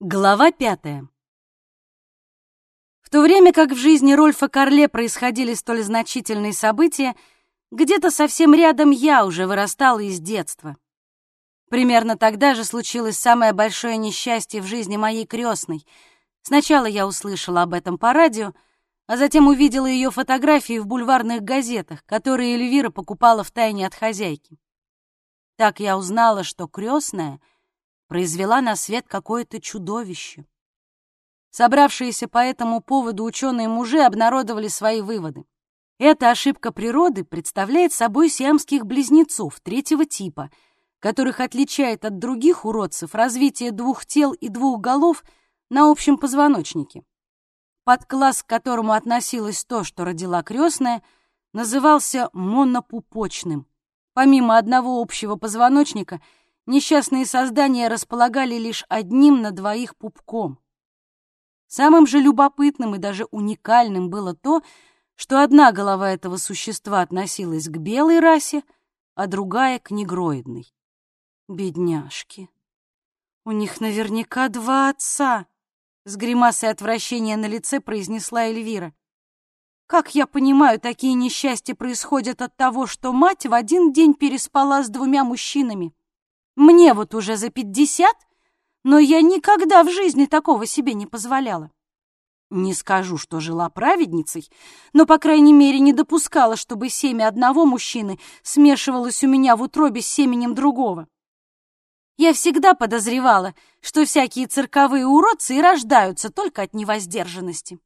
Глава пятая. В то время как в жизни Рольфа Карле происходили столь значительные события, где-то совсем рядом я уже вырастала из детства. Примерно тогда же случилось самое большое несчастье в жизни моей крестной. Сначала я услышала об этом по радио, а затем увидела ее фотографии в бульварных газетах, которые Эльвира покупала в тайне от хозяйки. Так я узнала, что крестная — произвела на свет какое-то чудовище. Собравшиеся по этому поводу ученые-мужи обнародовали свои выводы. Эта ошибка природы представляет собой сиамских близнецов третьего типа, которых отличает от других уродцев развитие двух тел и двух голов на общем позвоночнике. Подкласс, к которому относилось то, что родила крестная, назывался монопупочным. Помимо одного общего позвоночника — несчастные создания располагали лишь одним на двоих пупком. Самым же любопытным и даже уникальным было то, что одна голова этого существа относилась к белой расе, а другая — к негроидной. Бедняжки. У них наверняка два отца, — с гримасой отвращения на лице произнесла Эльвира. Как я понимаю, такие несчастья происходят от того, что мать в один день переспала с двумя мужчинами. Мне вот уже за пятьдесят, но я никогда в жизни такого себе не позволяла. Не скажу, что жила праведницей, но, по крайней мере, не допускала, чтобы семя одного мужчины смешивалось у меня в утробе с семенем другого. Я всегда подозревала, что всякие цирковые уродцы и рождаются только от невоздержанности.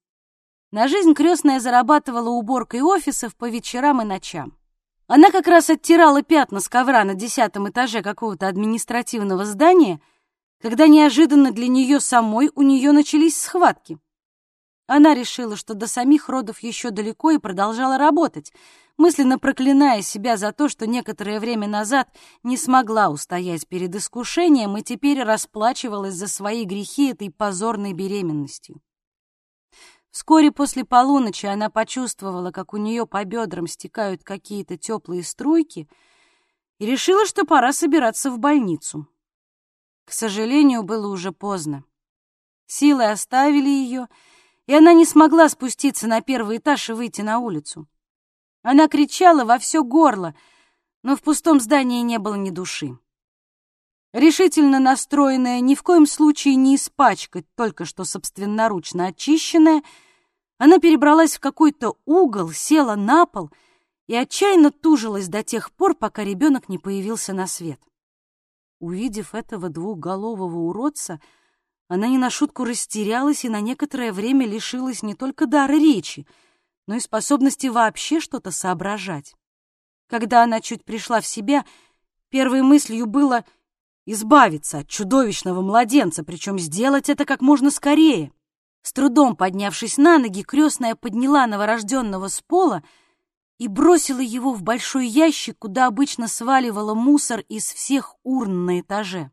На жизнь крестная зарабатывала уборкой офисов по вечерам и ночам. Она как раз оттирала пятна с ковра на десятом этаже какого-то административного здания, когда неожиданно для нее самой у нее начались схватки. Она решила, что до самих родов еще далеко и продолжала работать, мысленно проклиная себя за то, что некоторое время назад не смогла устоять перед искушением и теперь расплачивалась за свои грехи этой позорной беременностью. Вскоре после полуночи она почувствовала, как у нее по бедрам стекают какие-то теплые струйки, и решила, что пора собираться в больницу. К сожалению, было уже поздно. Силы оставили ее, и она не смогла спуститься на первый этаж и выйти на улицу. Она кричала во все горло, но в пустом здании не было ни души. Решительно настроенная ни в коем случае не испачкать только что собственноручно очищенное, она перебралась в какой-то угол, села на пол и отчаянно тужилась до тех пор, пока ребенок не появился на свет. Увидев этого двухголового уродца, она не на шутку растерялась и на некоторое время лишилась не только дара речи, но и способности вообще что-то соображать. Когда она чуть пришла в себя, первой мыслью было — избавиться от чудовищного младенца, причем сделать это как можно скорее. С трудом поднявшись на ноги, крестная подняла новорожденного с пола и бросила его в большой ящик, куда обычно сваливала мусор из всех урн на этаже.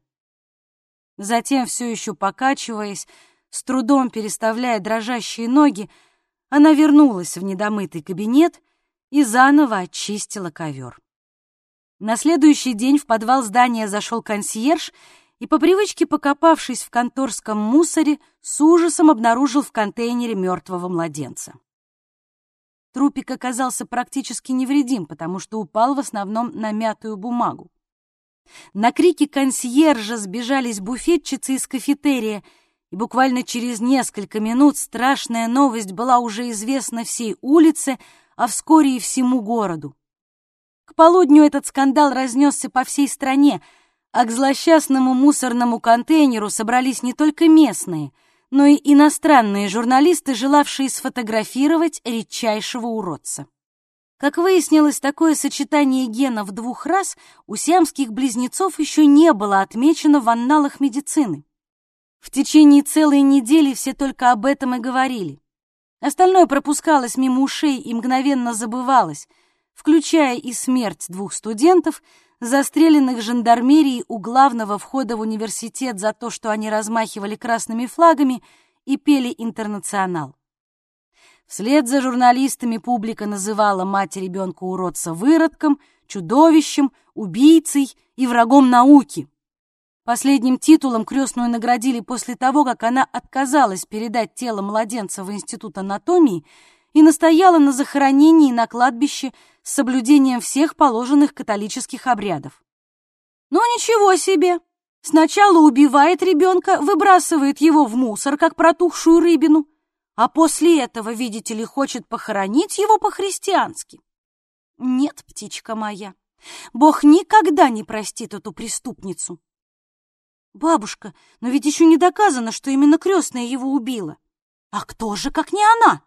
Затем, все еще покачиваясь, с трудом переставляя дрожащие ноги, она вернулась в недомытый кабинет и заново очистила ковер. На следующий день в подвал здания зашел консьерж и, по привычке покопавшись в конторском мусоре, с ужасом обнаружил в контейнере мертвого младенца. Трупик оказался практически невредим, потому что упал в основном на мятую бумагу. На крики консьержа сбежались буфетчицы из кафетерия, и буквально через несколько минут страшная новость была уже известна всей улице, а вскоре и всему городу. К полудню этот скандал разнесся по всей стране, а к злосчастному мусорному контейнеру собрались не только местные, но и иностранные журналисты, желавшие сфотографировать редчайшего уродца. Как выяснилось, такое сочетание генов двух рас у сиамских близнецов еще не было отмечено в анналах медицины. В течение целой недели все только об этом и говорили. Остальное пропускалось мимо ушей и мгновенно забывалось — включая и смерть двух студентов, застреленных жандармерией у главного входа в университет за то, что они размахивали красными флагами и пели «Интернационал». Вслед за журналистами публика называла мать ребенка-уродца выродком, чудовищем, убийцей и врагом науки. Последним титулом крестную наградили после того, как она отказалась передать тело младенца в Институт анатомии и настояла на захоронении на кладбище с соблюдением всех положенных католических обрядов. Ну ничего себе! Сначала убивает ребенка, выбрасывает его в мусор, как протухшую рыбину, а после этого, видите ли, хочет похоронить его по-христиански. Нет, птичка моя, Бог никогда не простит эту преступницу. Бабушка, но ведь еще не доказано, что именно крестная его убила. А кто же, как не она?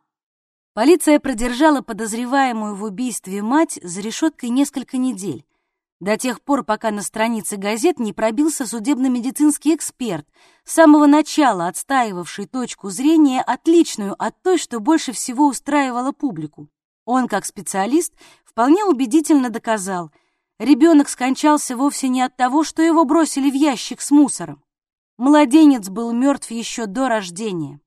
Полиция продержала подозреваемую в убийстве мать за решеткой несколько недель, до тех пор, пока на странице газет не пробился судебно-медицинский эксперт, с самого начала отстаивавший точку зрения отличную от той, что больше всего устраивала публику. Он, как специалист, вполне убедительно доказал, ребенок скончался вовсе не от того, что его бросили в ящик с мусором. Младенец был мертв еще до рождения.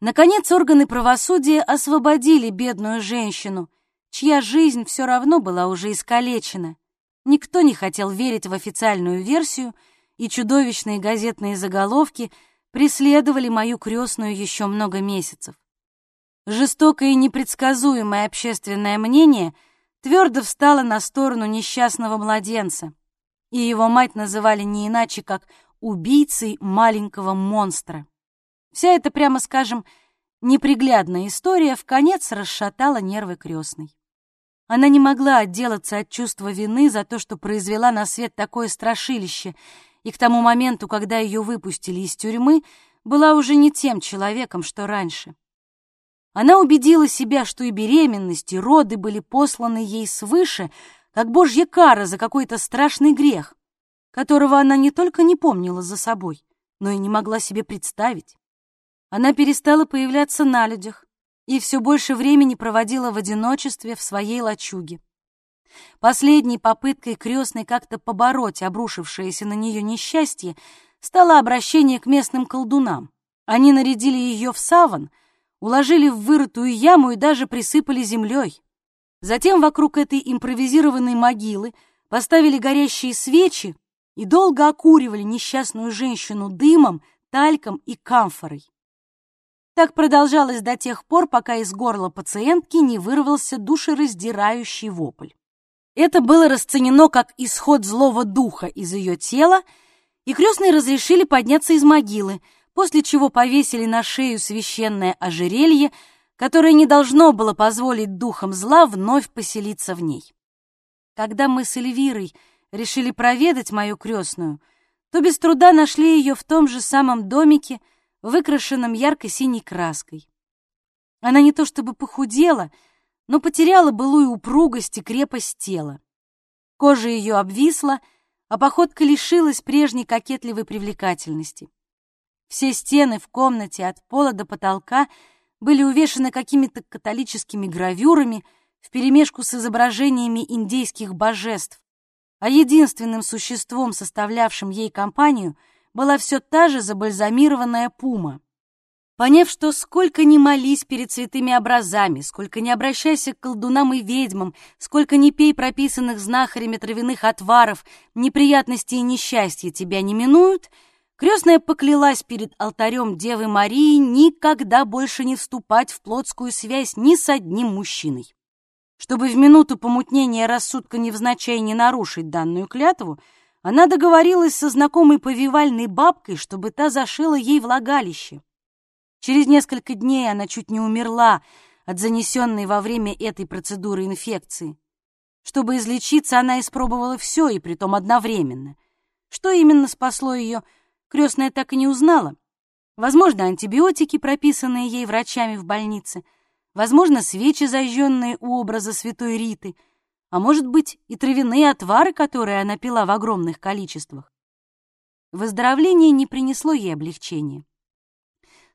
Наконец, органы правосудия освободили бедную женщину, чья жизнь все равно была уже искалечена. Никто не хотел верить в официальную версию, и чудовищные газетные заголовки преследовали мою крестную еще много месяцев. Жестокое и непредсказуемое общественное мнение твердо встало на сторону несчастного младенца, и его мать называли не иначе, как убийцей маленького монстра. Вся эта, прямо скажем, неприглядная история в конец расшатала нервы крестной. Она не могла отделаться от чувства вины за то, что произвела на свет такое страшилище, и к тому моменту, когда ее выпустили из тюрьмы, была уже не тем человеком, что раньше. Она убедила себя, что и беременность, и роды были посланы ей свыше, как божья кара за какой-то страшный грех, которого она не только не помнила за собой, но и не могла себе представить. Она перестала появляться на людях, и все больше времени проводила в одиночестве в своей лачуге. Последней попыткой крестной как-то побороть обрушившееся на нее несчастье стало обращение к местным колдунам. Они нарядили ее в саван, уложили в вырытую яму и даже присыпали землей. Затем вокруг этой импровизированной могилы поставили горящие свечи и долго окуривали несчастную женщину дымом, тальком и камфорой. Так продолжалось до тех пор, пока из горла пациентки не вырвался душераздирающий вопль. Это было расценено как исход злого духа из ее тела, и крестные разрешили подняться из могилы, после чего повесили на шею священное ожерелье, которое не должно было позволить духам зла вновь поселиться в ней. Когда мы с Эльвирой решили проведать мою крестную, то без труда нашли ее в том же самом домике, выкрашенном ярко-синей краской. Она не то чтобы похудела, но потеряла былую упругость и крепость тела. Кожа ее обвисла, а походка лишилась прежней кокетливой привлекательности. Все стены в комнате от пола до потолка были увешаны какими-то католическими гравюрами вперемешку с изображениями индейских божеств, а единственным существом, составлявшим ей компанию — была все та же забальзамированная пума. Поняв, что сколько ни молись перед святыми образами, сколько не обращайся к колдунам и ведьмам, сколько не пей прописанных знахарями травяных отваров, неприятности и несчастья тебя не минуют, крестная поклялась перед алтарем Девы Марии никогда больше не вступать в плотскую связь ни с одним мужчиной. Чтобы в минуту помутнения рассудка невзначай не нарушить данную клятву, она договорилась со знакомой повивальной бабкой, чтобы та зашила ей влагалище. Через несколько дней она чуть не умерла от занесенной во время этой процедуры инфекции. Чтобы излечиться, она испробовала все, и притом одновременно. Что именно спасло ее, крестная так и не узнала. Возможно, антибиотики, прописанные ей врачами в больнице, возможно, свечи, зажженные у образа святой Риты — а может быть и травяные отвары, которые она пила в огромных количествах. Выздоровление не принесло ей облегчения.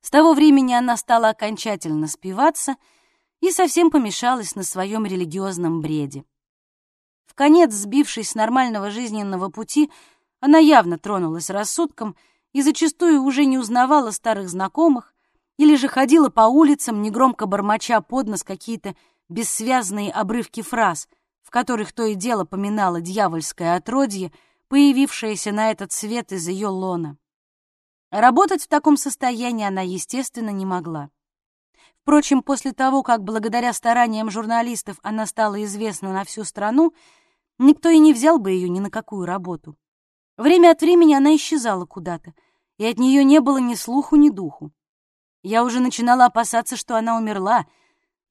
С того времени она стала окончательно спиваться и совсем помешалась на своем религиозном бреде. В конец, сбившись с нормального жизненного пути, она явно тронулась рассудком и зачастую уже не узнавала старых знакомых или же ходила по улицам, негромко бормоча под нос какие-то бессвязные обрывки фраз — в которых то и дело поминало дьявольское отродье, появившаяся на этот свет из ее лона. Работать в таком состоянии она, естественно, не могла. Впрочем, после того, как благодаря стараниям журналистов она стала известна на всю страну, никто и не взял бы ее ни на какую работу. Время от времени она исчезала куда-то, и от нее не было ни слуху, ни духу. Я уже начинала опасаться, что она умерла,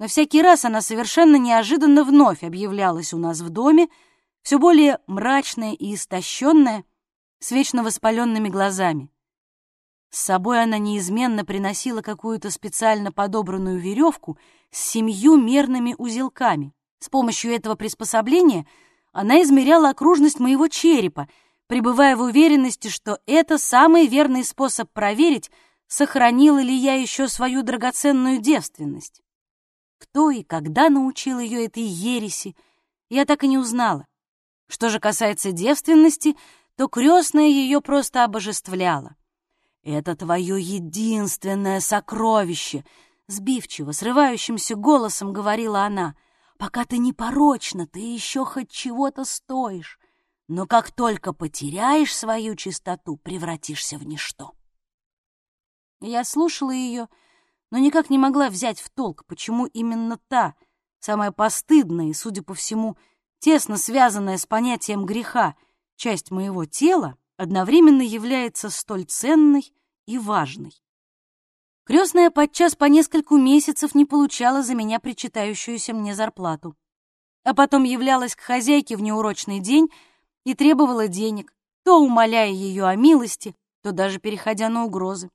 но всякий раз она совершенно неожиданно вновь объявлялась у нас в доме, все более мрачная и истощенная, с вечно воспаленными глазами. С собой она неизменно приносила какую-то специально подобранную веревку с семью мерными узелками. С помощью этого приспособления она измеряла окружность моего черепа, пребывая в уверенности, что это самый верный способ проверить, сохранила ли я еще свою драгоценную девственность. Кто и когда научил ее этой ереси, я так и не узнала. Что же касается девственности, то крестная ее просто обожествляла. «Это твое единственное сокровище!» Сбивчиво, срывающимся голосом говорила она. «Пока ты непорочна, ты еще хоть чего-то стоишь. Но как только потеряешь свою чистоту, превратишься в ничто». Я слушала ее, но никак не могла взять в толк, почему именно та, самая постыдная и, судя по всему, тесно связанная с понятием греха, часть моего тела, одновременно является столь ценной и важной. Крестная подчас по нескольку месяцев не получала за меня причитающуюся мне зарплату, а потом являлась к хозяйке в неурочный день и требовала денег, то умоляя ее о милости, то даже переходя на угрозы.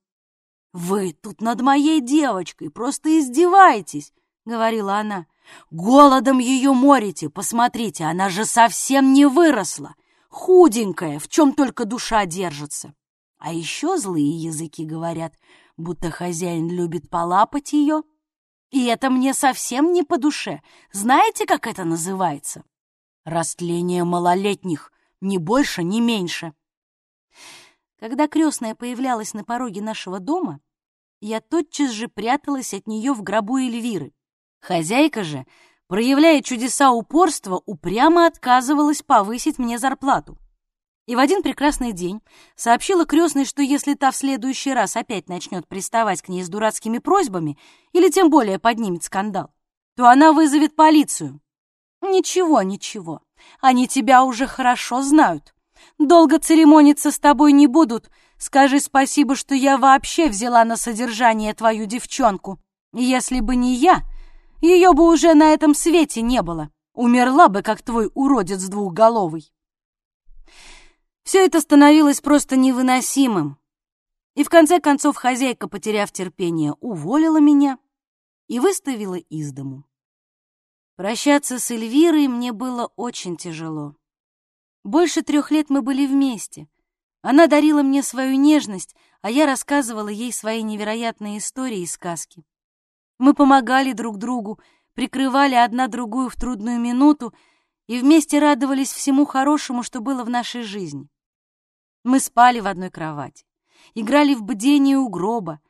«Вы тут над моей девочкой просто издеваетесь», — говорила она. «Голодом ее морите, посмотрите, она же совсем не выросла худенькая, в чем только душа держится. А еще злые языки говорят, будто хозяин любит полапать ее. И это мне совсем не по душе. Знаете, как это называется? Растление малолетних, ни больше, ни меньше. Когда крестная появлялась на пороге нашего дома, я тотчас же пряталась от нее в гробу Эльвиры. Хозяйка же проявляя чудеса упорства, упрямо отказывалась повысить мне зарплату. И в один прекрасный день сообщила крестной, что если та в следующий раз опять начнет приставать к ней с дурацкими просьбами или тем более поднимет скандал, то она вызовет полицию. «Ничего, ничего, они тебя уже хорошо знают. Долго церемониться с тобой не будут. Скажи спасибо, что я вообще взяла на содержание твою девчонку. Если бы не я, ее бы уже на этом свете не было. Умерла бы, как твой уродец двухголовый. Все это становилось просто невыносимым. И в конце концов хозяйка, потеряв терпение, уволила меня и выставила из дому. Прощаться с Эльвирой мне было очень тяжело. Больше трех лет мы были вместе. Она дарила мне свою нежность, а я рассказывала ей свои невероятные истории и сказки. Мы помогали друг другу, прикрывали одна другую в трудную минуту и вместе радовались всему хорошему, что было в нашей жизни. Мы спали в одной кровати, играли в бдение у гроба,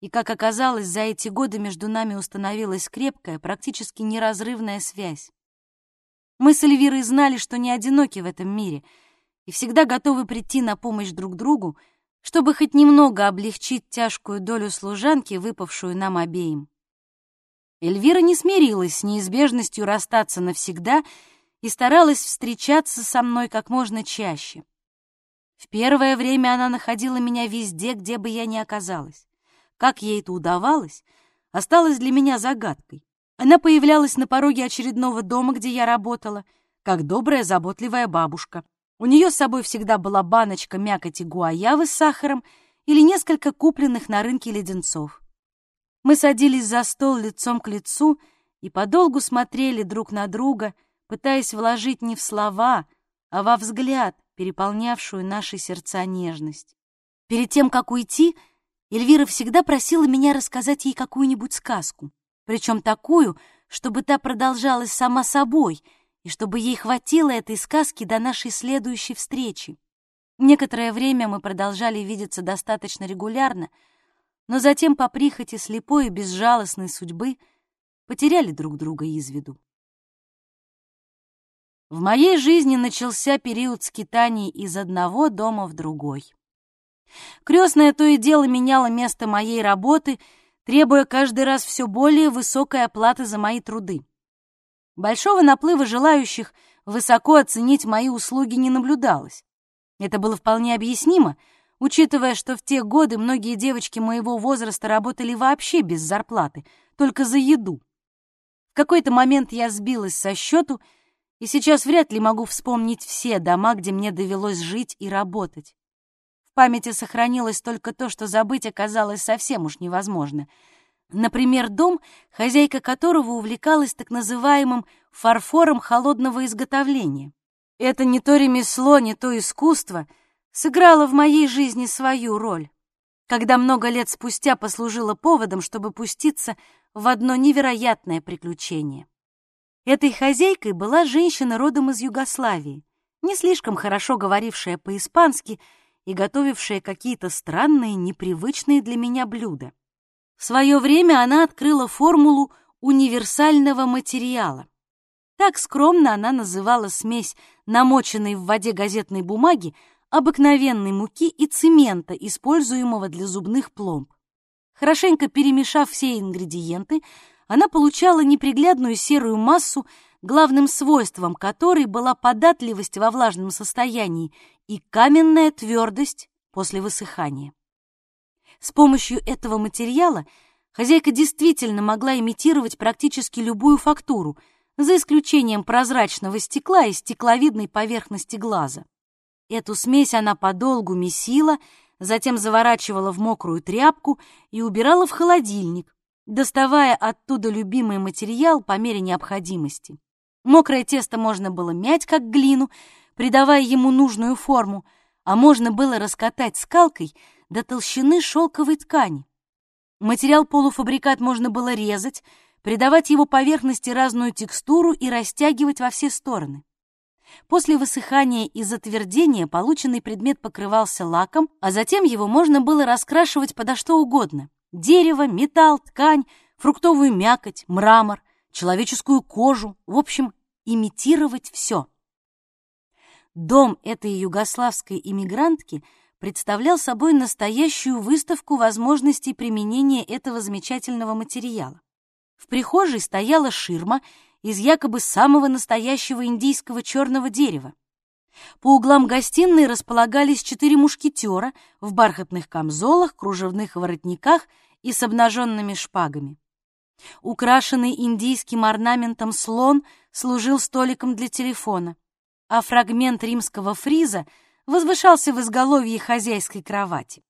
и, как оказалось, за эти годы между нами установилась крепкая, практически неразрывная связь. Мы с Эльвирой знали, что не одиноки в этом мире, и всегда готовы прийти на помощь друг другу, чтобы хоть немного облегчить тяжкую долю служанки, выпавшую нам обеим. Эльвира не смирилась с неизбежностью расстаться навсегда и старалась встречаться со мной как можно чаще. В первое время она находила меня везде, где бы я ни оказалась. Как ей это удавалось, осталось для меня загадкой. Она появлялась на пороге очередного дома, где я работала, как добрая, заботливая бабушка. У нее с собой всегда была баночка мякоти гуаявы с сахаром или несколько купленных на рынке леденцов. Мы садились за стол лицом к лицу и подолгу смотрели друг на друга, пытаясь вложить не в слова, а во взгляд, переполнявшую наши сердца нежность. Перед тем, как уйти, Эльвира всегда просила меня рассказать ей какую-нибудь сказку, причем такую, чтобы та продолжалась сама собой и чтобы ей хватило этой сказки до нашей следующей встречи. Некоторое время мы продолжали видеться достаточно регулярно, но затем по прихоти слепой и безжалостной судьбы потеряли друг друга из виду. в моей жизни начался период скитаний из одного дома в другой. Крестная то и дело меняла место моей работы, требуя каждый раз все более высокой оплаты за мои труды. Большого наплыва желающих высоко оценить мои услуги не наблюдалось. Это было вполне объяснимо, учитывая, что в те годы многие девочки моего возраста работали вообще без зарплаты, только за еду. В какой-то момент я сбилась со счету, и сейчас вряд ли могу вспомнить все дома, где мне довелось жить и работать. В памяти сохранилось только то, что забыть оказалось совсем уж невозможно. Например, дом, хозяйка которого увлекалась так называемым фарфором холодного изготовления. Это не то ремесло, не то искусство сыграло в моей жизни свою роль, когда много лет спустя послужило поводом, чтобы пуститься в одно невероятное приключение. Этой хозяйкой была женщина родом из Югославии, не слишком хорошо говорившая по-испански и готовившая какие-то странные, непривычные для меня блюда. В свое время она открыла формулу универсального материала. Так скромно она называла смесь намоченной в воде газетной бумаги, обыкновенной муки и цемента, используемого для зубных пломб. Хорошенько перемешав все ингредиенты, она получала неприглядную серую массу, главным свойством которой была податливость во влажном состоянии и каменная твердость после высыхания. С помощью этого материала хозяйка действительно могла имитировать практически любую фактуру — за исключением прозрачного стекла и стекловидной поверхности глаза. Эту смесь она подолгу месила, затем заворачивала в мокрую тряпку и убирала в холодильник, доставая оттуда любимый материал по мере необходимости. Мокрое тесто можно было мять, как глину, придавая ему нужную форму, а можно было раскатать скалкой до толщины шелковой ткани. Материал-полуфабрикат можно было резать, придавать его поверхности разную текстуру и растягивать во все стороны. После высыхания и затвердения полученный предмет покрывался лаком, а затем его можно было раскрашивать подо что угодно — дерево, металл, ткань, фруктовую мякоть, мрамор, человеческую кожу, в общем, имитировать все. Дом этой югославской иммигрантки представлял собой настоящую выставку возможностей применения этого замечательного материала. В прихожей стояла ширма из якобы самого настоящего индийского черного дерева. По углам гостиной располагались четыре мушкетера в бархатных камзолах, кружевных воротниках и с обнаженными шпагами. Украшенный индийским орнаментом слон служил столиком для телефона, а фрагмент римского фриза возвышался в изголовье хозяйской кровати.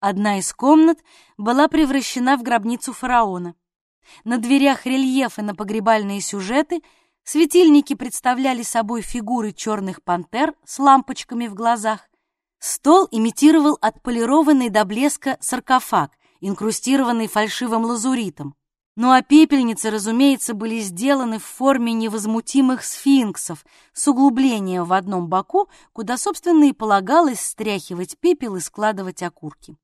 Одна из комнат была превращена в гробницу фараона. На дверях рельефы на погребальные сюжеты, светильники представляли собой фигуры черных пантер с лампочками в глазах. Стол имитировал отполированный до блеска саркофаг, инкрустированный фальшивым лазуритом. Ну а пепельницы, разумеется, были сделаны в форме невозмутимых сфинксов с углублением в одном боку, куда, собственно, и полагалось стряхивать пепел и складывать окурки.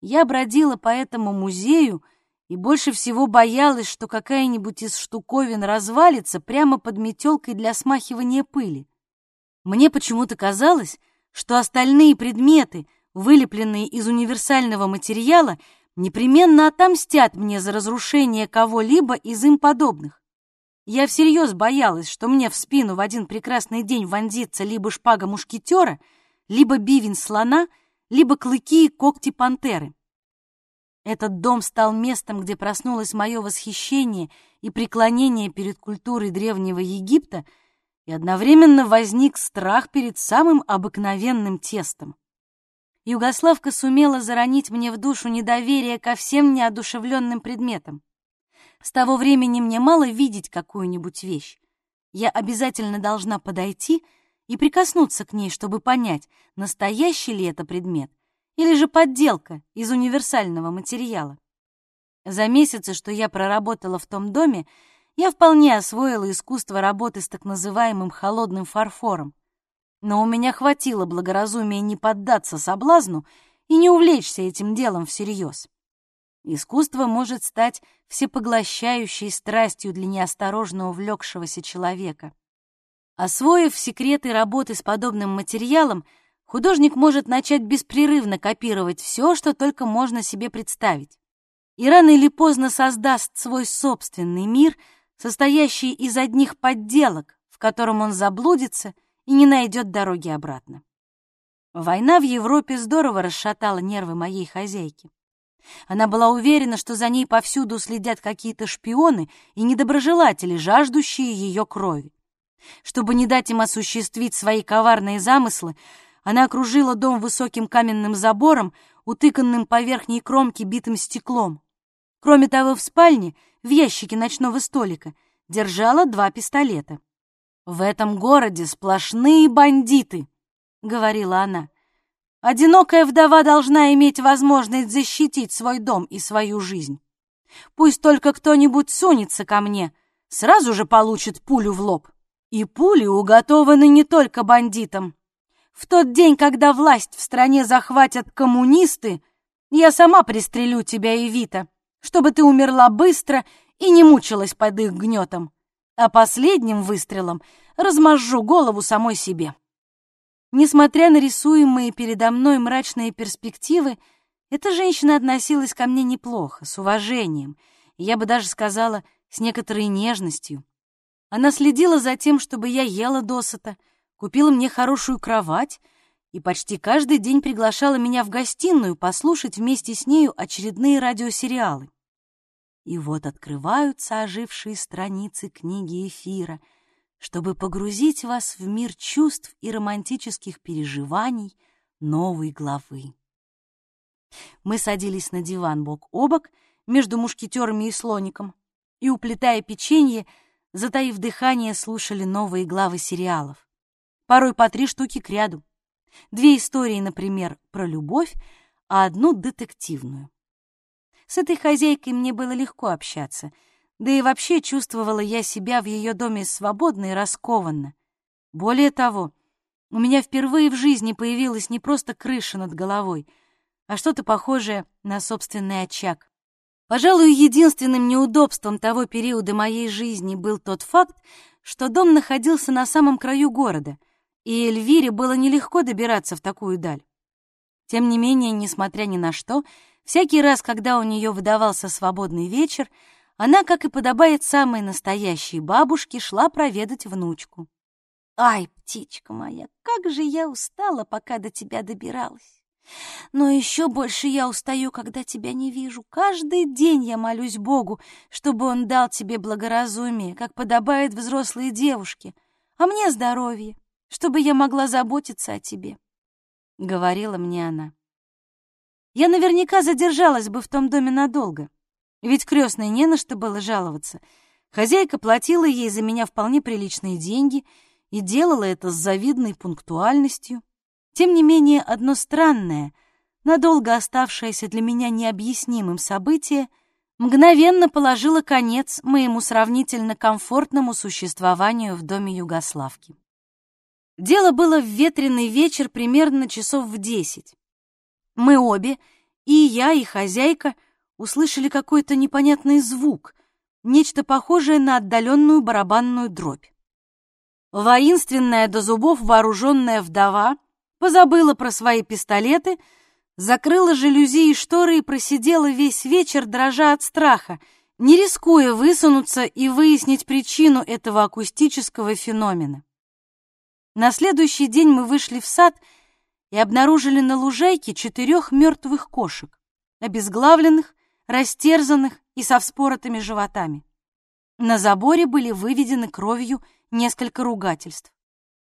Я бродила по этому музею, и больше всего боялась, что какая-нибудь из штуковин развалится прямо под метелкой для смахивания пыли. Мне почему-то казалось, что остальные предметы, вылепленные из универсального материала, непременно отомстят мне за разрушение кого-либо из им подобных. Я всерьез боялась, что мне в спину в один прекрасный день вонзится либо шпага мушкетера, либо бивень слона, либо клыки и когти пантеры. Этот дом стал местом, где проснулось мое восхищение и преклонение перед культурой Древнего Египта, и одновременно возник страх перед самым обыкновенным тестом. Югославка сумела заронить мне в душу недоверие ко всем неодушевленным предметам. С того времени мне мало видеть какую-нибудь вещь. Я обязательно должна подойти и прикоснуться к ней, чтобы понять, настоящий ли это предмет — или же подделка из универсального материала. За месяцы, что я проработала в том доме, я вполне освоила искусство работы с так называемым холодным фарфором. Но у меня хватило благоразумия не поддаться соблазну и не увлечься этим делом всерьез. Искусство может стать всепоглощающей страстью для неосторожно увлекшегося человека. Освоив секреты работы с подобным материалом, художник может начать беспрерывно копировать все, что только можно себе представить. И рано или поздно создаст свой собственный мир, состоящий из одних подделок, в котором он заблудится и не найдет дороги обратно. Война в Европе здорово расшатала нервы моей хозяйки. Она была уверена, что за ней повсюду следят какие-то шпионы и недоброжелатели, жаждущие ее крови. Чтобы не дать им осуществить свои коварные замыслы, она окружила дом высоким каменным забором, утыканным по верхней кромке битым стеклом. Кроме того, в спальне, в ящике ночного столика, держала два пистолета. «В этом городе сплошные бандиты», — говорила она. «Одинокая вдова должна иметь возможность защитить свой дом и свою жизнь. Пусть только кто-нибудь сунется ко мне, сразу же получит пулю в лоб. И пули уготованы не только бандитам. В тот день, когда власть в стране захватят коммунисты, я сама пристрелю тебя, Эвита, чтобы ты умерла быстро и не мучилась под их гнетом. А последним выстрелом размажу голову самой себе. Несмотря на рисуемые передо мной мрачные перспективы, эта женщина относилась ко мне неплохо, с уважением, я бы даже сказала, с некоторой нежностью. Она следила за тем, чтобы я ела досыта, купила мне хорошую кровать и почти каждый день приглашала меня в гостиную послушать вместе с нею очередные радиосериалы. И вот открываются ожившие страницы книги эфира, чтобы погрузить вас в мир чувств и романтических переживаний новой главы. Мы садились на диван бок о бок между мушкетерами и слоником и, уплетая печенье, затаив дыхание, слушали новые главы сериалов. Порой по три штуки к ряду. Две истории, например, про любовь, а одну детективную. С этой хозяйкой мне было легко общаться, да и вообще чувствовала я себя в ее доме свободно и раскованно. Более того, у меня впервые в жизни появилась не просто крыша над головой, а что-то похожее на собственный очаг. Пожалуй, единственным неудобством того периода моей жизни был тот факт, что дом находился на самом краю города, и Эльвире было нелегко добираться в такую даль. Тем не менее, несмотря ни на что, всякий раз, когда у нее выдавался свободный вечер, она, как и подобает самой настоящей бабушке, шла проведать внучку. «Ай, птичка моя, как же я устала, пока до тебя добиралась!» Но еще больше я устаю, когда тебя не вижу. Каждый день я молюсь Богу, чтобы Он дал тебе благоразумие, как подобает взрослой девушке, а мне здоровье, чтобы я могла заботиться о тебе», — говорила мне она. Я наверняка задержалась бы в том доме надолго, ведь крестной не на что было жаловаться. Хозяйка платила ей за меня вполне приличные деньги и делала это с завидной пунктуальностью. Тем не менее, одно странное, надолго оставшееся для меня необъяснимым событие мгновенно положило конец моему сравнительно комфортному существованию в доме Югославки. Дело было в ветреный вечер примерно часов в десять. Мы обе, и я, и хозяйка, услышали какой-то непонятный звук, нечто похожее на отдаленную барабанную дробь. Воинственная до зубов вооруженная вдова позабыла про свои пистолеты, закрыла жалюзи и шторы и просидела весь вечер, дрожа от страха, не рискуя высунуться и выяснить причину этого акустического феномена. На следующий день мы вышли в сад и обнаружили на лужайке четырех мертвых кошек, обезглавленных, растерзанных и со вспоротыми животами. На заборе были выведены кровью несколько ругательств.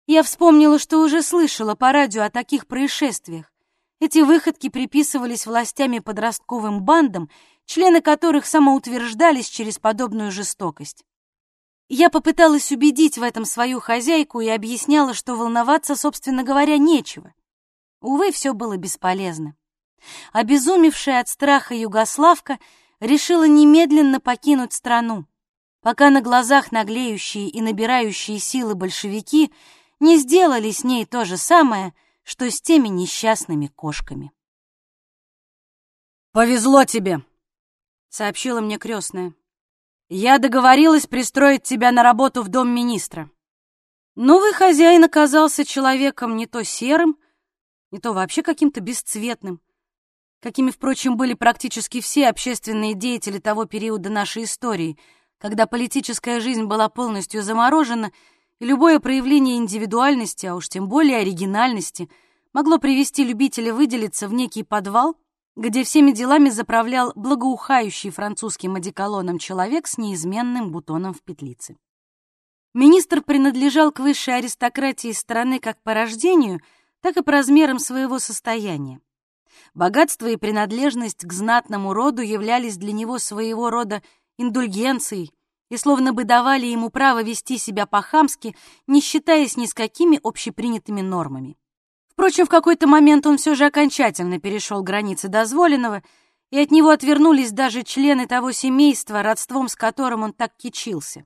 Я вспомнила, что уже слышала по радио о таких происшествиях. Эти выходки приписывались властями подростковым бандам, члены которых самоутверждались через подобную жестокость. Я попыталась убедить в этом свою хозяйку и объясняла, что волноваться, собственно говоря, нечего. Увы, все было бесполезно. Обезумевшая от страха Югославка решила немедленно покинуть страну, пока на глазах наглеющие и набирающие силы большевики — не сделали с ней то же самое, что с теми несчастными кошками. «Повезло тебе», — сообщила мне крестная. «Я договорилась пристроить тебя на работу в дом министра. Новый хозяин оказался человеком не то серым, не то вообще каким-то бесцветным, какими, впрочем, были практически все общественные деятели того периода нашей истории, когда политическая жизнь была полностью заморожена, и любое проявление индивидуальности, а уж тем более оригинальности, могло привести любителя выделиться в некий подвал, где всеми делами заправлял благоухающий французским одеколоном человек с неизменным бутоном в петлице. Министр принадлежал к высшей аристократии страны как по рождению, так и по размерам своего состояния. Богатство и принадлежность к знатному роду являлись для него своего рода индульгенцией и словно бы давали ему право вести себя по-хамски, не считаясь ни с какими общепринятыми нормами. Впрочем, в какой-то момент он все же окончательно перешел границы дозволенного, и от него отвернулись даже члены того семейства, родством с которым он так кичился.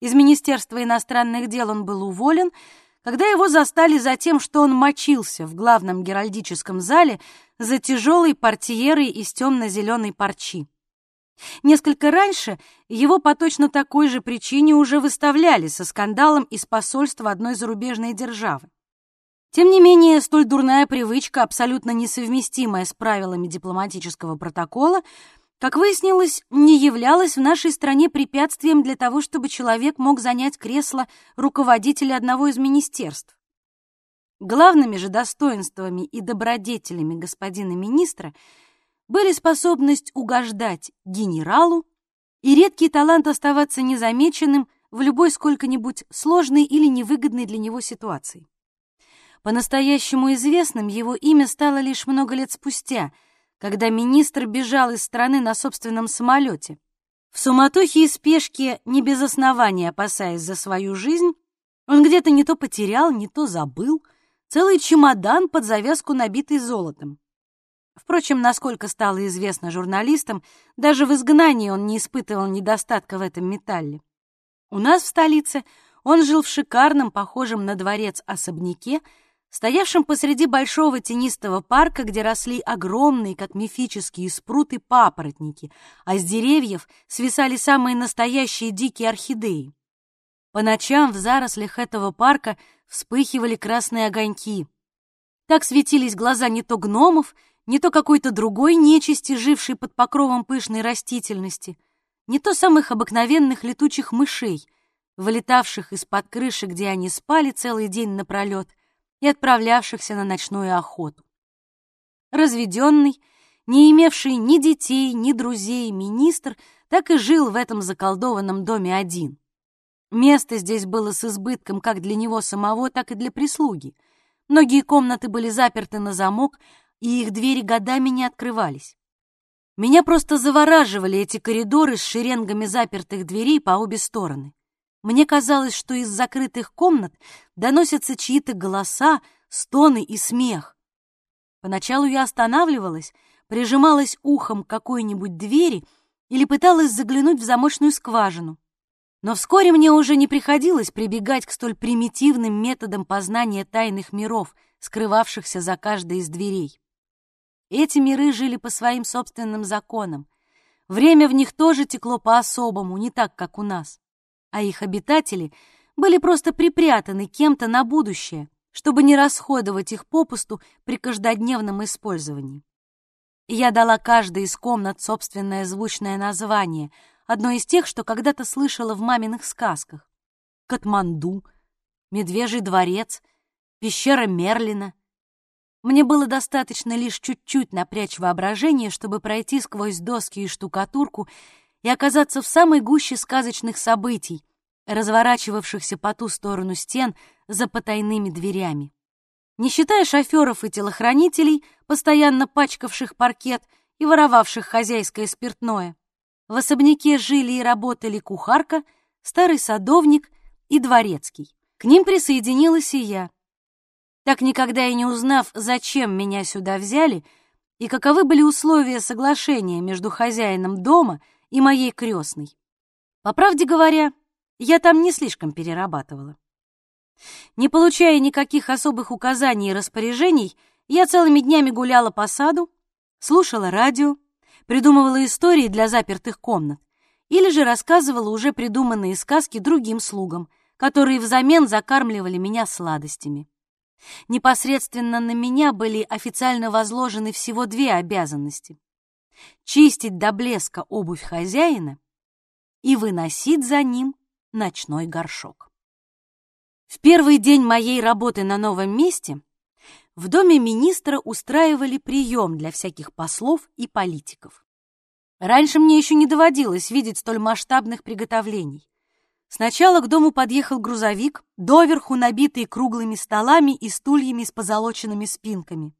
Из Министерства иностранных дел он был уволен, когда его застали за тем, что он мочился в главном геральдическом зале за тяжелой портьерой из темно-зеленой парчи. Несколько раньше его по точно такой же причине уже выставляли со скандалом из посольства одной зарубежной державы. Тем не менее, столь дурная привычка, абсолютно несовместимая с правилами дипломатического протокола, как выяснилось, не являлась в нашей стране препятствием для того, чтобы человек мог занять кресло руководителя одного из министерств. Главными же достоинствами и добродетелями господина министра были способность угождать генералу и редкий талант оставаться незамеченным в любой сколько-нибудь сложной или невыгодной для него ситуации. По-настоящему известным его имя стало лишь много лет спустя — когда министр бежал из страны на собственном самолете. В суматохе и спешке, не без основания опасаясь за свою жизнь, он где-то не то потерял, не то забыл целый чемодан под завязку, набитый золотом. Впрочем, насколько стало известно журналистам, даже в изгнании он не испытывал недостатка в этом металле. У нас в столице он жил в шикарном, похожем на дворец особняке, стоявшим посреди большого тенистого парка, где росли огромные, как мифические спруты, папоротники, а с деревьев свисали самые настоящие дикие орхидеи. По ночам в зарослях этого парка вспыхивали красные огоньки. Так светились глаза не то гномов, не то какой-то другой нечисти, жившей под покровом пышной растительности, не то самых обыкновенных летучих мышей, вылетавших из-под крыши, где они спали целый день напролет — и отправлявшихся на ночную охоту. Разведенный, не имевший ни детей, ни друзей, министр так и жил в этом заколдованном доме один. Место здесь было с избытком как для него самого, так и для прислуги. Многие комнаты были заперты на замок, и их двери годами не открывались. Меня просто завораживали эти коридоры с шеренгами запертых дверей по обе стороны. Мне казалось, что из закрытых комнат доносятся чьи-то голоса, стоны и смех. Поначалу я останавливалась, прижималась ухом к какой-нибудь двери или пыталась заглянуть в замочную скважину. Но вскоре мне уже не приходилось прибегать к столь примитивным методам познания тайных миров, скрывавшихся за каждой из дверей. Эти миры жили по своим собственным законам. Время в них тоже текло по-особому, не так, как у нас а их обитатели были просто припрятаны кем-то на будущее, чтобы не расходовать их попусту при каждодневном использовании. Я дала каждой из комнат собственное звучное название, одно из тех, что когда-то слышала в маминых сказках. Катманду, Медвежий дворец, пещера Мерлина. Мне было достаточно лишь чуть-чуть напрячь воображение, чтобы пройти сквозь доски и штукатурку и оказаться в самой гуще сказочных событий, разворачивавшихся по ту сторону стен за потайными дверями. Не считая шоферов и телохранителей, постоянно пачкавших паркет и воровавших хозяйское спиртное, в особняке жили и работали кухарка, старый садовник и дворецкий. К ним присоединилась и я. Так никогда и не узнав, зачем меня сюда взяли и каковы были условия соглашения между хозяином дома и моей крестной. По правде говоря, я там не слишком перерабатывала. Не получая никаких особых указаний и распоряжений, я целыми днями гуляла по саду, слушала радио, придумывала истории для запертых комнат или же рассказывала уже придуманные сказки другим слугам, которые взамен закармливали меня сладостями. Непосредственно на меня были официально возложены всего две обязанности — чистить до блеска обувь хозяина и выносить за ним ночной горшок. В первый день моей работы на новом месте в доме министра устраивали прием для всяких послов и политиков. Раньше мне еще не доводилось видеть столь масштабных приготовлений. Сначала к дому подъехал грузовик, доверху набитый круглыми столами и стульями с позолоченными спинками.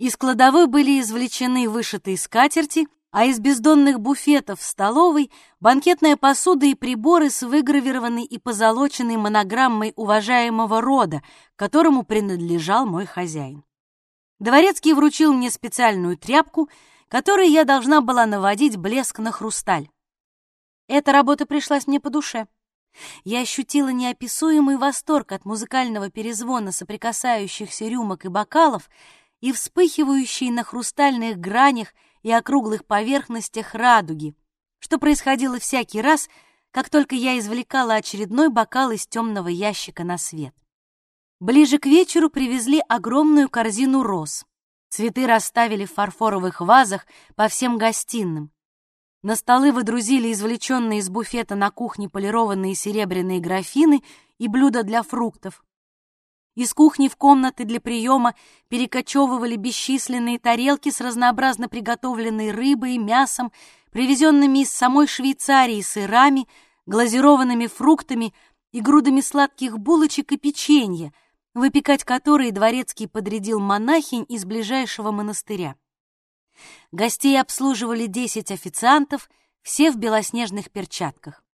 Из кладовой были извлечены вышитые скатерти, а из бездонных буфетов в столовой банкетная посуда и приборы с выгравированной и позолоченной монограммой уважаемого рода, которому принадлежал мой хозяин. Дворецкий вручил мне специальную тряпку, которой я должна была наводить блеск на хрусталь. Эта работа пришлась мне по душе. Я ощутила неописуемый восторг от музыкального перезвона соприкасающихся рюмок и бокалов и вспыхивающей на хрустальных гранях и округлых поверхностях радуги, что происходило всякий раз, как только я извлекала очередной бокал из темного ящика на свет. Ближе к вечеру привезли огромную корзину роз. Цветы расставили в фарфоровых вазах по всем гостиным. На столы выдрузили извлеченные из буфета на кухне полированные серебряные графины и блюда для фруктов. Из кухни в комнаты для приема перекочевывали бесчисленные тарелки с разнообразно приготовленной рыбой, мясом, привезенными из самой Швейцарии сырами, глазированными фруктами и грудами сладких булочек и печенья, выпекать которые дворецкий подрядил монахинь из ближайшего монастыря. Гостей обслуживали десять официантов, все в белоснежных перчатках.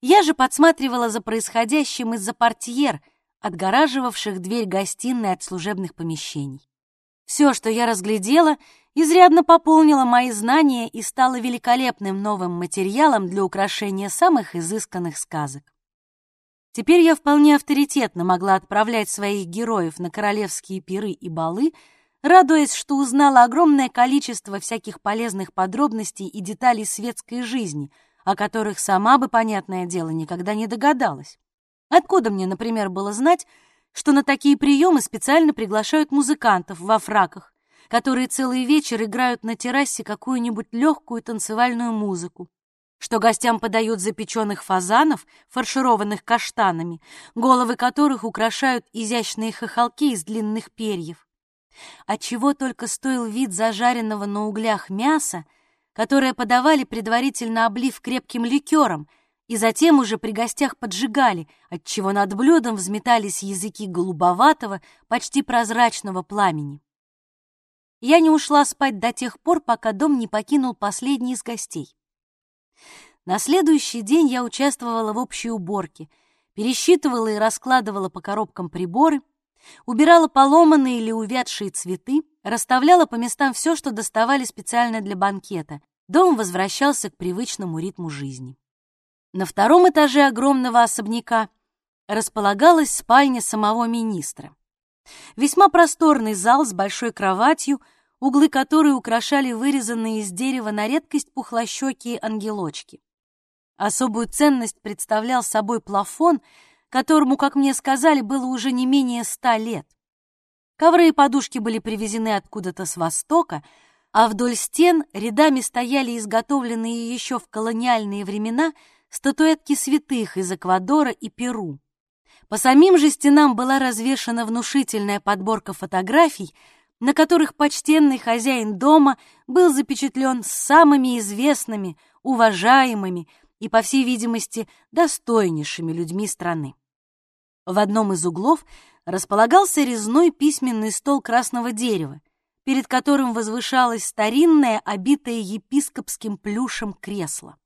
Я же подсматривала за происходящим из-за портьер, отгораживавших дверь гостиной от служебных помещений. Все, что я разглядела, изрядно пополнило мои знания и стало великолепным новым материалом для украшения самых изысканных сказок. Теперь я вполне авторитетно могла отправлять своих героев на королевские пиры и балы, радуясь, что узнала огромное количество всяких полезных подробностей и деталей светской жизни, о которых сама бы, понятное дело, никогда не догадалась. Откуда мне, например, было знать, что на такие приемы специально приглашают музыкантов во фраках, которые целый вечер играют на террасе какую-нибудь легкую танцевальную музыку, что гостям подают запеченных фазанов, фаршированных каштанами, головы которых украшают изящные хохолки из длинных перьев, Отчего только стоил вид зажаренного на углях мяса, которое подавали предварительно облив крепким ликером, и затем уже при гостях поджигали, отчего над блюдом взметались языки голубоватого, почти прозрачного пламени. Я не ушла спать до тех пор, пока дом не покинул последний из гостей. На следующий день я участвовала в общей уборке, пересчитывала и раскладывала по коробкам приборы — Убирала поломанные или увядшие цветы, расставляла по местам все, что доставали специально для банкета. Дом возвращался к привычному ритму жизни. На втором этаже огромного особняка располагалась спальня самого министра. Весьма просторный зал с большой кроватью, углы которой украшали вырезанные из дерева на редкость пухлощекие ангелочки. Особую ценность представлял собой плафон — которому, как мне сказали, было уже не менее ста лет. Ковры и подушки были привезены откуда-то с востока, а вдоль стен рядами стояли изготовленные еще в колониальные времена статуэтки святых из Эквадора и Перу. По самим же стенам была развешана внушительная подборка фотографий, на которых почтенный хозяин дома был запечатлен с самыми известными, уважаемыми и, по всей видимости, достойнейшими людьми страны. В одном из углов располагался резной письменный стол красного дерева, перед которым возвышалось старинное, обитое епископским плюшем кресло.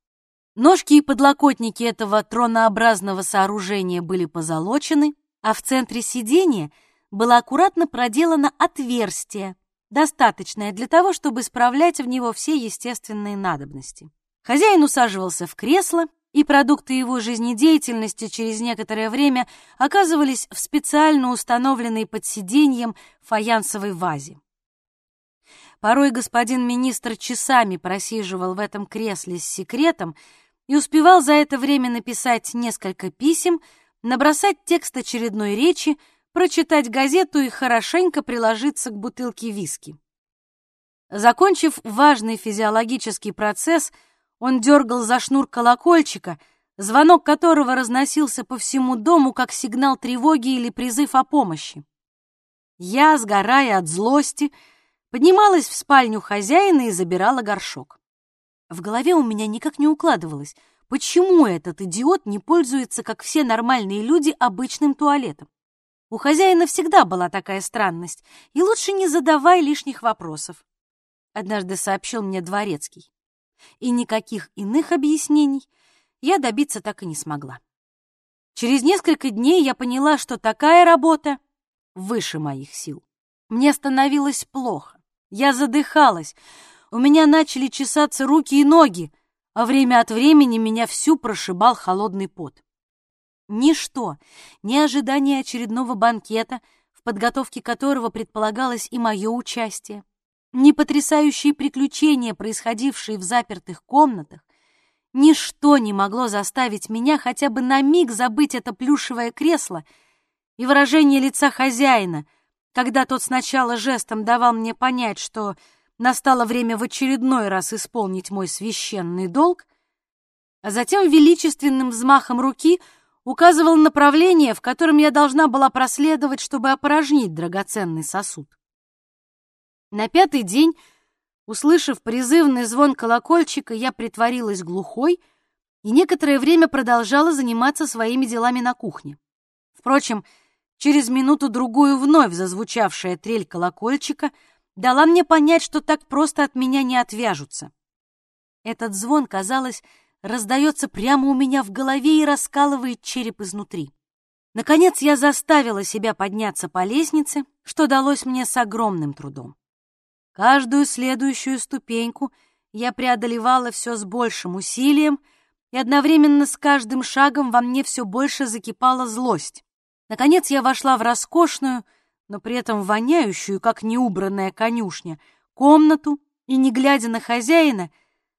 Ножки и подлокотники этого тронообразного сооружения были позолочены, а в центре сидения было аккуратно проделано отверстие, достаточное для того, чтобы справлять в него все естественные надобности. Хозяин усаживался в кресло и продукты его жизнедеятельности через некоторое время оказывались в специально установленной под сиденьем фаянсовой вазе. Порой господин министр часами просиживал в этом кресле с секретом и успевал за это время написать несколько писем, набросать текст очередной речи, прочитать газету и хорошенько приложиться к бутылке виски. Закончив важный физиологический процесс, он дергал за шнур колокольчика, звонок которого разносился по всему дому как сигнал тревоги или призыв о помощи. Я, сгорая от злости, поднималась в спальню хозяина и забирала горшок. В голове у меня никак не укладывалось, почему этот идиот не пользуется, как все нормальные люди, обычным туалетом. У хозяина всегда была такая странность, и лучше не задавай лишних вопросов. Однажды сообщил мне дворецкий. И никаких иных объяснений я добиться так и не смогла. Через несколько дней я поняла, что такая работа выше моих сил. Мне становилось плохо. Я задыхалась. У меня начали чесаться руки и ноги, а время от времени меня всю прошибал холодный пот. Ничто, ни ожидание очередного банкета, в подготовке которого предполагалось и мое участие, ни потрясающие приключения, происходившие в запертых комнатах, ничто не могло заставить меня хотя бы на миг забыть это плюшевое кресло и выражение лица хозяина, когда тот сначала жестом давал мне понять, что настало время в очередной раз исполнить мой священный долг, а затем величественным взмахом руки — указывал направление, в котором я должна была проследовать, чтобы опорожнить драгоценный сосуд. На пятый день, услышав призывный звон колокольчика, я притворилась глухой и некоторое время продолжала заниматься своими делами на кухне. Впрочем, через минуту-другую вновь зазвучавшая трель колокольчика дала мне понять, что так просто от меня не отвяжутся. Этот звон, казалось, раздается прямо у меня в голове и раскалывает череп изнутри. Наконец я заставила себя подняться по лестнице, что далось мне с огромным трудом. Каждую следующую ступеньку я преодолевала все с большим усилием, и одновременно с каждым шагом во мне все больше закипала злость. Наконец я вошла в роскошную, но при этом воняющую, как неубранная конюшня, комнату и, не глядя на хозяина,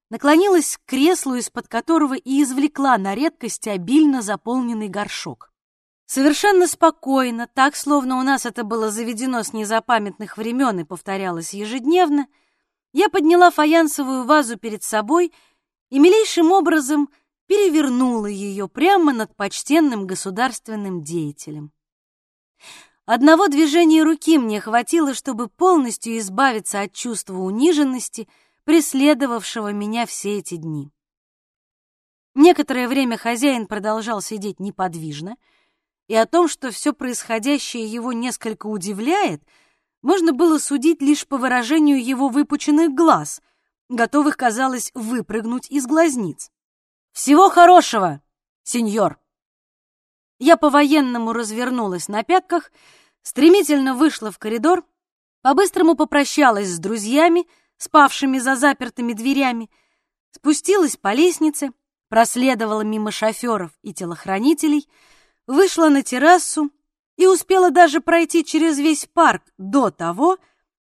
наклонилась к креслу, из-под которого и извлекла на редкость обильно заполненный горшок. Совершенно спокойно, так, словно у нас это было заведено с незапамятных времен и повторялось ежедневно, я подняла фаянсовую вазу перед собой и милейшим образом перевернула ее прямо над почтенным государственным деятелем. Одного движения руки мне хватило, чтобы полностью избавиться от чувства униженности — преследовавшего меня все эти дни. Некоторое время хозяин продолжал сидеть неподвижно, и о том, что все происходящее его несколько удивляет, можно было судить лишь по выражению его выпученных глаз, готовых, казалось, выпрыгнуть из глазниц. «Всего хорошего, сеньор!» Я по-военному развернулась на пятках, стремительно вышла в коридор, по-быстрому попрощалась с друзьями, спавшими за запертыми дверями, спустилась по лестнице, проследовала мимо шоферов и телохранителей, вышла на террасу и успела даже пройти через весь парк до того,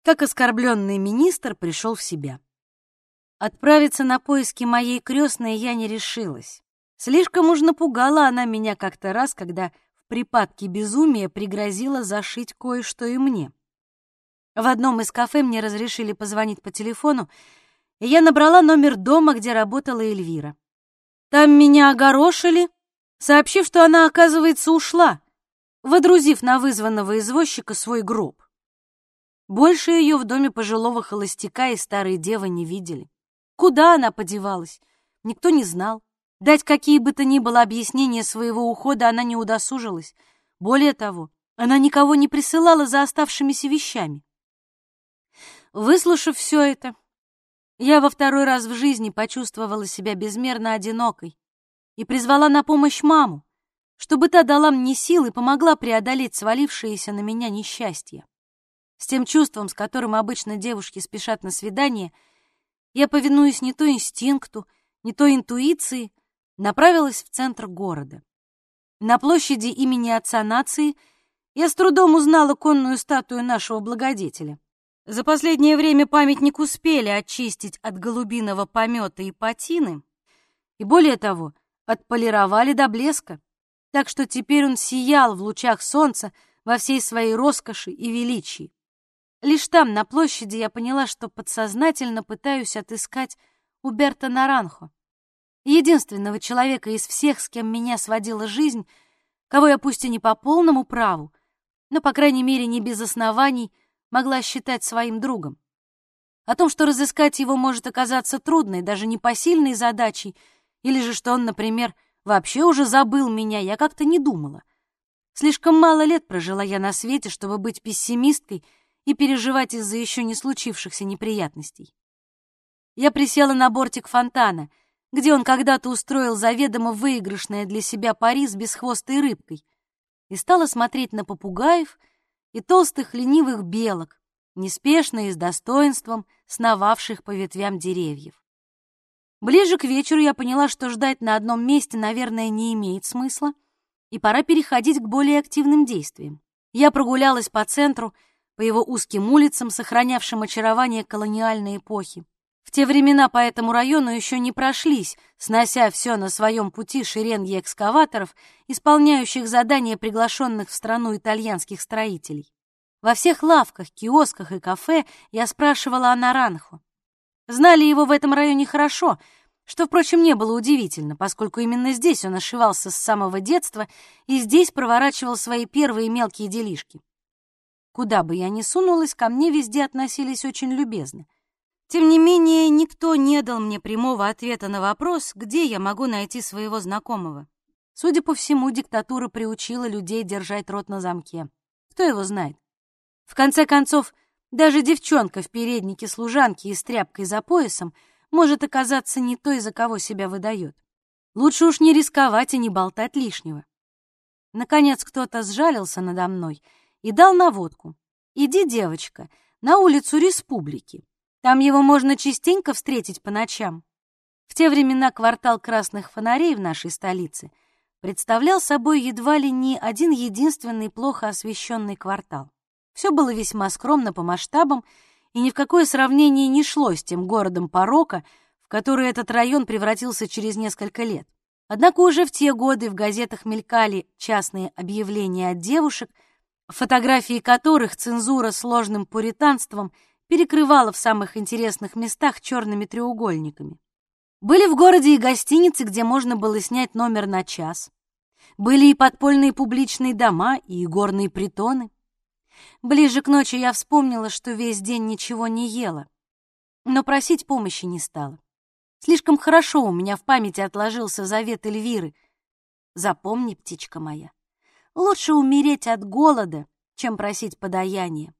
как оскорбленный министр пришел в себя. Отправиться на поиски моей крестной я не решилась. Слишком уж напугала она меня как-то раз, когда в припадке безумия пригрозила зашить кое-что и мне. В одном из кафе мне разрешили позвонить по телефону, и я набрала номер дома, где работала Эльвира. Там меня огорошили, сообщив, что она, оказывается, ушла, водрузив на вызванного извозчика свой гроб. Больше ее в доме пожилого холостяка и старой девы не видели. Куда она подевалась, никто не знал. Дать какие бы то ни было объяснения своего ухода она не удосужилась. Более того, она никого не присылала за оставшимися вещами. Выслушав все это, я во второй раз в жизни почувствовала себя безмерно одинокой и призвала на помощь маму, чтобы та дала мне сил и помогла преодолеть свалившееся на меня несчастье. С тем чувством, с которым обычно девушки спешат на свидание, я, повинуясь не то инстинкту, не то интуиции, направилась в центр города. На площади имени Отца Нации я с трудом узнала конную статую нашего благодетеля. За последнее время памятник успели очистить от голубиного помета и патины, и более того, отполировали до блеска. так что теперь он сиял в лучах солнца во всей своей роскоши и величии. Лишь там, на площади, я поняла, что подсознательно пытаюсь отыскать Уберта Наранхо, единственного человека из всех, с кем меня сводила жизнь, кого я пусть и не по полному праву, но, по крайней мере, не без оснований, могла считать своим другом. О том, что разыскать его может оказаться трудной, даже непосильной задачей, или же что он, например, вообще уже забыл меня, я как-то не думала. Слишком мало лет прожила я на свете, чтобы быть пессимисткой и переживать из-за еще не случившихся неприятностей. Я присела на бортик фонтана, где он когда-то устроил заведомо выигрышное для себя пари с бесхвостой рыбкой, и стала смотреть на попугаев и толстых ленивых белок, неспешно и с достоинством сновавших по ветвям деревьев. Ближе к вечеру я поняла, что ждать на одном месте, наверное, не имеет смысла, и пора переходить к более активным действиям. Я прогулялась по центру, по его узким улицам, сохранявшим очарование колониальной эпохи. В те времена по этому району еще не прошлись, снося все на своем пути шеренги экскаваторов, исполняющих задания приглашенных в страну итальянских строителей. Во всех лавках, киосках и кафе я спрашивала о Наранхо. Знали его в этом районе хорошо, что, впрочем, не было удивительно, поскольку именно здесь он ошивался с самого детства и здесь проворачивал свои первые мелкие делишки. Куда бы я ни сунулась, ко мне везде относились очень любезно. Тем не менее, никто не дал мне прямого ответа на вопрос, где я могу найти своего знакомого. Судя по всему, диктатура приучила людей держать рот на замке. Кто его знает? В конце концов, даже девчонка в переднике служанки и с тряпкой за поясом может оказаться не той, за кого себя выдает. Лучше уж не рисковать и не болтать лишнего. Наконец кто-то сжалился надо мной и дал наводку. «Иди, девочка, на улицу Республики. Там его можно частенько встретить по ночам». В те времена квартал красных фонарей в нашей столице представлял собой едва ли не один единственный плохо освещенный квартал. Все было весьма скромно по масштабам и ни в какое сравнение не шло с тем городом порока, в который этот район превратился через несколько лет. Однако уже в те годы в газетах мелькали частные объявления от девушек, фотографии которых цензура сложным пуританством перекрывала в самых интересных местах черными треугольниками. Были в городе и гостиницы, где можно было снять номер на час. Были и подпольные публичные дома, и горные притоны. Ближе к ночи я вспомнила, что весь день ничего не ела, но просить помощи не стала. Слишком хорошо у меня в памяти отложился завет Эльвиры. Запомни, птичка моя, лучше умереть от голода, чем просить подаяния.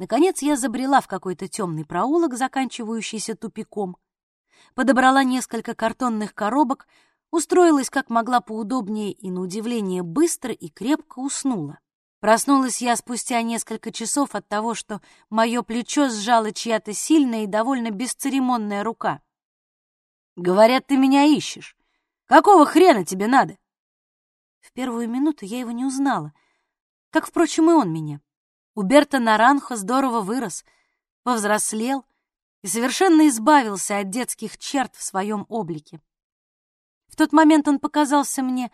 Наконец я забрела в какой-то темный проулок, заканчивающийся тупиком, подобрала несколько картонных коробок, устроилась как могла поудобнее и, на удивление, быстро и крепко уснула. Проснулась я спустя несколько часов от того, что мое плечо сжала чья-то сильная и довольно бесцеремонная рука. «Говорят, ты меня ищешь. Какого хрена тебе надо?» В первую минуту я его не узнала, как, впрочем, и он меня. Уберто Наранхо здорово вырос, повзрослел и совершенно избавился от детских черт в своем облике. В тот момент он показался мне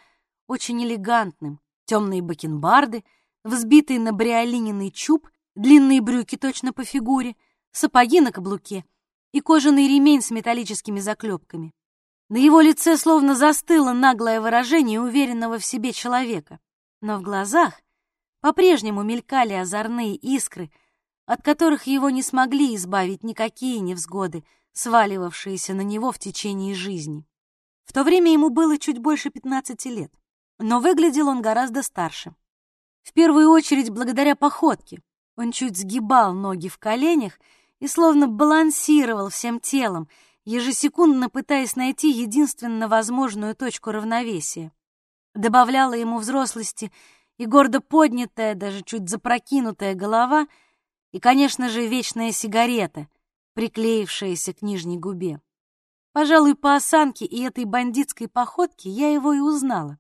очень элегантным. Темные бакенбарды — взбитый на бриолининый чуб, длинные брюки точно по фигуре, сапоги на каблуке и кожаный ремень с металлическими заклепками. На его лице словно застыло наглое выражение уверенного в себе человека, но в глазах по-прежнему мелькали озорные искры, от которых его не смогли избавить никакие невзгоды, сваливавшиеся на него в течение жизни. В то время ему было чуть больше 15 лет, но выглядел он гораздо старше. В первую очередь благодаря походке. Он чуть сгибал ноги в коленях и словно балансировал всем телом, ежесекундно пытаясь найти единственно возможную точку равновесия. Добавляла ему взрослости и гордо поднятая, даже чуть запрокинутая голова, и, конечно же, вечная сигарета, приклеившаяся к нижней губе. Пожалуй, по осанке и этой бандитской походке я его и узнала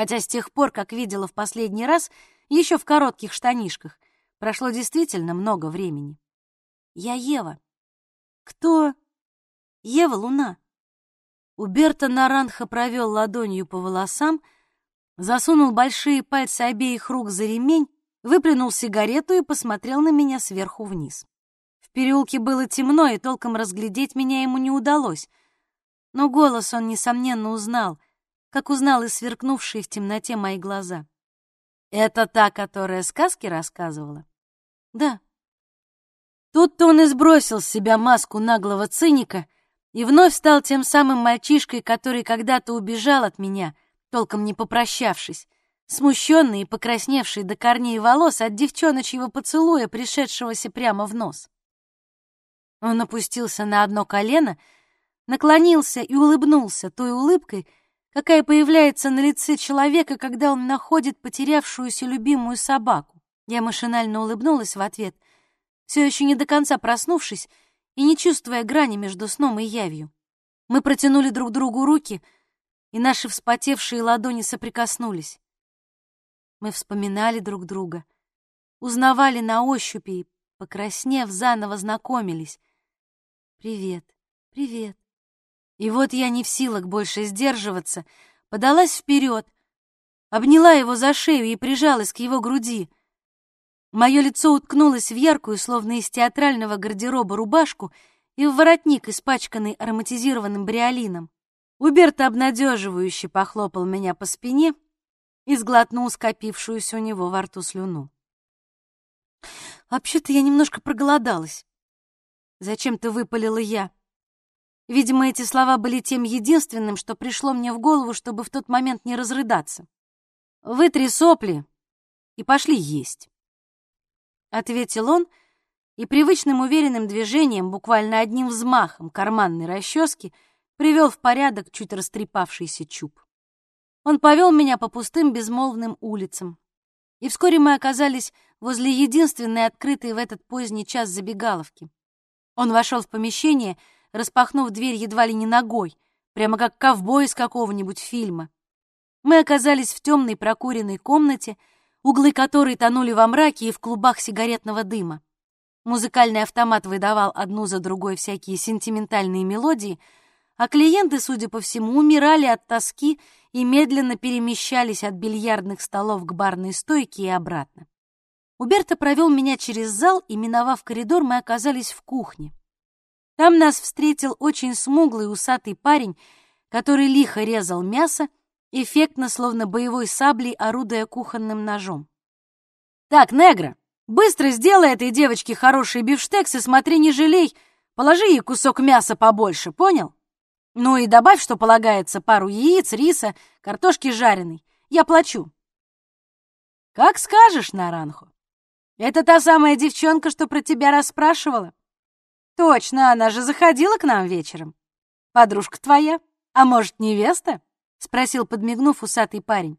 хотя с тех пор, как видела в последний раз, еще в коротких штанишках, прошло действительно много времени. Я Ева. Кто? Ева Луна. Уберто Наранха провел ладонью по волосам, засунул большие пальцы обеих рук за ремень, выплюнул сигарету и посмотрел на меня сверху вниз. В переулке было темно, и толком разглядеть меня ему не удалось. Но голос он, несомненно, узнал, как узнал и сверкнувшие в темноте мои глаза. «Это та, которая сказки рассказывала?» «Да». Тут-то он и сбросил с себя маску наглого циника и вновь стал тем самым мальчишкой, который когда-то убежал от меня, толком не попрощавшись, смущенный и покрасневший до корней волос от девчоночьего поцелуя, пришедшегося прямо в нос. Он опустился на одно колено, наклонился и улыбнулся той улыбкой, какая появляется на лице человека, когда он находит потерявшуюся любимую собаку. Я машинально улыбнулась в ответ, все еще не до конца проснувшись и не чувствуя грани между сном и явью. Мы протянули друг другу руки, и наши вспотевшие ладони соприкоснулись. Мы вспоминали друг друга, узнавали на ощупь и, покраснев, заново знакомились. «Привет, привет». И вот я не в силах больше сдерживаться, подалась вперед, обняла его за шею и прижалась к его груди. Мое лицо уткнулось в яркую, словно из театрального гардероба, рубашку и в воротник, испачканный ароматизированным бриолином. Уберто обнадеживающе похлопал меня по спине и сглотнул скопившуюся у него во рту слюну. «Вообще-то я немножко проголодалась», Зачем-то выпалила я. Видимо, эти слова были тем единственным, что пришло мне в голову, чтобы в тот момент не разрыдаться. «Вытри сопли и пошли есть», — ответил он, и привычным уверенным движением, буквально одним взмахом карманной расчески, привел в порядок чуть растрепавшийся чуб. Он повел меня по пустым безмолвным улицам, и вскоре мы оказались возле единственной открытой в этот поздний час забегаловки. Он вошел в помещение, распахнув дверь едва ли не ногой, прямо как ковбой из какого-нибудь фильма. Мы оказались в темной прокуренной комнате, углы которой тонули во мраке и в клубах сигаретного дыма. Музыкальный автомат выдавал одну за другой всякие сентиментальные мелодии, а клиенты, судя по всему, умирали от тоски и медленно перемещались от бильярдных столов к барной стойке и обратно. Уберто провел меня через зал, и, миновав коридор, мы оказались в кухне. Там нас встретил очень смуглый усатый парень, который лихо резал мясо, эффектно, словно боевой саблей, орудуя кухонным ножом. «Так, негра, быстро сделай этой девочке хороший бифштекс и смотри, не жалей, положи ей кусок мяса побольше, понял? Ну и добавь, что полагается, пару яиц, риса, картошки жареной. Я плачу». «Как скажешь, Наранхо». Это та самая девчонка, что про тебя расспрашивала? Точно, она же заходила к нам вечером. Подружка твоя? А может, невеста? Спросил, подмигнув, усатый парень.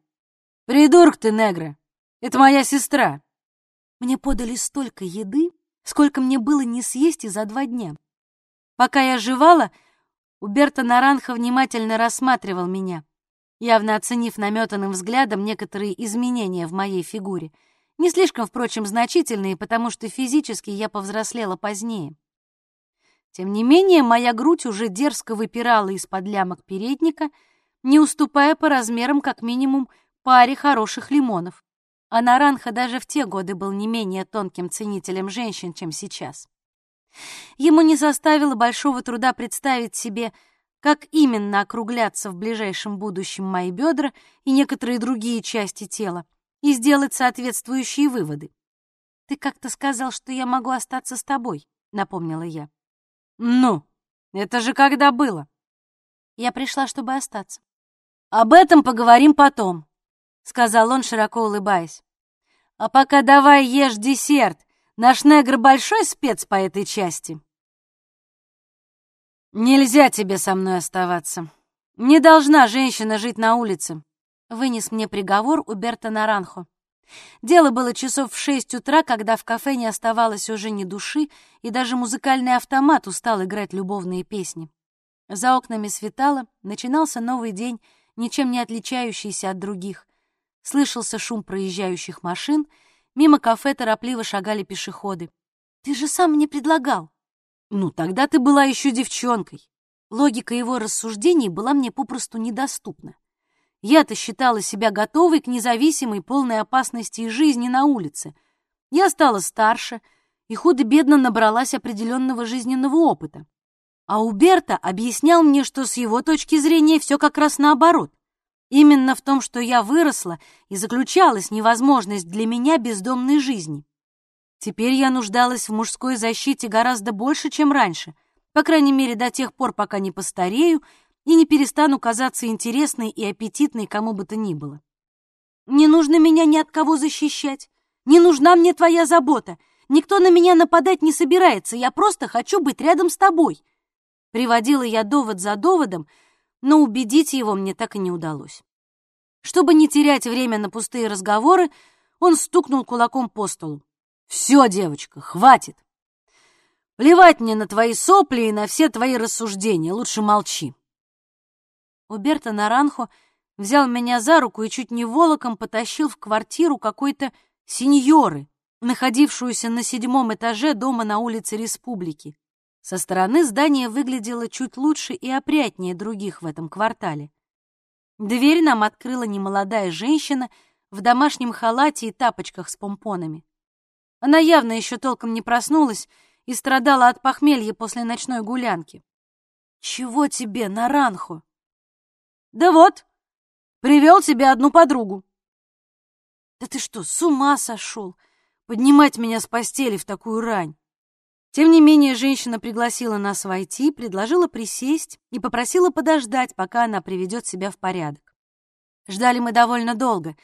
Придурок ты, негра. Это моя сестра. Мне подали столько еды, сколько мне было не съесть и за два дня. Пока я жевала, Уберто Наранха внимательно рассматривал меня, явно оценив наметанным взглядом некоторые изменения в моей фигуре — не слишком, впрочем, значительные, потому что физически я повзрослела позднее. Тем не менее, моя грудь уже дерзко выпирала из-под лямок передника, не уступая по размерам как минимум паре хороших лимонов. А Наранха даже в те годы был не менее тонким ценителем женщин, чем сейчас. Ему не составило большого труда представить себе, как именно округлятся в ближайшем будущем мои бедра и некоторые другие части тела, и сделать соответствующие выводы. «Ты как-то сказал, что я могу остаться с тобой», — напомнила я. «Ну, это же когда было?» Я пришла, чтобы остаться. «Об этом поговорим потом», — сказал он, широко улыбаясь. «А пока давай ешь десерт. Наш негр большой спец по этой части». «Нельзя тебе со мной оставаться. Не должна женщина жить на улице вынес мне приговор Уберто Наранхо. Дело было часов в шесть утра, когда в кафе не оставалось уже ни души, и даже музыкальный автомат устал играть любовные песни. За окнами светало, начинался новый день, ничем не отличающийся от других. Слышался шум проезжающих машин, мимо кафе торопливо шагали пешеходы. «Ты же сам мне предлагал!» «Ну, тогда ты была еще девчонкой!» Логика его рассуждений была мне попросту недоступна. Я-то считала себя готовой к независимой, полной опасности и жизни на улице. Я стала старше и худо-бедно набралась определенного жизненного опыта. А Уберта объяснял мне, что с его точки зрения все как раз наоборот. Именно в том, что я выросла, и заключалась невозможность для меня бездомной жизни. Теперь я нуждалась в мужской защите гораздо больше, чем раньше, по крайней мере, до тех пор, пока не постарею и не перестану казаться интересной и аппетитной кому бы то ни было. Не нужно меня ни от кого защищать, не нужна мне твоя забота, никто на меня нападать не собирается, я просто хочу быть рядом с тобой. Приводила я довод за доводом, но убедить его мне так и не удалось. Чтобы не терять время на пустые разговоры, он стукнул кулаком по столу. «Все, девочка, хватит! Плевать мне на твои сопли и на все твои рассуждения, лучше молчи. Уберто Наранхо взял меня за руку и чуть не волоком потащил в квартиру какой-то сеньоры, находившуюся на седьмом этаже дома на улице Республики. Со стороны здание выглядело чуть лучше и опрятнее других в этом квартале. Дверь нам открыла немолодая женщина в домашнем халате и тапочках с помпонами. Она явно еще толком не проснулась и страдала от похмелья после ночной гулянки. «Чего тебе, Наранхо?» Да вот, привел тебе одну подругу. Да ты что, с ума сошел? Поднимать меня с постели в такую рань. Тем не менее, женщина пригласила нас войти, предложила присесть и попросила подождать, пока она приведет себя в порядок. Ждали мы довольно долго.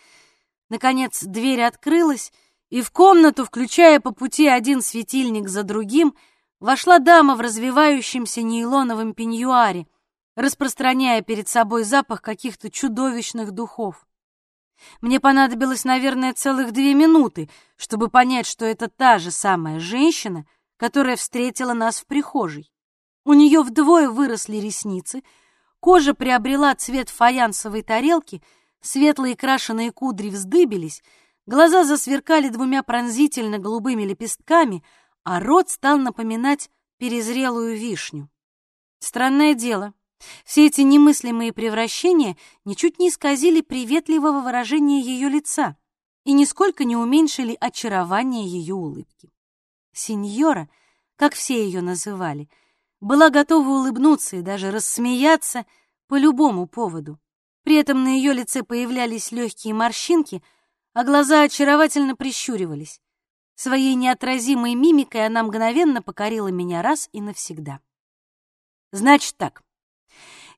Наконец, дверь открылась, и в комнату, включая по пути один светильник за другим, вошла дама в развивающемся нейлоновом пеньюаре — распространяя перед собой запах каких-то чудовищных духов. Мне понадобилось, наверное, целых две минуты, чтобы понять, что это та же самая женщина, которая встретила нас в прихожей. У нее вдвое выросли ресницы, кожа приобрела цвет фаянсовой тарелки, светлые крашеные кудри вздыбились, глаза засверкали двумя пронзительно голубыми лепестками, а рот стал напоминать перезрелую вишню. Странное дело, все эти немыслимые превращения ничуть не исказили приветливого выражения ее лица и нисколько не уменьшили очарование ее улыбки. Сеньора, как все ее называли, была готова улыбнуться и даже рассмеяться по любому поводу. При этом на ее лице появлялись легкие морщинки, а глаза очаровательно прищуривались. Своей неотразимой мимикой она мгновенно покорила меня раз и навсегда. «Значит так,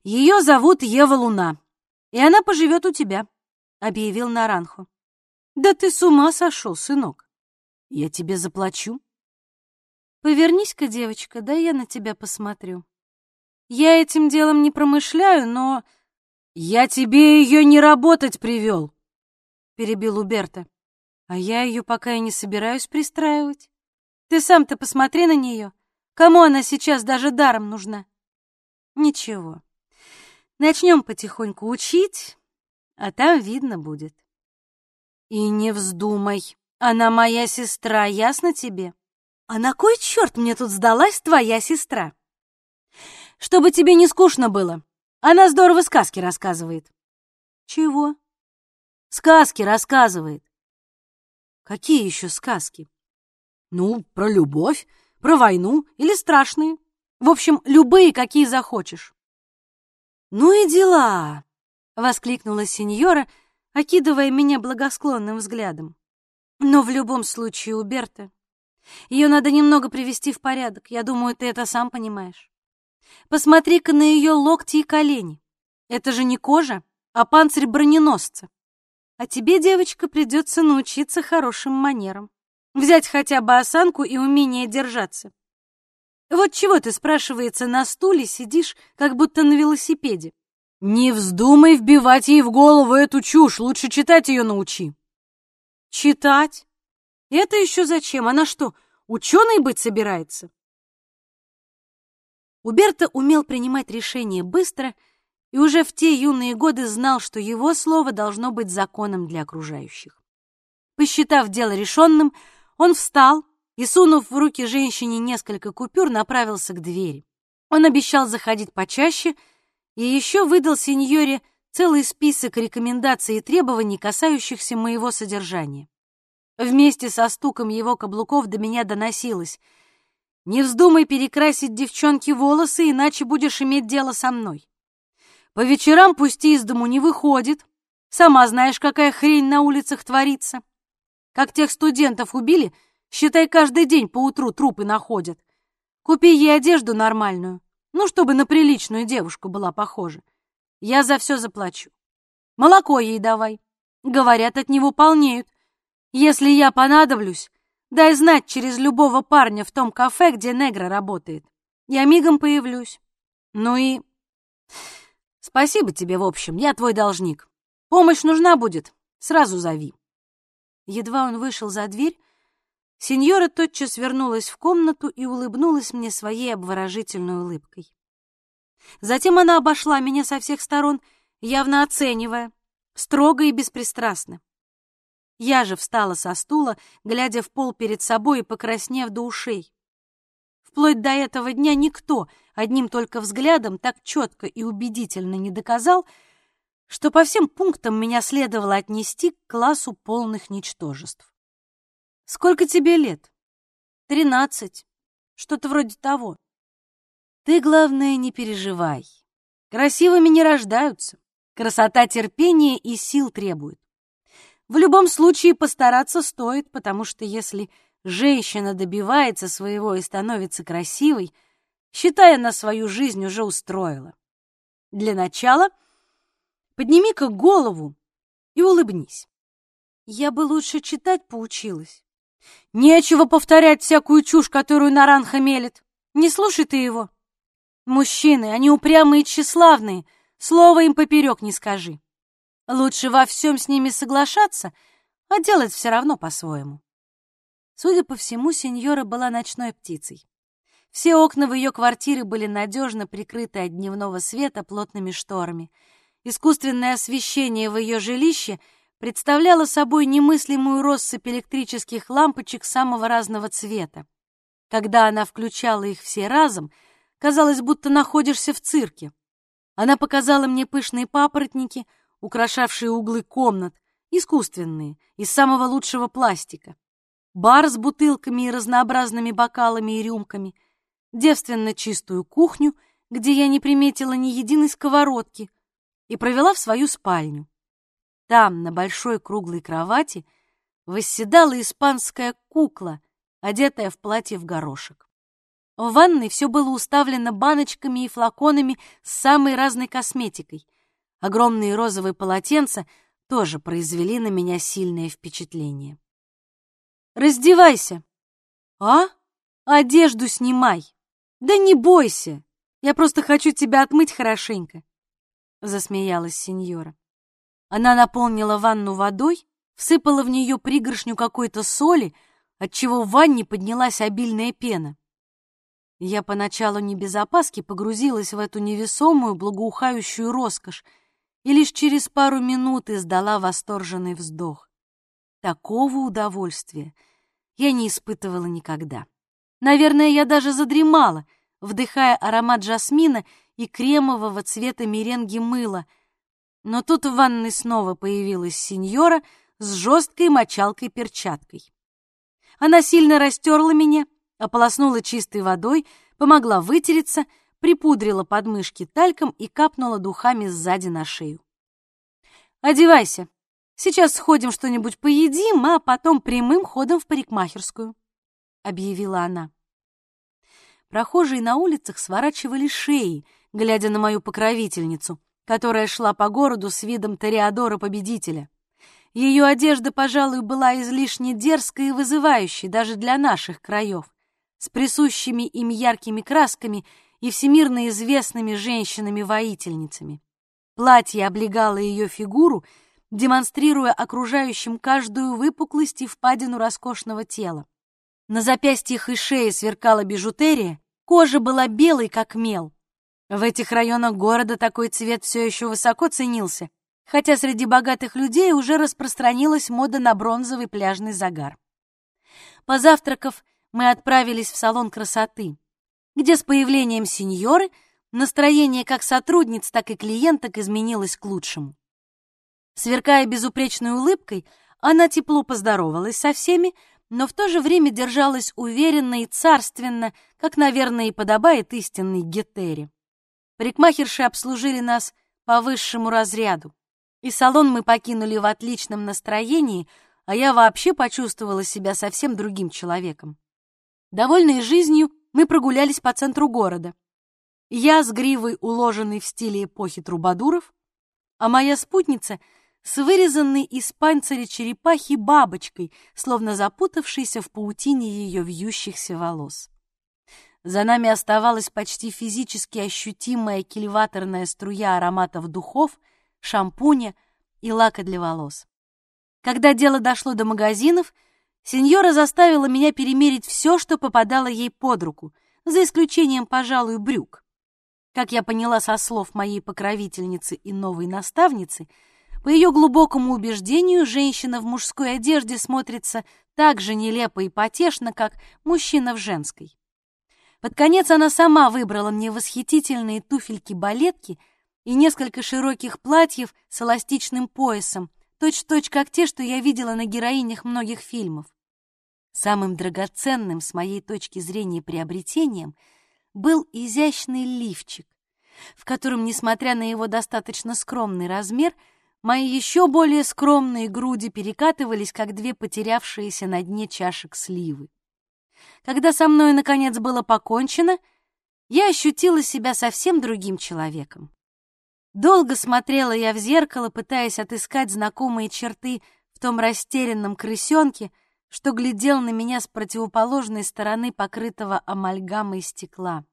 ее зовут Ева Луна, и она поживет у тебя», — объявил Наранху. «Да ты с ума сошел, сынок. Я тебе заплачу». «Повернись-ка, девочка, да я на тебя посмотрю. Я этим делом не промышляю, но...» «Я тебе ее не работать привел», — перебил Уберта. «А я ее пока и не собираюсь пристраивать. Ты сам-то посмотри на нее. Кому она сейчас даже даром нужна?» «Ничего, Начнем потихоньку учить, а там видно будет. И не вздумай, она моя сестра, ясно тебе? А на кой черт мне тут сдалась твоя сестра? Чтобы тебе не скучно было. Она здорово сказки рассказывает. Чего? Сказки рассказывает. Какие еще сказки? Ну, про любовь, про войну или страшные. В общем, любые, какие захочешь. «Ну и дела!» — воскликнула сеньора, окидывая меня благосклонным взглядом. «Но в любом случае у Берты ее надо немного привести в порядок. Я думаю, ты это сам понимаешь. Посмотри-ка на ее локти и колени. Это же не кожа, а панцирь броненосца. А тебе, девочка, придется научиться хорошим манерам. Взять хотя бы осанку и умение держаться. Вот чего ты, спрашивается, на стуле сидишь, как будто на велосипеде? Не вздумай вбивать ей в голову эту чушь, лучше читать ее научи. Читать? Это еще зачем? Она что, ученой быть собирается? Уберто умел принимать решения быстро и уже в те юные годы знал, что его слово должно быть законом для окружающих. Посчитав дело решенным, он встал, и, сунув в руки женщине несколько купюр, направился к двери. Он обещал заходить почаще и еще выдал сеньоре целый список рекомендаций и требований, касающихся моего содержания. Вместе со стуком его каблуков до меня доносилось. «Не вздумай перекрасить девчонке волосы, иначе будешь иметь дело со мной. По вечерам пусти из дому не выходит. Сама знаешь, какая хрень на улицах творится. Как тех студентов убили, считай, каждый день поутру трупы находят. Купи ей одежду нормальную, ну, чтобы на приличную девушку была похожа. Я за все заплачу. Молоко ей давай. Говорят, от него полнеют. Если я понадоблюсь, дай знать через любого парня в том кафе, где негра работает. Я мигом появлюсь. Ну и... Спасибо тебе, в общем, я твой должник. Помощь нужна будет, сразу зови. Едва он вышел за дверь, сеньора тотчас вернулась в комнату и улыбнулась мне своей обворожительной улыбкой. Затем она обошла меня со всех сторон, явно оценивая, строго и беспристрастно. Я же встала со стула, глядя в пол перед собой и покраснев до ушей. Вплоть до этого дня никто одним только взглядом так четко и убедительно не доказал, что по всем пунктам меня следовало отнести к классу полных ничтожеств. «Сколько тебе лет?» «Тринадцать. Что-то вроде того». «Ты, главное, не переживай. Красивыми не рождаются. Красота терпения и сил требует. В любом случае постараться стоит, потому что если женщина добивается своего и становится красивой, считая на свою жизнь уже устроила. Для начала подними-ка голову и улыбнись. Я бы лучше читать поучилась. Нечего повторять всякую чушь, которую Наранха мелет. Не слушай ты его. Мужчины, они упрямые и тщеславные, слова им поперек не скажи. Лучше во всем с ними соглашаться, а делать все равно по-своему. Судя по всему, сеньора была ночной птицей. Все окна в ее квартире были надежно прикрыты от дневного света плотными шторами. Искусственное освещение в ее жилище представляло собой немыслимую россыпь электрических лампочек самого разного цвета. Когда она включала их все разом, казалось, будто находишься в цирке. Она показала мне пышные папоротники, украшавшие углы комнат, искусственные, из самого лучшего пластика бар с бутылками и разнообразными бокалами и рюмками, девственно чистую кухню, где я не приметила ни единой сковородки, и провела в свою спальню. Там, на большой круглой кровати, восседала испанская кукла, одетая в платье в горошек. В ванной все было уставлено баночками и флаконами с самой разной косметикой. Огромные розовые полотенца тоже произвели на меня сильное впечатление. Раздевайся. А? Одежду снимай. Да не бойся. Я просто хочу тебя отмыть хорошенько. Засмеялась сеньора. Она наполнила ванну водой, всыпала в нее пригоршню какой-то соли, отчего в ванне поднялась обильная пена. Я поначалу не без опаски погрузилась в эту невесомую, благоухающую роскошь и лишь через пару минут издала восторженный вздох. Такого удовольствия я не испытывала никогда. Наверное, я даже задремала, вдыхая аромат жасмина и кремового цвета меренги мыла. Но тут в ванной снова появилась сеньора с жесткой мочалкой-перчаткой. Она сильно растерла меня, ополоснула чистой водой, помогла вытереться, припудрила подмышки тальком и капнула духами сзади на шею. «Одевайся», Сейчас сходим что-нибудь поедим, а потом прямым ходом в парикмахерскую», — объявила она. Прохожие на улицах сворачивали шеи, глядя на мою покровительницу, которая шла по городу с видом Тореадора-победителя. Ее одежда, пожалуй, была излишне дерзкой и вызывающей даже для наших краев, с присущими им яркими красками и всемирно известными женщинами-воительницами. Платье облегало ее фигуру — демонстрируя окружающим каждую выпуклость и впадину роскошного тела. На запястьях и шее сверкала бижутерия, кожа была белой, как мел. В этих районах города такой цвет все еще высоко ценился, хотя среди богатых людей уже распространилась мода на бронзовый пляжный загар. Позавтракав, мы отправились в салон красоты, где с появлением сеньоры настроение как сотрудниц, так и клиенток изменилось к лучшему. Сверкая безупречной улыбкой, она тепло поздоровалась со всеми, но в то же время держалась уверенно и царственно, как, наверное, и подобает истинной Гетере. Парикмахерши обслужили нас по высшему разряду, и салон мы покинули в отличном настроении, а я вообще почувствовала себя совсем другим человеком. Довольные жизнью, мы прогулялись по центру города. Я с гривой, уложенной в стиле эпохи трубадуров, а моя спутница — с вырезанной из панциря черепахи бабочкой, словно запутавшейся в паутине ее вьющихся волос. За нами оставалась почти физически ощутимая кильваторная струя ароматов духов, шампуня и лака для волос. Когда дело дошло до магазинов, сеньора заставила меня перемерить все, что попадало ей под руку, за исключением, пожалуй, брюк. Как я поняла со слов моей покровительницы и новой наставницы — по ее глубокому убеждению, женщина в мужской одежде смотрится так же нелепо и потешно, как мужчина в женской. Под конец она сама выбрала мне восхитительные туфельки-балетки и несколько широких платьев с эластичным поясом, точь-в-точь -точь как те, что я видела на героинях многих фильмов. Самым драгоценным с моей точки зрения приобретением был изящный лифчик, в котором, несмотря на его достаточно скромный размер, Мои еще более скромные груди перекатывались, как две потерявшиеся на дне чашек сливы. Когда со мной, наконец, было покончено, я ощутила себя совсем другим человеком. Долго смотрела я в зеркало, пытаясь отыскать знакомые черты в том растерянном крысенке, что глядел на меня с противоположной стороны покрытого амальгамой стекла.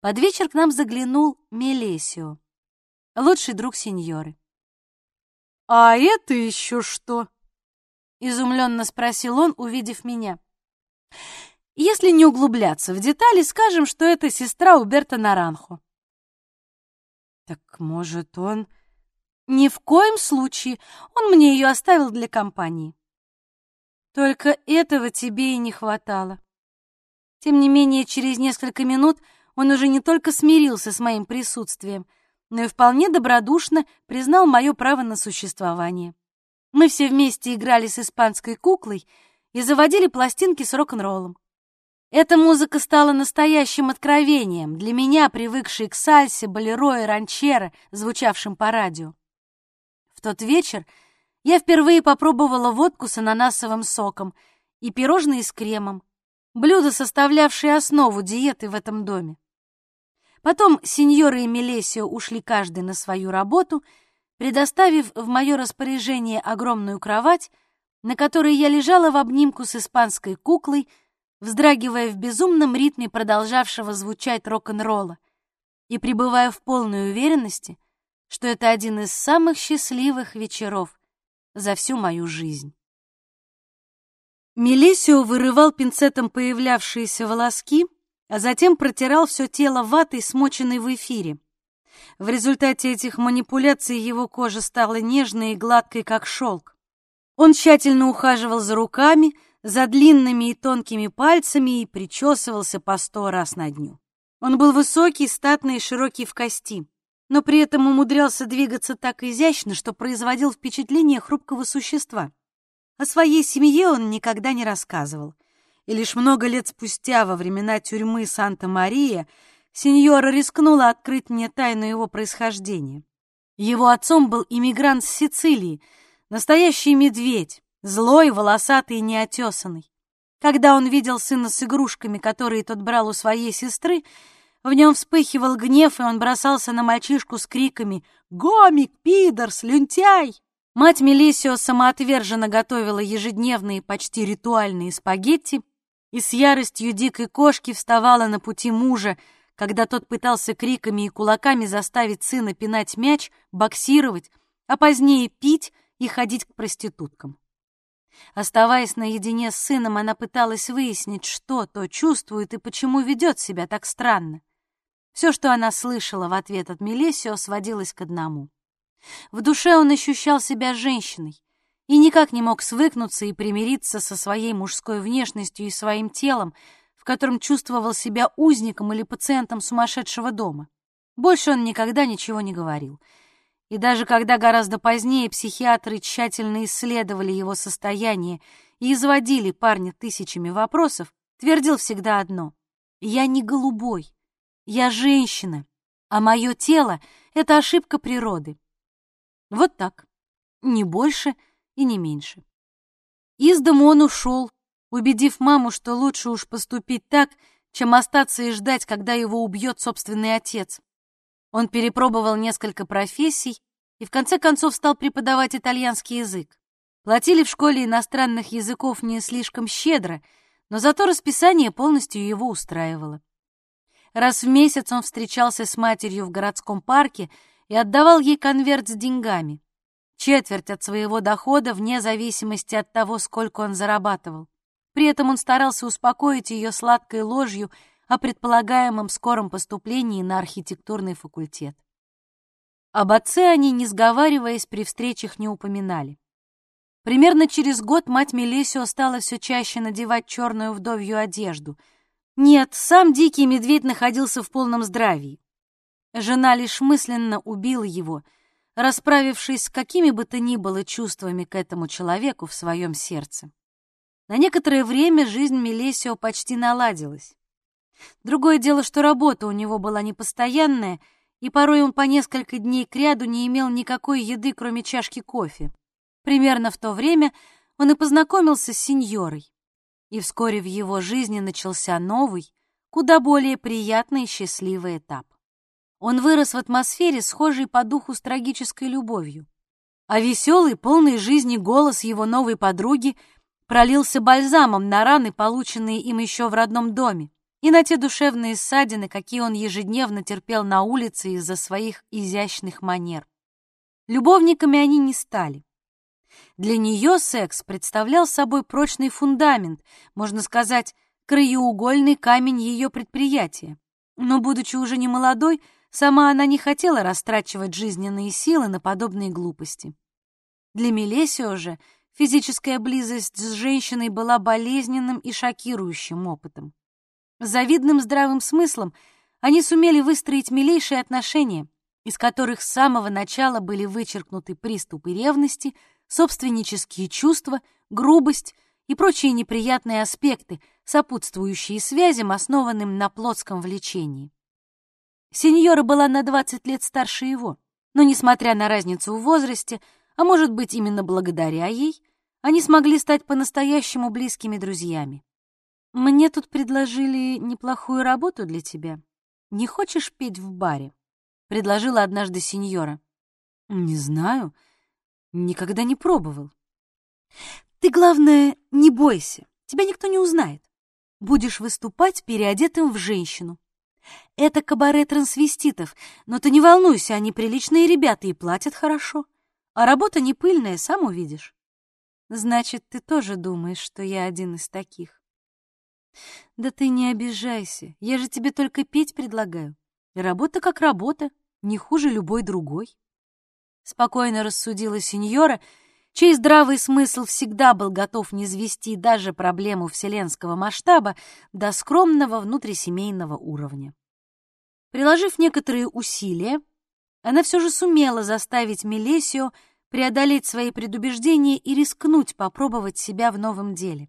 Под вечер к нам заглянул Мелесио, лучший друг сеньоры. «А это еще что?» — изумленно спросил он, увидев меня. «Если не углубляться в детали, скажем, что это сестра Уберта Наранхо». «Так, может, он...» «Ни в коем случае. Он мне ее оставил для компании». «Только этого тебе и не хватало». Тем не менее, через несколько минут он уже не только смирился с моим присутствием — но и вполне добродушно признал мое право на существование. Мы все вместе играли с испанской куклой и заводили пластинки с рок-н-роллом. Эта музыка стала настоящим откровением для меня, привыкшей к сальсе, болеро и ранчеро, звучавшим по радио. В тот вечер я впервые попробовала водку с ананасовым соком и пирожные с кремом, блюдо, составлявшее основу диеты в этом доме. Потом сеньоры и Мелесио ушли каждый на свою работу, предоставив в мое распоряжение огромную кровать, на которой я лежала в обнимку с испанской куклой, вздрагивая в безумном ритме продолжавшего звучать рок-н-ролла и пребывая в полной уверенности, что это один из самых счастливых вечеров за всю мою жизнь. Мелесио вырывал пинцетом появлявшиеся волоски, а затем протирал все тело ватой, смоченной в эфире. В результате этих манипуляций его кожа стала нежной и гладкой, как шелк. Он тщательно ухаживал за руками, за длинными и тонкими пальцами и причесывался по сто раз на дню. Он был высокий, статный и широкий в кости, но при этом умудрялся двигаться так изящно, что производил впечатление хрупкого существа. О своей семье он никогда не рассказывал — и лишь много лет спустя, во времена тюрьмы Санта-Мария, сеньора рискнула открыть мне тайну его происхождения. Его отцом был иммигрант с Сицилии, настоящий медведь, злой, волосатый и неотесанный. Когда он видел сына с игрушками, которые тот брал у своей сестры, в нем вспыхивал гнев, и он бросался на мальчишку с криками «Гомик! Пидорс! Люнтяй!». Мать Мелисио самоотверженно готовила ежедневные, почти ритуальные спагетти, и с яростью дикой кошки вставала на пути мужа, когда тот пытался криками и кулаками заставить сына пинать мяч, боксировать, а позднее пить и ходить к проституткам. Оставаясь наедине с сыном, она пыталась выяснить, что то чувствует и почему ведет себя так странно. Все, что она слышала в ответ от Мелесио, сводилось к одному. В душе он ощущал себя женщиной, и никак не мог свыкнуться и примириться со своей мужской внешностью и своим телом, в котором чувствовал себя узником или пациентом сумасшедшего дома. Больше он никогда ничего не говорил. И даже когда гораздо позднее психиатры тщательно исследовали его состояние и изводили парня тысячами вопросов, твердил всегда одно — «Я не голубой, я женщина, а мое тело — это ошибка природы». Вот так, не больше и не меньше. Из дому он ушел, убедив маму, что лучше уж поступить так, чем остаться и ждать, когда его убьет собственный отец. Он перепробовал несколько профессий и в конце концов стал преподавать итальянский язык. Платили в школе иностранных языков не слишком щедро, но зато расписание полностью его устраивало. Раз в месяц он встречался с матерью в городском парке и отдавал ей конверт с деньгами. Четверть от своего дохода вне зависимости от того, сколько он зарабатывал. При этом он старался успокоить ее сладкой ложью о предполагаемом скором поступлении на архитектурный факультет. Об отце они, не сговариваясь, при встречах не упоминали. Примерно через год мать Мелесио стала все чаще надевать черную вдовью одежду. Нет, сам дикий медведь находился в полном здравии. Жена лишь мысленно убила его, расправившись с какими бы то ни было чувствами к этому человеку в своем сердце. На некоторое время жизнь Мелесио почти наладилась. Другое дело, что работа у него была непостоянная, и порой он по несколько дней кряду не имел никакой еды, кроме чашки кофе. Примерно в то время он и познакомился с сеньорой. И вскоре в его жизни начался новый, куда более приятный и счастливый этап. Он вырос в атмосфере, схожей по духу с трагической любовью. А веселый, полный жизни голос его новой подруги пролился бальзамом на раны, полученные им еще в родном доме, и на те душевные ссадины, какие он ежедневно терпел на улице из-за своих изящных манер. Любовниками они не стали. Для нее секс представлял собой прочный фундамент, можно сказать, краеугольный камень ее предприятия. Но, будучи уже не молодой, сама она не хотела растрачивать жизненные силы на подобные глупости. Для Мелесио же физическая близость с женщиной была болезненным и шокирующим опытом. Завидным здравым смыслом они сумели выстроить милейшие отношения, из которых с самого начала были вычеркнуты приступы ревности — собственнические чувства, грубость и прочие неприятные аспекты, сопутствующие связям, основанным на плотском влечении. Сеньора была на 20 лет старше его, но, несмотря на разницу в возрасте, а может быть именно благодаря ей, они смогли стать по-настоящему близкими друзьями. «Мне тут предложили неплохую работу для тебя. Не хочешь петь в баре?» — предложила однажды сеньора. «Не знаю», Никогда не пробовал. Ты, главное, не бойся, тебя никто не узнает. Будешь выступать переодетым в женщину. Это кабаре трансвеститов, но ты не волнуйся, они приличные ребята и платят хорошо. А работа не пыльная, сам увидишь. Значит, ты тоже думаешь, что я один из таких. Да ты не обижайся, я же тебе только петь предлагаю. Работа как работа, не хуже любой другой спокойно рассудила сеньора, чей здравый смысл всегда был готов низвести даже проблему вселенского масштаба до скромного внутрисемейного уровня. Приложив некоторые усилия, она все же сумела заставить Мелесио преодолеть свои предубеждения и рискнуть попробовать себя в новом деле.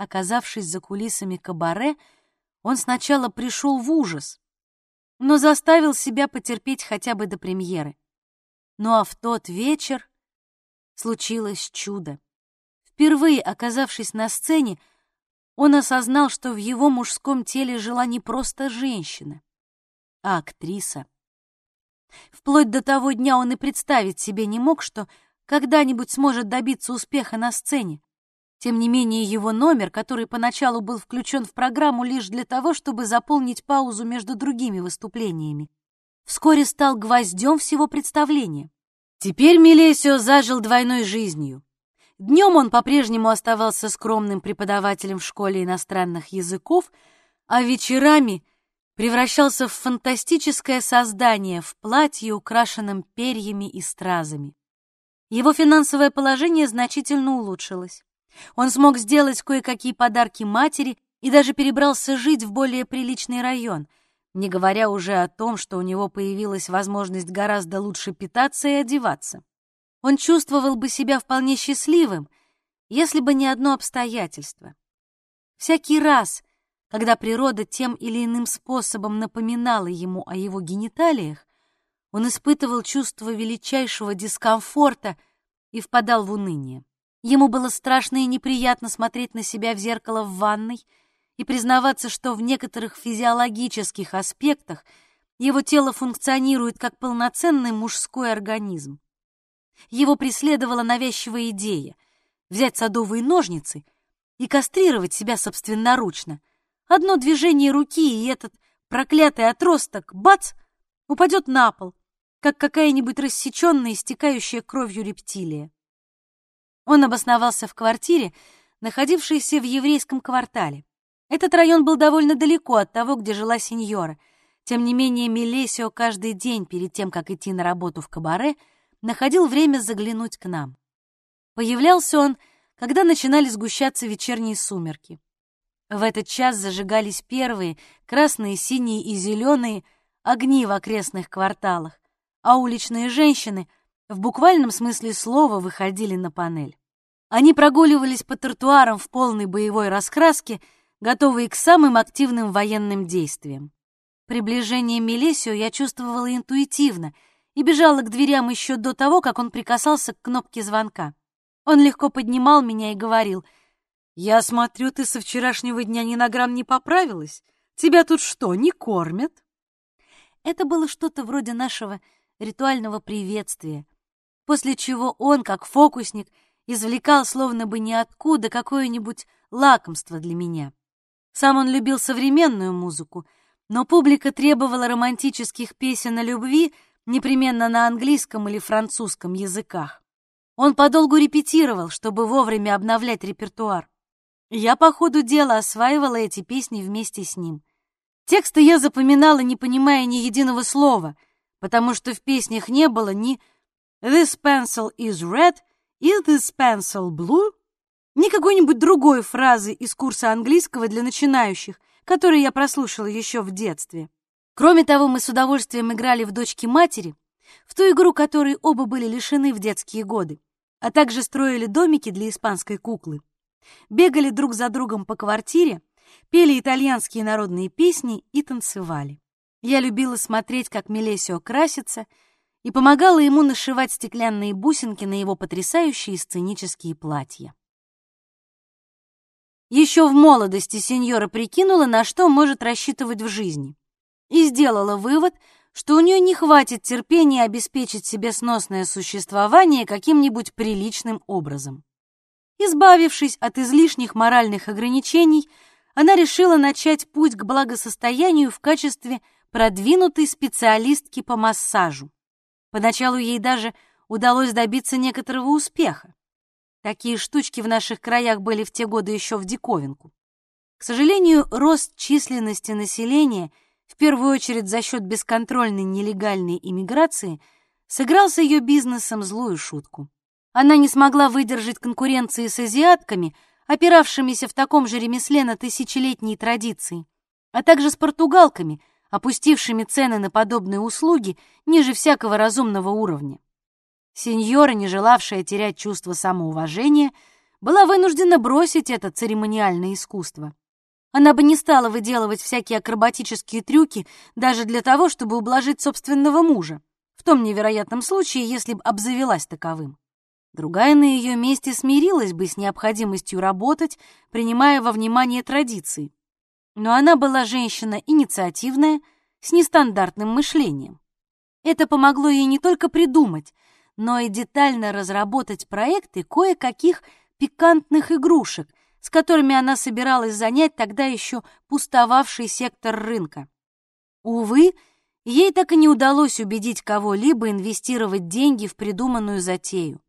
Оказавшись за кулисами кабаре, он сначала пришел в ужас, но заставил себя потерпеть хотя бы до премьеры. Ну а в тот вечер случилось чудо. Впервые оказавшись на сцене, он осознал, что в его мужском теле жила не просто женщина, а актриса. Вплоть до того дня он и представить себе не мог, что когда-нибудь сможет добиться успеха на сцене. Тем не менее, его номер, который поначалу был включен в программу лишь для того, чтобы заполнить паузу между другими выступлениями, вскоре стал гвоздем всего представления. Теперь Милесио зажил двойной жизнью. Днем он по-прежнему оставался скромным преподавателем в школе иностранных языков, а вечерами превращался в фантастическое создание в платье, украшенном перьями и стразами. Его финансовое положение значительно улучшилось. Он смог сделать кое-какие подарки матери и даже перебрался жить в более приличный район — не говоря уже о том, что у него появилась возможность гораздо лучше питаться и одеваться. Он чувствовал бы себя вполне счастливым, если бы не одно обстоятельство. Всякий раз, когда природа тем или иным способом напоминала ему о его гениталиях, он испытывал чувство величайшего дискомфорта и впадал в уныние. Ему было страшно и неприятно смотреть на себя в зеркало в ванной и признаваться, что в некоторых физиологических аспектах его тело функционирует как полноценный мужской организм. Его преследовала навязчивая идея взять садовые ножницы и кастрировать себя собственноручно. Одно движение руки, и этот проклятый отросток, бац, упадет на пол, как какая-нибудь рассеченная, истекающая кровью рептилия. Он обосновался в квартире, находившейся в еврейском квартале. Этот район был довольно далеко от того, где жила сеньора. Тем не менее, Мелесио каждый день перед тем, как идти на работу в кабаре, находил время заглянуть к нам. Появлялся он, когда начинали сгущаться вечерние сумерки. В этот час зажигались первые красные, синие и зеленые огни в окрестных кварталах, а уличные женщины в буквальном смысле слова выходили на панель. Они прогуливались по тротуарам в полной боевой раскраске, готовые к самым активным военным действиям. Приближение Мелесио я чувствовала интуитивно и бежала к дверям еще до того, как он прикасался к кнопке звонка. Он легко поднимал меня и говорил, «Я смотрю, ты со вчерашнего дня ни на грамм не поправилась. Тебя тут что, не кормят?» Это было что-то вроде нашего ритуального приветствия, после чего он, как фокусник, извлекал словно бы ниоткуда какое-нибудь лакомство для меня. Сам он любил современную музыку, но публика требовала романтических песен о любви непременно на английском или французском языках. Он подолгу репетировал, чтобы вовремя обновлять репертуар. Я по ходу дела осваивала эти песни вместе с ним. Тексты я запоминала, не понимая ни единого слова — потому что в песнях не было ни «This pencil is red» и «This pencil blue», ни какой-нибудь другой фразы из курса английского для начинающих, который я прослушала еще в детстве. Кроме того, мы с удовольствием играли в «Дочки матери», в ту игру, которой оба были лишены в детские годы, а также строили домики для испанской куклы. Бегали друг за другом по квартире, пели итальянские народные песни и танцевали. Я любила смотреть, как Мелесио красится, и помогала ему нашивать стеклянные бусинки на его потрясающие сценические платья. Еще в молодости сеньора прикинула, на что может рассчитывать в жизни, и сделала вывод, что у нее не хватит терпения обеспечить себе сносное существование каким-нибудь приличным образом. Избавившись от излишних моральных ограничений, она решила начать путь к благосостоянию в качестве продвинутой специалистки по массажу. Поначалу ей даже удалось добиться некоторого успеха. Такие штучки в наших краях были в те годы еще в диковинку. К сожалению, рост численности населения, в первую очередь за счет бесконтрольной нелегальной иммиграции, сыграл с ее бизнесом злую шутку. Она не смогла выдержать конкуренции с азиатками, опиравшимися в таком же ремесле на тысячелетние традиции, а также с португалками, опустившими цены на подобные услуги ниже всякого разумного уровня. Сеньора, не желавшая терять чувство самоуважения, была вынуждена бросить это церемониальное искусство. Она бы не стала выделывать всякие акробатические трюки даже для того, чтобы ублажить собственного мужа, в том невероятном случае, если бы обзавелась таковым. Другая на ее месте смирилась бы с необходимостью работать, принимая во внимание традиции но она была женщина инициативная, с нестандартным мышлением. Это помогло ей не только придумать, но и детально разработать проекты кое-каких пикантных игрушек, с которыми она собиралась занять тогда еще пустовавший сектор рынка. Увы, ей так и не удалось убедить кого-либо инвестировать деньги в придуманную затею.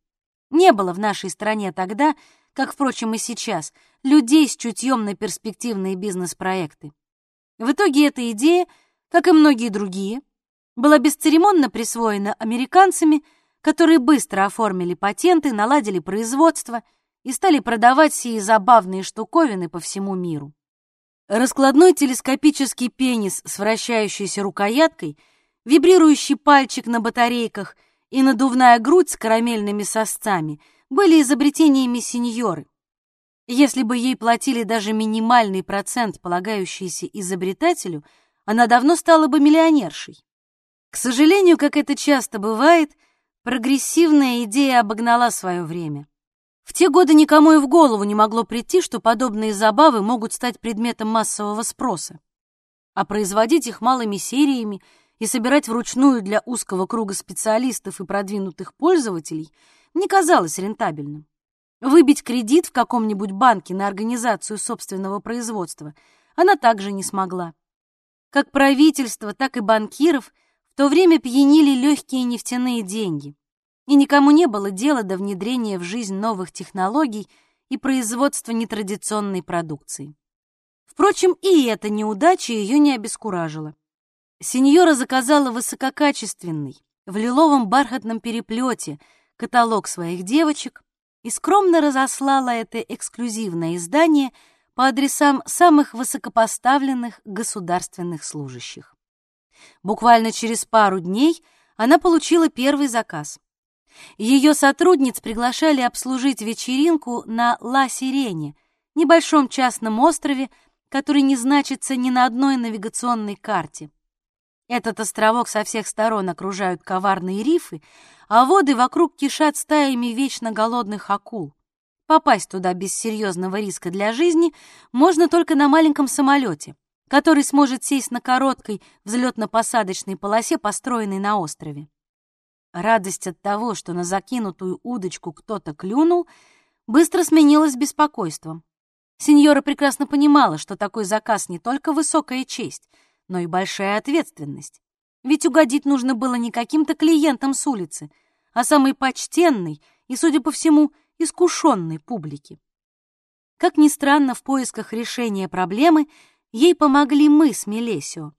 Не было в нашей стране тогда как, впрочем, и сейчас, людей с чутьем на перспективные бизнес-проекты. В итоге эта идея, как и многие другие, была бесцеремонно присвоена американцами, которые быстро оформили патенты, наладили производство и стали продавать сии забавные штуковины по всему миру. Раскладной телескопический пенис с вращающейся рукояткой, вибрирующий пальчик на батарейках и надувная грудь с карамельными сосцами были изобретениями сеньоры. Если бы ей платили даже минимальный процент, полагающийся изобретателю, она давно стала бы миллионершей. К сожалению, как это часто бывает, прогрессивная идея обогнала свое время. В те годы никому и в голову не могло прийти, что подобные забавы могут стать предметом массового спроса. А производить их малыми сериями и собирать вручную для узкого круга специалистов и продвинутых пользователей не казалось рентабельным. Выбить кредит в каком-нибудь банке на организацию собственного производства она также не смогла. Как правительство, так и банкиров в то время пьянили легкие нефтяные деньги и никому не было дела до внедрения в жизнь новых технологий и производства нетрадиционной продукции. Впрочем, и эта неудача ее не обескуражила. Сеньора заказала высококачественный, в лиловом бархатном переплете, каталог своих девочек и скромно разослала это эксклюзивное издание по адресам самых высокопоставленных государственных служащих. Буквально через пару дней она получила первый заказ. Ее сотрудниц приглашали обслужить вечеринку на Ла-Сирене, небольшом частном острове, который не значится ни на одной навигационной карте. Этот островок со всех сторон окружают коварные рифы, а воды вокруг кишат стаями вечно голодных акул. Попасть туда без серьезного риска для жизни можно только на маленьком самолете, который сможет сесть на короткой взлетно-посадочной полосе, построенной на острове. Радость от того, что на закинутую удочку кто-то клюнул, быстро сменилась беспокойством. Сеньора прекрасно понимала, что такой заказ не только высокая честь, но и большая ответственность. Ведь угодить нужно было не каким-то клиентам с улицы, а самой почтенной и, судя по всему, искушенной публике. Как ни странно, в поисках решения проблемы ей помогли мы с Мелесио.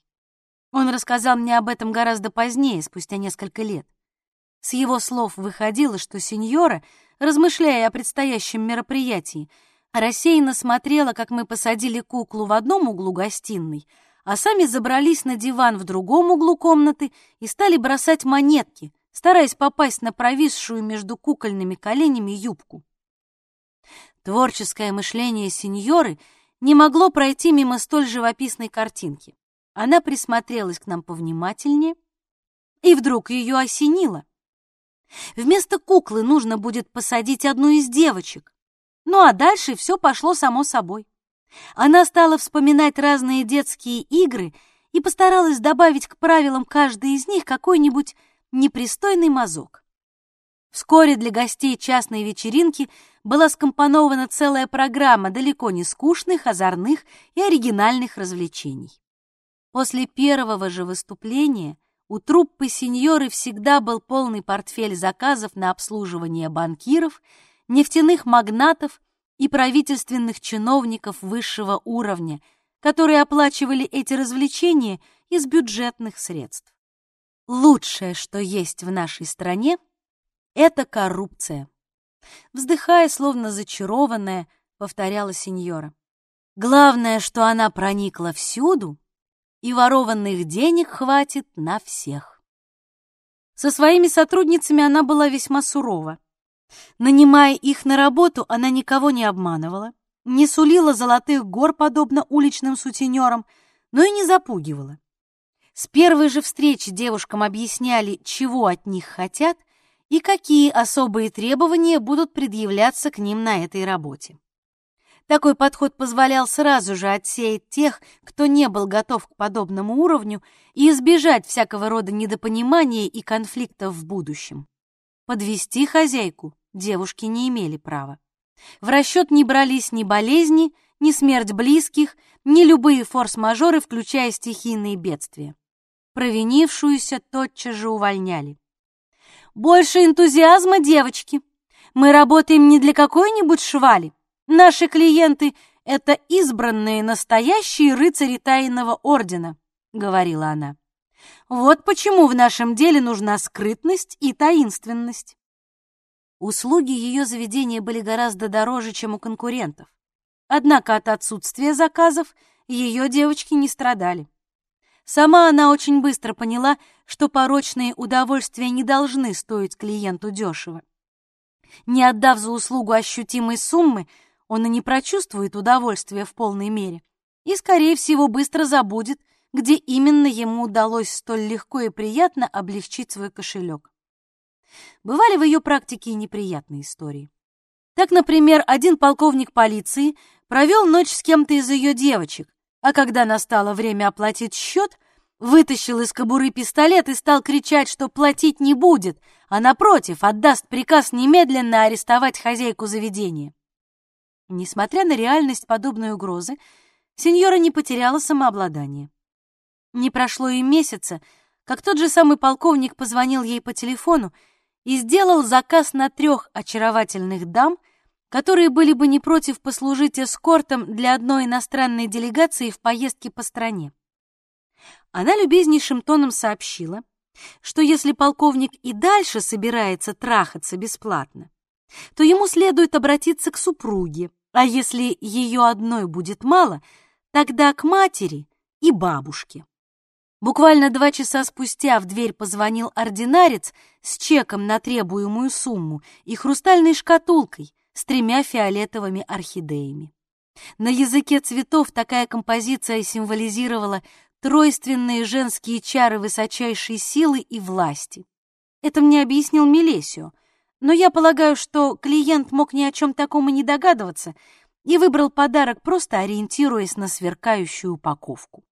Он рассказал мне об этом гораздо позднее, спустя несколько лет. С его слов выходило, что сеньора, размышляя о предстоящем мероприятии, рассеянно смотрела, как мы посадили куклу в одном углу гостиной, а сами забрались на диван в другом углу комнаты и стали бросать монетки, стараясь попасть на провисшую между кукольными коленями юбку. Творческое мышление сеньоры не могло пройти мимо столь живописной картинки. Она присмотрелась к нам повнимательнее, и вдруг ее осенило. Вместо куклы нужно будет посадить одну из девочек. Ну а дальше все пошло само собой. Она стала вспоминать разные детские игры и постаралась добавить к правилам каждой из них какой-нибудь непристойный мазок. Вскоре для гостей частной вечеринки была скомпонована целая программа далеко не скучных, озорных и оригинальных развлечений. После первого же выступления у труппы сеньоры всегда был полный портфель заказов на обслуживание банкиров, нефтяных магнатов и правительственных чиновников высшего уровня, которые оплачивали эти развлечения из бюджетных средств. Лучшее, что есть в нашей стране, это коррупция. Вздыхая, словно зачарованная, повторяла сеньора. Главное, что она проникла всюду и ворованных денег хватит на всех. Со своими сотрудницами она была весьма сурова. Нанимая их на работу, она никого не обманывала, не сулила золотых гор, подобно уличным сутенерам, но и не запугивала. С первой же встречи девушкам объясняли, чего от них хотят и какие особые требования будут предъявляться к ним на этой работе. Такой подход позволял сразу же отсеять тех, кто не был готов к подобному уровню, и избежать всякого рода недопонимания и конфликтов в будущем. Подвести хозяйку девушки не имели права. В расчет не брались ни болезни, ни смерть близких, ни любые форс-мажоры, включая стихийные бедствия. Провинившуюся тотчас же увольняли. «Больше энтузиазма, девочки! Мы работаем не для какой-нибудь швали, Наши клиенты — это избранные настоящие рыцари тайного ордена», — говорила она. «Вот почему в нашем деле нужна скрытность и таинственность». Услуги ее заведения были гораздо дороже, чем у конкурентов. Однако от отсутствия заказов ее девочки не страдали. Сама она очень быстро поняла, что порочные удовольствия не должны стоить клиенту дешево. Не отдав за услугу ощутимой суммы, он и не прочувствует удовольствия в полной мере и, скорее всего, быстро забудет, где именно ему удалось столь легко и приятно облегчить свой кошелек. Бывали в ее практике и неприятные истории. Так, например, один полковник полиции провел ночь с кем-то из ее девочек, а когда настало время оплатить счет, вытащил из кобуры пистолет и стал кричать, что платить не будет, а, напротив, отдаст приказ немедленно арестовать хозяйку заведения. Несмотря на реальность подобной угрозы, сеньора не потеряла самообладание. Не прошло и месяца, как тот же самый полковник позвонил ей по телефону и сделал заказ на трех очаровательных дам, которые были бы не против послужить эскортом для одной иностранной делегации в поездке по стране. Она любезнейшим тоном сообщила, что если полковник и дальше собирается трахаться бесплатно, то ему следует обратиться к супруге, а если ее одной будет мало, тогда к матери и бабушке. Буквально два часа спустя в дверь позвонил ординарец с чеком на требуемую сумму и хрустальной шкатулкой с тремя фиолетовыми орхидеями. На языке цветов такая композиция символизировала тройственные женские чары высочайшей силы и власти. Это мне объяснил Мелесио, но я полагаю, что клиент мог ни о чем таком и не догадываться и выбрал подарок, просто ориентируясь на сверкающую упаковку.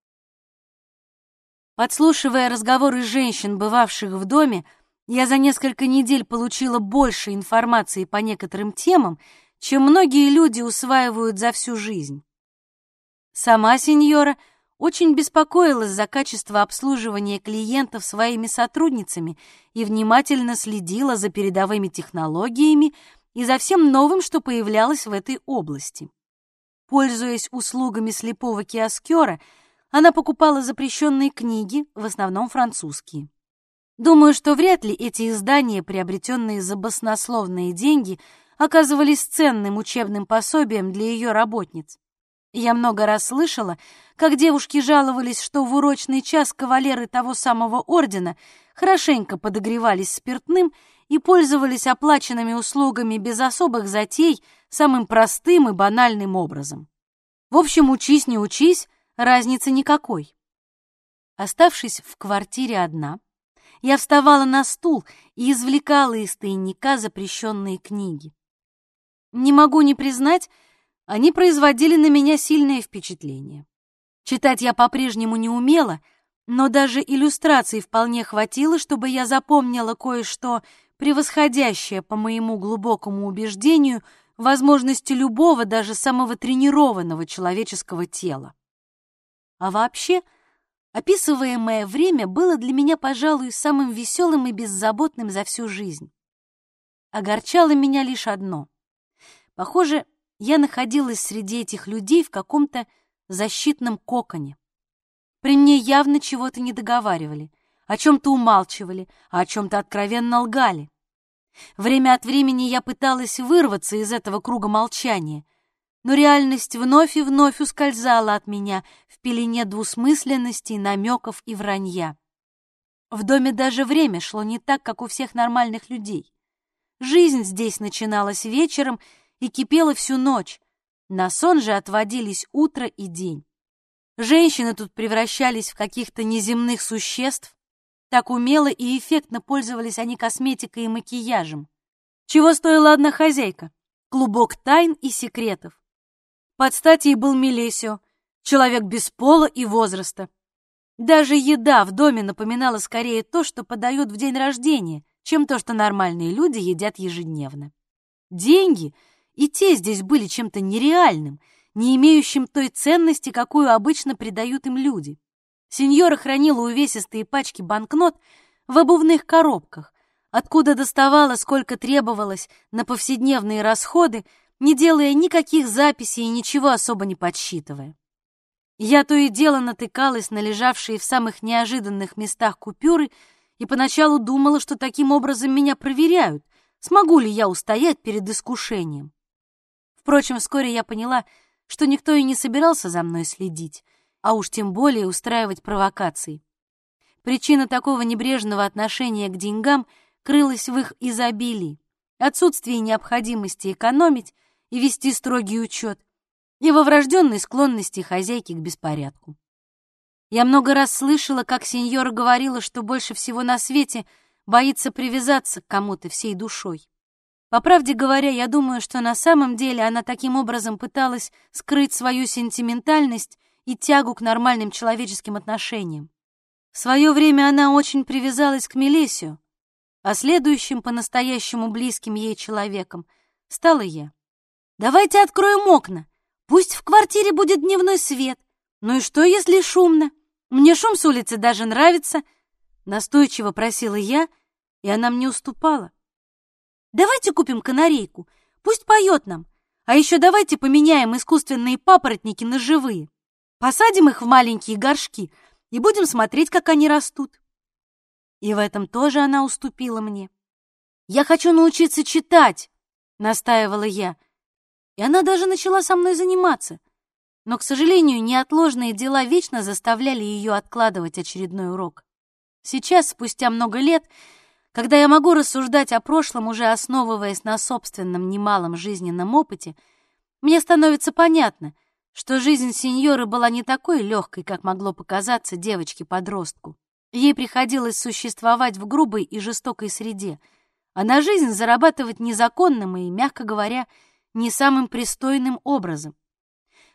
Подслушивая разговоры женщин, бывавших в доме, я за несколько недель получила больше информации по некоторым темам, чем многие люди усваивают за всю жизнь. Сама сеньора очень беспокоилась за качество обслуживания клиентов своими сотрудницами и внимательно следила за передовыми технологиями и за всем новым, что появлялось в этой области. Пользуясь услугами слепого киоскера, она покупала запрещенные книги, в основном французские. Думаю, что вряд ли эти издания, приобретенные за баснословные деньги, оказывались ценным учебным пособием для ее работниц. Я много раз слышала, как девушки жаловались, что в урочный час кавалеры того самого ордена хорошенько подогревались спиртным и пользовались оплаченными услугами без особых затей самым простым и банальным образом. В общем, учись не учись, разницы никакой. Оставшись в квартире одна, я вставала на стул и извлекала из тайника запрещенные книги. Не могу не признать, они производили на меня сильное впечатление. Читать я по-прежнему не умела, но даже иллюстраций вполне хватило, чтобы я запомнила кое-что, превосходящее, по моему глубокому убеждению, возможности любого, даже самого тренированного человеческого тела. А вообще, описываемое время было для меня, пожалуй, самым веселым и беззаботным за всю жизнь. Огорчало меня лишь одно. Похоже, я находилась среди этих людей в каком-то защитном коконе. При мне явно чего-то не договаривали, о чем-то умалчивали, а о чем-то откровенно лгали. Время от времени я пыталась вырваться из этого круга молчания, но реальность вновь и вновь ускользала от меня в пелене двусмысленностей, намеков и вранья. В доме даже время шло не так, как у всех нормальных людей. Жизнь здесь начиналась вечером и кипела всю ночь, на сон же отводились утро и день. Женщины тут превращались в каких-то неземных существ, так умело и эффектно пользовались они косметикой и макияжем. Чего стоила одна хозяйка? Клубок тайн и секретов. Под стать ей был Мелесио, человек без пола и возраста. Даже еда в доме напоминала скорее то, что подают в день рождения, чем то, что нормальные люди едят ежедневно. Деньги и те здесь были чем-то нереальным, не имеющим той ценности, какую обычно придают им люди. Сеньора хранила увесистые пачки банкнот в обувных коробках, откуда доставала, сколько требовалось на повседневные расходы, не делая никаких записей и ничего особо не подсчитывая. Я то и дело натыкалась на лежавшие в самых неожиданных местах купюры и поначалу думала, что таким образом меня проверяют, смогу ли я устоять перед искушением. Впрочем, вскоре я поняла, что никто и не собирался за мной следить, а уж тем более устраивать провокации. Причина такого небрежного отношения к деньгам крылась в их изобилии, отсутствии необходимости экономить и вести строгий учет, и во врожденной склонности хозяйки к беспорядку. Я много раз слышала, как сеньора говорила, что больше всего на свете боится привязаться к кому-то всей душой. По правде говоря, я думаю, что на самом деле она таким образом пыталась скрыть свою сентиментальность и тягу к нормальным человеческим отношениям. В свое время она очень привязалась к Мелесию, а следующим по-настоящему близким ей человеком стала я. «Давайте откроем окна. Пусть в квартире будет дневной свет. Ну и что, если шумно? Мне шум с улицы даже нравится», — настойчиво просила я, и она мне уступала. Давайте купим канарейку, пусть поет нам. А еще давайте поменяем искусственные папоротники на живые. Посадим их в маленькие горшки и будем смотреть, как они растут. И в этом тоже она уступила мне. «Я хочу научиться читать», — настаивала я. И она даже начала со мной заниматься. Но, к сожалению, неотложные дела вечно заставляли ее откладывать очередной урок. Сейчас, спустя много лет, когда я могу рассуждать о прошлом, уже основываясь на собственном немалом жизненном опыте, мне становится понятно, что жизнь сеньоры была не такой легкой, как могло показаться девочке-подростку. Ей приходилось существовать в грубой и жестокой среде, а на жизнь зарабатывать незаконным и, мягко говоря, не самым пристойным образом.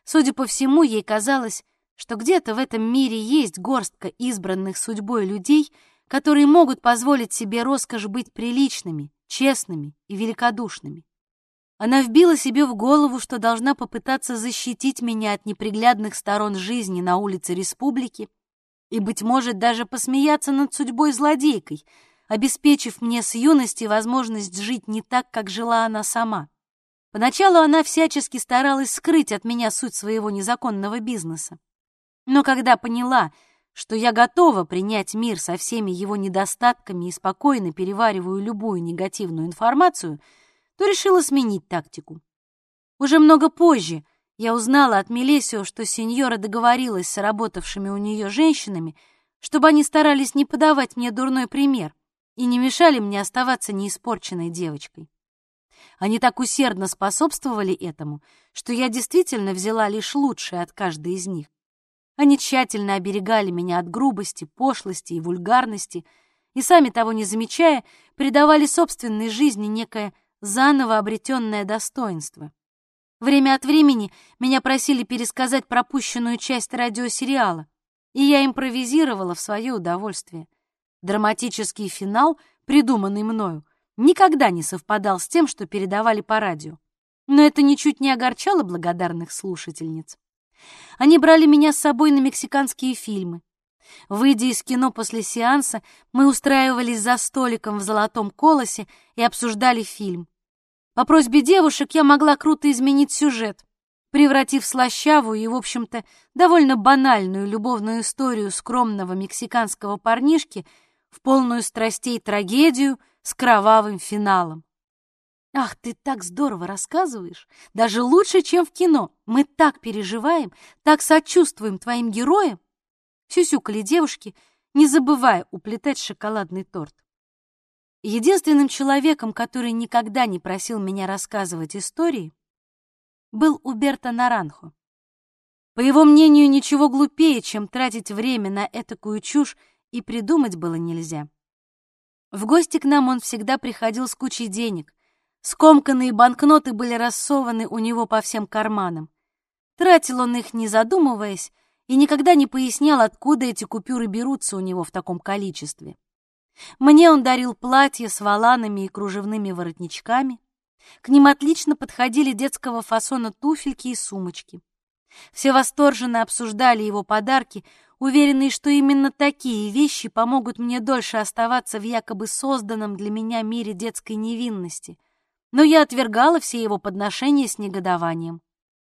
Судя по всему, ей казалось, что где-то в этом мире есть горстка избранных судьбой людей — которые могут позволить себе роскошь быть приличными, честными и великодушными. Она вбила себе в голову, что должна попытаться защитить меня от неприглядных сторон жизни на улице республики и, быть может, даже посмеяться над судьбой злодейкой, обеспечив мне с юности возможность жить не так, как жила она сама. Поначалу она всячески старалась скрыть от меня суть своего незаконного бизнеса. Но когда поняла, что я готова принять мир со всеми его недостатками и спокойно перевариваю любую негативную информацию, то решила сменить тактику. Уже много позже я узнала от Мелесио, что сеньора договорилась с работавшими у нее женщинами, чтобы они старались не подавать мне дурной пример и не мешали мне оставаться неиспорченной девочкой. Они так усердно способствовали этому, что я действительно взяла лишь лучшее от каждой из них. Они тщательно оберегали меня от грубости, пошлости и вульгарности, и, сами того не замечая, придавали собственной жизни некое заново обретенное достоинство. Время от времени меня просили пересказать пропущенную часть радиосериала, и я импровизировала в свое удовольствие. Драматический финал, придуманный мною, никогда не совпадал с тем, что передавали по радио. Но это ничуть не огорчало благодарных слушательниц. Они брали меня с собой на мексиканские фильмы. Выйдя из кино после сеанса, мы устраивались за столиком в золотом колосе и обсуждали фильм. По просьбе девушек я могла круто изменить сюжет, превратив слащавую и, в общем-то, довольно банальную любовную историю скромного мексиканского парнишки в полную страстей трагедию с кровавым финалом. Ах, ты так здорово рассказываешь, даже лучше, чем в кино. Мы так переживаем, так сочувствуем твоим героям. Сюсюкали девушки, не забывая уплетать шоколадный торт. Единственным человеком, который никогда не просил меня рассказывать истории, был Уберто Наранхо. По его мнению, ничего глупее, чем тратить время на этакую чушь, и придумать было нельзя. В гости к нам он всегда приходил с кучей денег, Скомканные банкноты были рассованы у него по всем карманам. Тратил он их, не задумываясь, и никогда не пояснял, откуда эти купюры берутся у него в таком количестве. Мне он дарил платья с воланами и кружевными воротничками. К ним отлично подходили детского фасона туфельки и сумочки. Все восторженно обсуждали его подарки, уверенные, что именно такие вещи помогут мне дольше оставаться в якобы созданном для меня мире детской невинности, но я отвергала все его подношения с негодованием.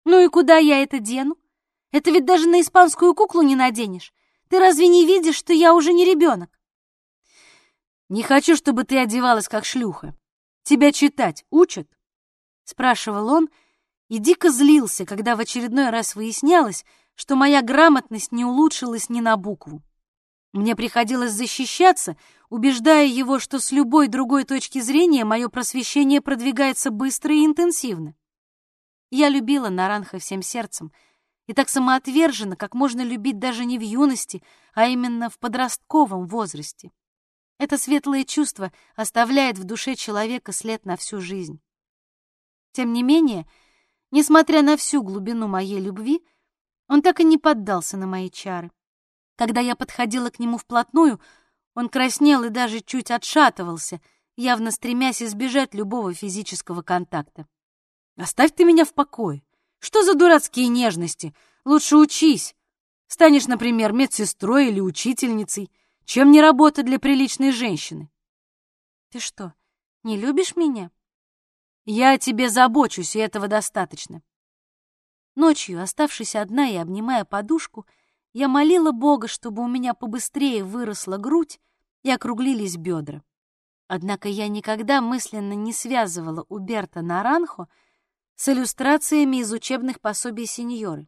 «Ну и куда я это дену? Это ведь даже на испанскую куклу не наденешь. Ты разве не видишь, что я уже не ребенок?» «Не хочу, чтобы ты одевалась как шлюха. Тебя читать учат?» — спрашивал он, и дико злился, когда в очередной раз выяснялось, что моя грамотность не улучшилась ни на букву. Мне приходилось защищаться, убеждая его, что с любой другой точки зрения мое просвещение продвигается быстро и интенсивно. Я любила Наранха всем сердцем, и так самоотверженно, как можно любить даже не в юности, а именно в подростковом возрасте. Это светлое чувство оставляет в душе человека след на всю жизнь. Тем не менее, несмотря на всю глубину моей любви, он так и не поддался на мои чары. Когда я подходила к нему вплотную, он краснел и даже чуть отшатывался, явно стремясь избежать любого физического контакта. «Оставь ты меня в покое! Что за дурацкие нежности? Лучше учись! Станешь, например, медсестрой или учительницей. Чем не работа для приличной женщины?» «Ты что, не любишь меня?» «Я о тебе забочусь, и этого достаточно». Ночью, оставшись одна и обнимая подушку, я молила Бога, чтобы у меня побыстрее выросла грудь и округлились бедра. Однако я никогда мысленно не связывала Уберта Наранхо с иллюстрациями из учебных пособий сеньоры.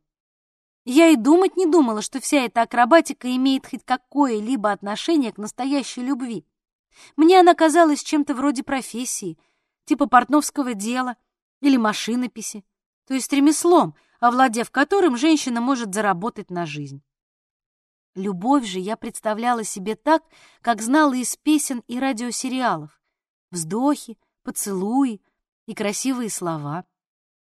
Я и думать не думала, что вся эта акробатика имеет хоть какое-либо отношение к настоящей любви. Мне она казалась чем-то вроде профессии, типа портновского дела или машинописи, то есть ремеслом, овладев которым женщина может заработать на жизнь. Любовь же я представляла себе так, как знала из песен и радиосериалов. Вздохи, поцелуи и красивые слова.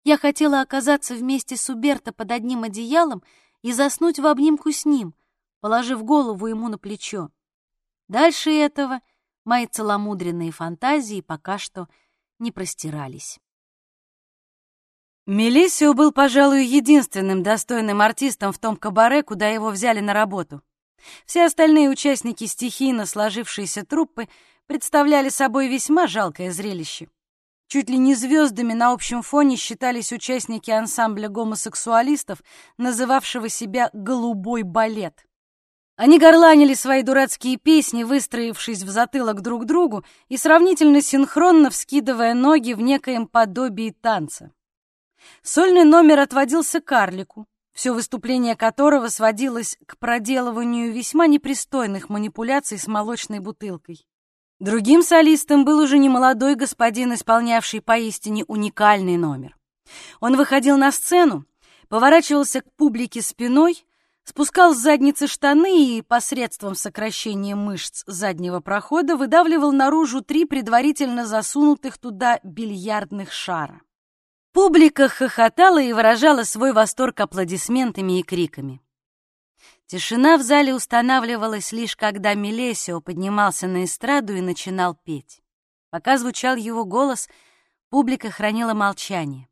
Я хотела оказаться вместе с Уберто под одним одеялом и заснуть в обнимку с ним, положив голову ему на плечо. Дальше этого мои целомудренные фантазии пока что не простирались. Мелисио был, пожалуй, единственным достойным артистом в том кабаре, куда его взяли на работу. Все остальные участники стихийно сложившейся труппы представляли собой весьма жалкое зрелище. Чуть ли не звездами на общем фоне считались участники ансамбля гомосексуалистов, называвшего себя «голубой балет». Они горланили свои дурацкие песни, выстроившись в затылок друг другу и сравнительно синхронно вскидывая ноги в некоем подобии танца. Сольный номер отводился карлику, все выступление которого сводилось к проделыванию весьма непристойных манипуляций с молочной бутылкой. Другим солистом был уже немолодой господин, исполнявший поистине уникальный номер. Он выходил на сцену, поворачивался к публике спиной, спускал с задницы штаны и посредством сокращения мышц заднего прохода выдавливал наружу три предварительно засунутых туда бильярдных шара. Публика хохотала и выражала свой восторг аплодисментами и криками. Тишина в зале устанавливалась лишь когда Мелесио поднимался на эстраду и начинал петь. Пока звучал его голос, публика хранила молчание.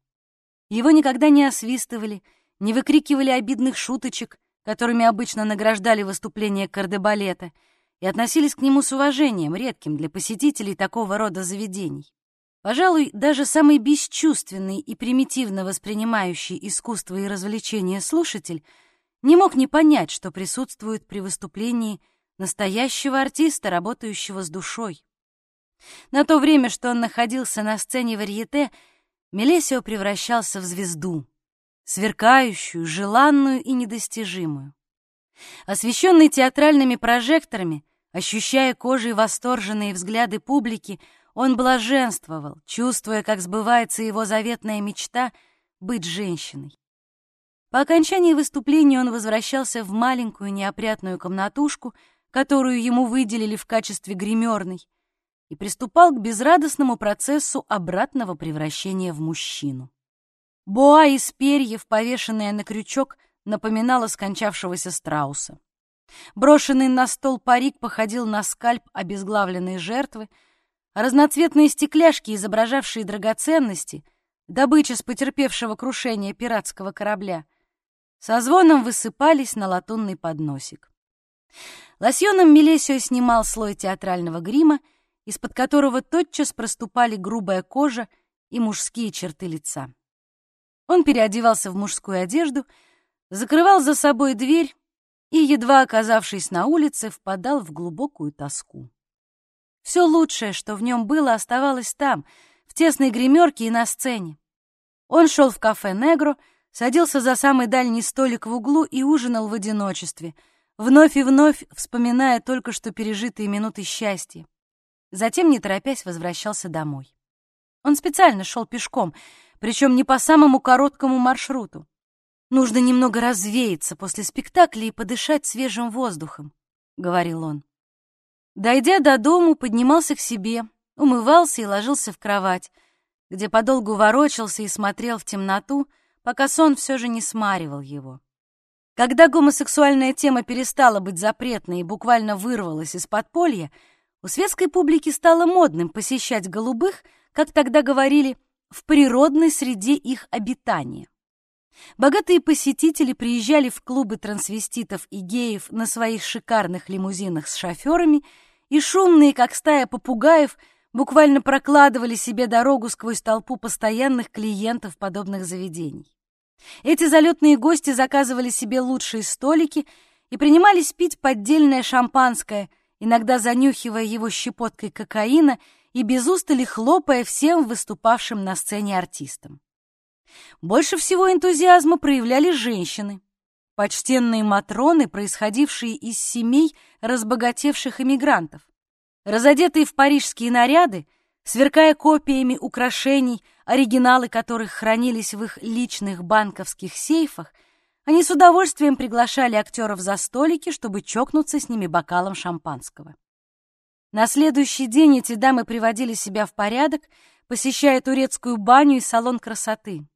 Его никогда не освистывали, не выкрикивали обидных шуточек, которыми обычно награждали выступления кардебалета, и относились к нему с уважением, редким для посетителей такого рода заведений. Пожалуй, даже самый бесчувственный и примитивно воспринимающий искусство и развлечения слушатель не мог не понять, что присутствует при выступлении настоящего артиста, работающего с душой. На то время, что он находился на сцене варьете, Мелесио превращался в звезду, сверкающую, желанную и недостижимую. Освещенный театральными прожекторами, ощущая кожей восторженные взгляды публики, он блаженствовал, чувствуя, как сбывается его заветная мечта быть женщиной. По окончании выступления он возвращался в маленькую неопрятную комнатушку, которую ему выделили в качестве гримерной, и приступал к безрадостному процессу обратного превращения в мужчину. Боа из перьев, повешенная на крючок, напоминала скончавшегося страуса. Брошенный на стол парик походил на скальп обезглавленной жертвы, разноцветные стекляшки, изображавшие драгоценности, добыча с потерпевшего крушения пиратского корабля, со звоном высыпались на латунный подносик. Лосьоном Мелесио снимал слой театрального грима, из-под которого тотчас проступали грубая кожа и мужские черты лица. Он переодевался в мужскую одежду, закрывал за собой дверь и, едва оказавшись на улице, впадал в глубокую тоску. Все лучшее, что в нем было, оставалось там, в тесной гримерке и на сцене. Он шел в кафе «Негро», садился за самый дальний столик в углу и ужинал в одиночестве, вновь и вновь вспоминая только что пережитые минуты счастья. Затем, не торопясь, возвращался домой. Он специально шел пешком, причем не по самому короткому маршруту. Нужно немного развеяться после спектакля и подышать свежим воздухом, — говорил он. Дойдя до дому, поднимался к себе, умывался и ложился в кровать, где подолгу ворочался и смотрел в темноту, пока сон все же не смаривал его. Когда гомосексуальная тема перестала быть запретной и буквально вырвалась из подполья, у светской публики стало модным посещать голубых, как тогда говорили, в природной среде их обитания. Богатые посетители приезжали в клубы трансвеститов и геев на своих шикарных лимузинах с шоферами, и шумные, как стая попугаев, буквально прокладывали себе дорогу сквозь толпу постоянных клиентов подобных заведений. Эти залетные гости заказывали себе лучшие столики и принимались пить поддельное шампанское, иногда занюхивая его щепоткой кокаина и без устали хлопая всем выступавшим на сцене артистам. Больше всего энтузиазма проявляли женщины, почтенные матроны, происходившие из семей разбогатевших эмигрантов. Разодетые в парижские наряды, сверкая копиями украшений, оригиналы которых хранились в их личных банковских сейфах, они с удовольствием приглашали актеров за столики, чтобы чокнуться с ними бокалом шампанского. На следующий день эти дамы приводили себя в порядок, посещая турецкую баню и салон красоты.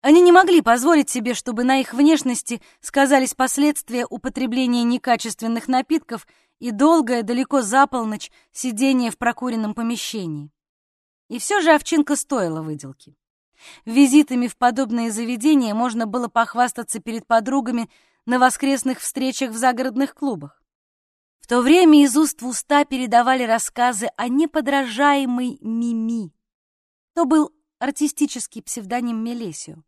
Они не могли позволить себе, чтобы на их внешности сказались последствия употребления некачественных напитков и долгое, далеко за полночь, сидение в прокуренном помещении. И все же овчинка стоила выделки. Визитами в подобные заведения можно было похвастаться перед подругами на воскресных встречах в загородных клубах. В то время из уст в уста передавали рассказы о неподражаемой Мими. То был артистический псевдоним Мелесио.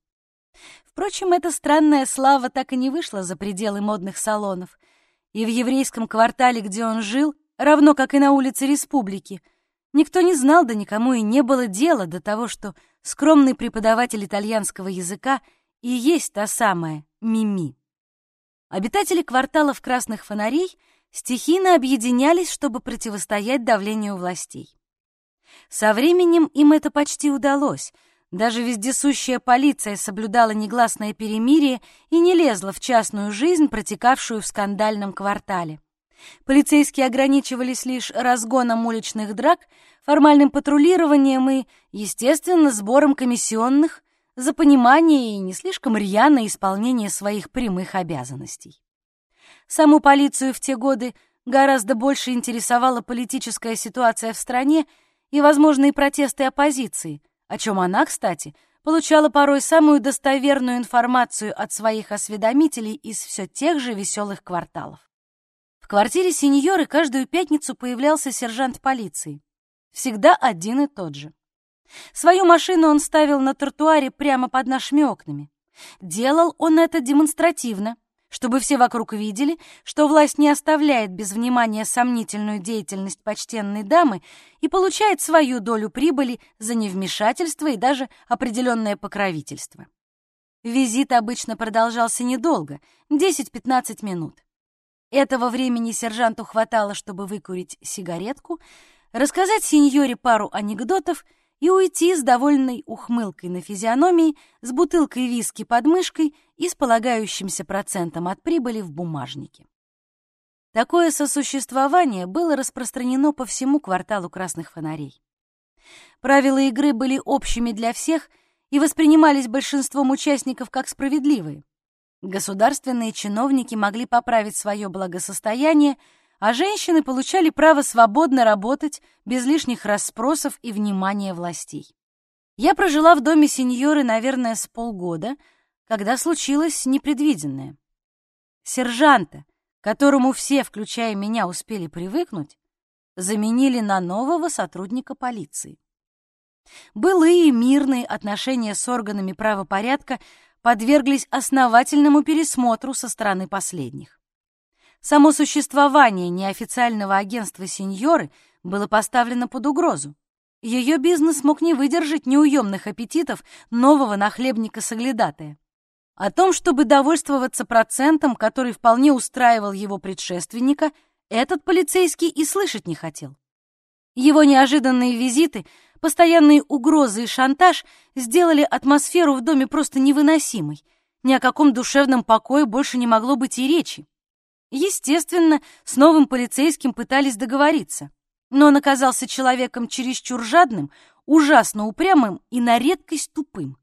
Впрочем, эта странная слава так и не вышла за пределы модных салонов — и в еврейском квартале, где он жил, равно как и на улице Республики, никто не знал, да никому и не было дела до того, что скромный преподаватель итальянского языка и есть та самая Мими. Обитатели кварталов красных фонарей стихийно объединялись, чтобы противостоять давлению властей. Со временем им это почти удалось — даже вездесущая полиция соблюдала негласное перемирие и не лезла в частную жизнь, протекавшую в скандальном квартале. Полицейские ограничивались лишь разгоном уличных драк, формальным патрулированием и, естественно, сбором комиссионных за понимание и не слишком рьяное исполнение своих прямых обязанностей. Саму полицию в те годы гораздо больше интересовала политическая ситуация в стране и возможные протесты оппозиции – о чем она, кстати, получала порой самую достоверную информацию от своих осведомителей из все тех же веселых кварталов. В квартире сеньоры каждую пятницу появлялся сержант полиции. Всегда один и тот же. Свою машину он ставил на тротуаре прямо под нашими окнами. Делал он это демонстративно, чтобы все вокруг видели, что власть не оставляет без внимания сомнительную деятельность почтенной дамы и получает свою долю прибыли за невмешательство и даже определенное покровительство. Визит обычно продолжался недолго, 10-15 минут. Этого времени сержанту хватало, чтобы выкурить сигаретку, рассказать сеньоре пару анекдотов — и уйти с довольной ухмылкой на физиономии, с бутылкой виски под мышкой и с полагающимся процентом от прибыли в бумажнике. Такое сосуществование было распространено по всему кварталу красных фонарей. Правила игры были общими для всех и воспринимались большинством участников как справедливые. Государственные чиновники могли поправить свое благосостояние – а женщины получали право свободно работать без лишних расспросов и внимания властей. Я прожила в доме сеньоры, наверное, с полгода, когда случилось непредвиденное. Сержанта, которому все, включая меня, успели привыкнуть, заменили на нового сотрудника полиции. Былые мирные отношения с органами правопорядка подверглись основательному пересмотру со стороны последних. Само существование неофициального агентства сеньоры было поставлено под угрозу. Ее бизнес мог не выдержать неуемных аппетитов нового нахлебника-соглядатая. О том, чтобы довольствоваться процентом, который вполне устраивал его предшественника, этот полицейский и слышать не хотел. Его неожиданные визиты, постоянные угрозы и шантаж сделали атмосферу в доме просто невыносимой. Ни о каком душевном покое больше не могло быть и речи. Естественно, с новым полицейским пытались договориться, но он оказался человеком чересчур жадным, ужасно упрямым и на редкость тупым.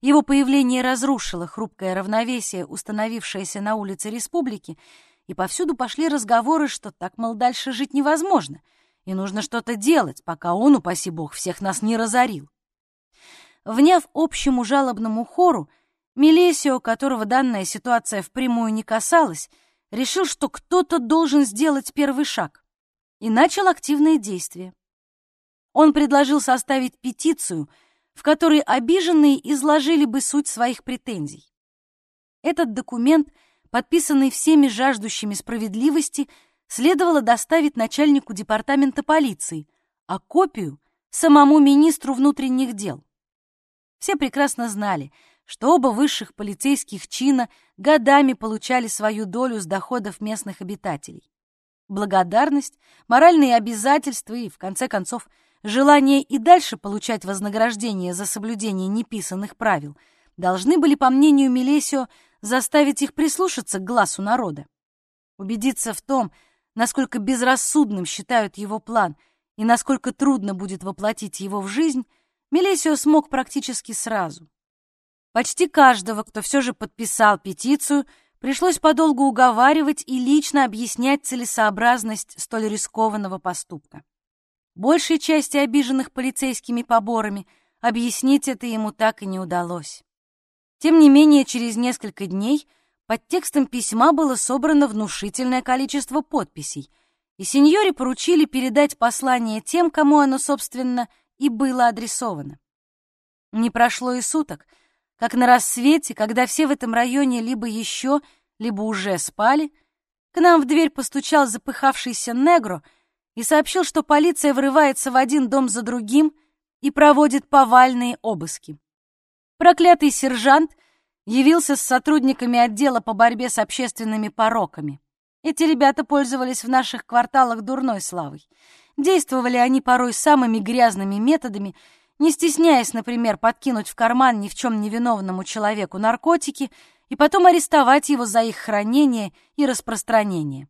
Его появление разрушило хрупкое равновесие, установившееся на улице республики, и повсюду пошли разговоры, что так, мол, дальше жить невозможно, и нужно что-то делать, пока он, упаси бог, всех нас не разорил. Вняв общему жалобному хору, Мелесио, которого данная ситуация впрямую не касалась, решил, что кто-то должен сделать первый шаг, и начал активные действия. Он предложил составить петицию — в которой обиженные изложили бы суть своих претензий. Этот документ, подписанный всеми жаждущими справедливости, следовало доставить начальнику департамента полиции, а копию — самому министру внутренних дел. Все прекрасно знали, что оба высших полицейских чина годами получали свою долю с доходов местных обитателей. Благодарность, моральные обязательства и, в конце концов, желание и дальше получать вознаграждение за соблюдение неписанных правил должны были, по мнению Мелесио, заставить их прислушаться к глазу народа. Убедиться в том, насколько безрассудным считают его план и насколько трудно будет воплотить его в жизнь, Мелесио смог практически сразу. Почти каждого, кто все же подписал петицию, пришлось подолгу уговаривать и лично объяснять целесообразность столь рискованного поступка. Большей части обиженных полицейскими поборами объяснить это ему так и не удалось. Тем не менее, через несколько дней под текстом письма было собрано внушительное количество подписей, и сеньоре поручили передать послание тем, кому оно, собственно, и было адресовано. Не прошло и суток, как на рассвете, когда все в этом районе либо еще, либо уже спали, к нам в дверь постучал запыхавшийся негро — и сообщил, что полиция врывается в один дом за другим и проводит повальные обыски. Проклятый сержант явился с сотрудниками отдела по борьбе с общественными пороками. Эти ребята пользовались в наших кварталах дурной славой. Действовали они порой самыми грязными методами, не стесняясь, например, подкинуть в карман ни в чем невиновному человеку наркотики и потом арестовать его за их хранение и распространение.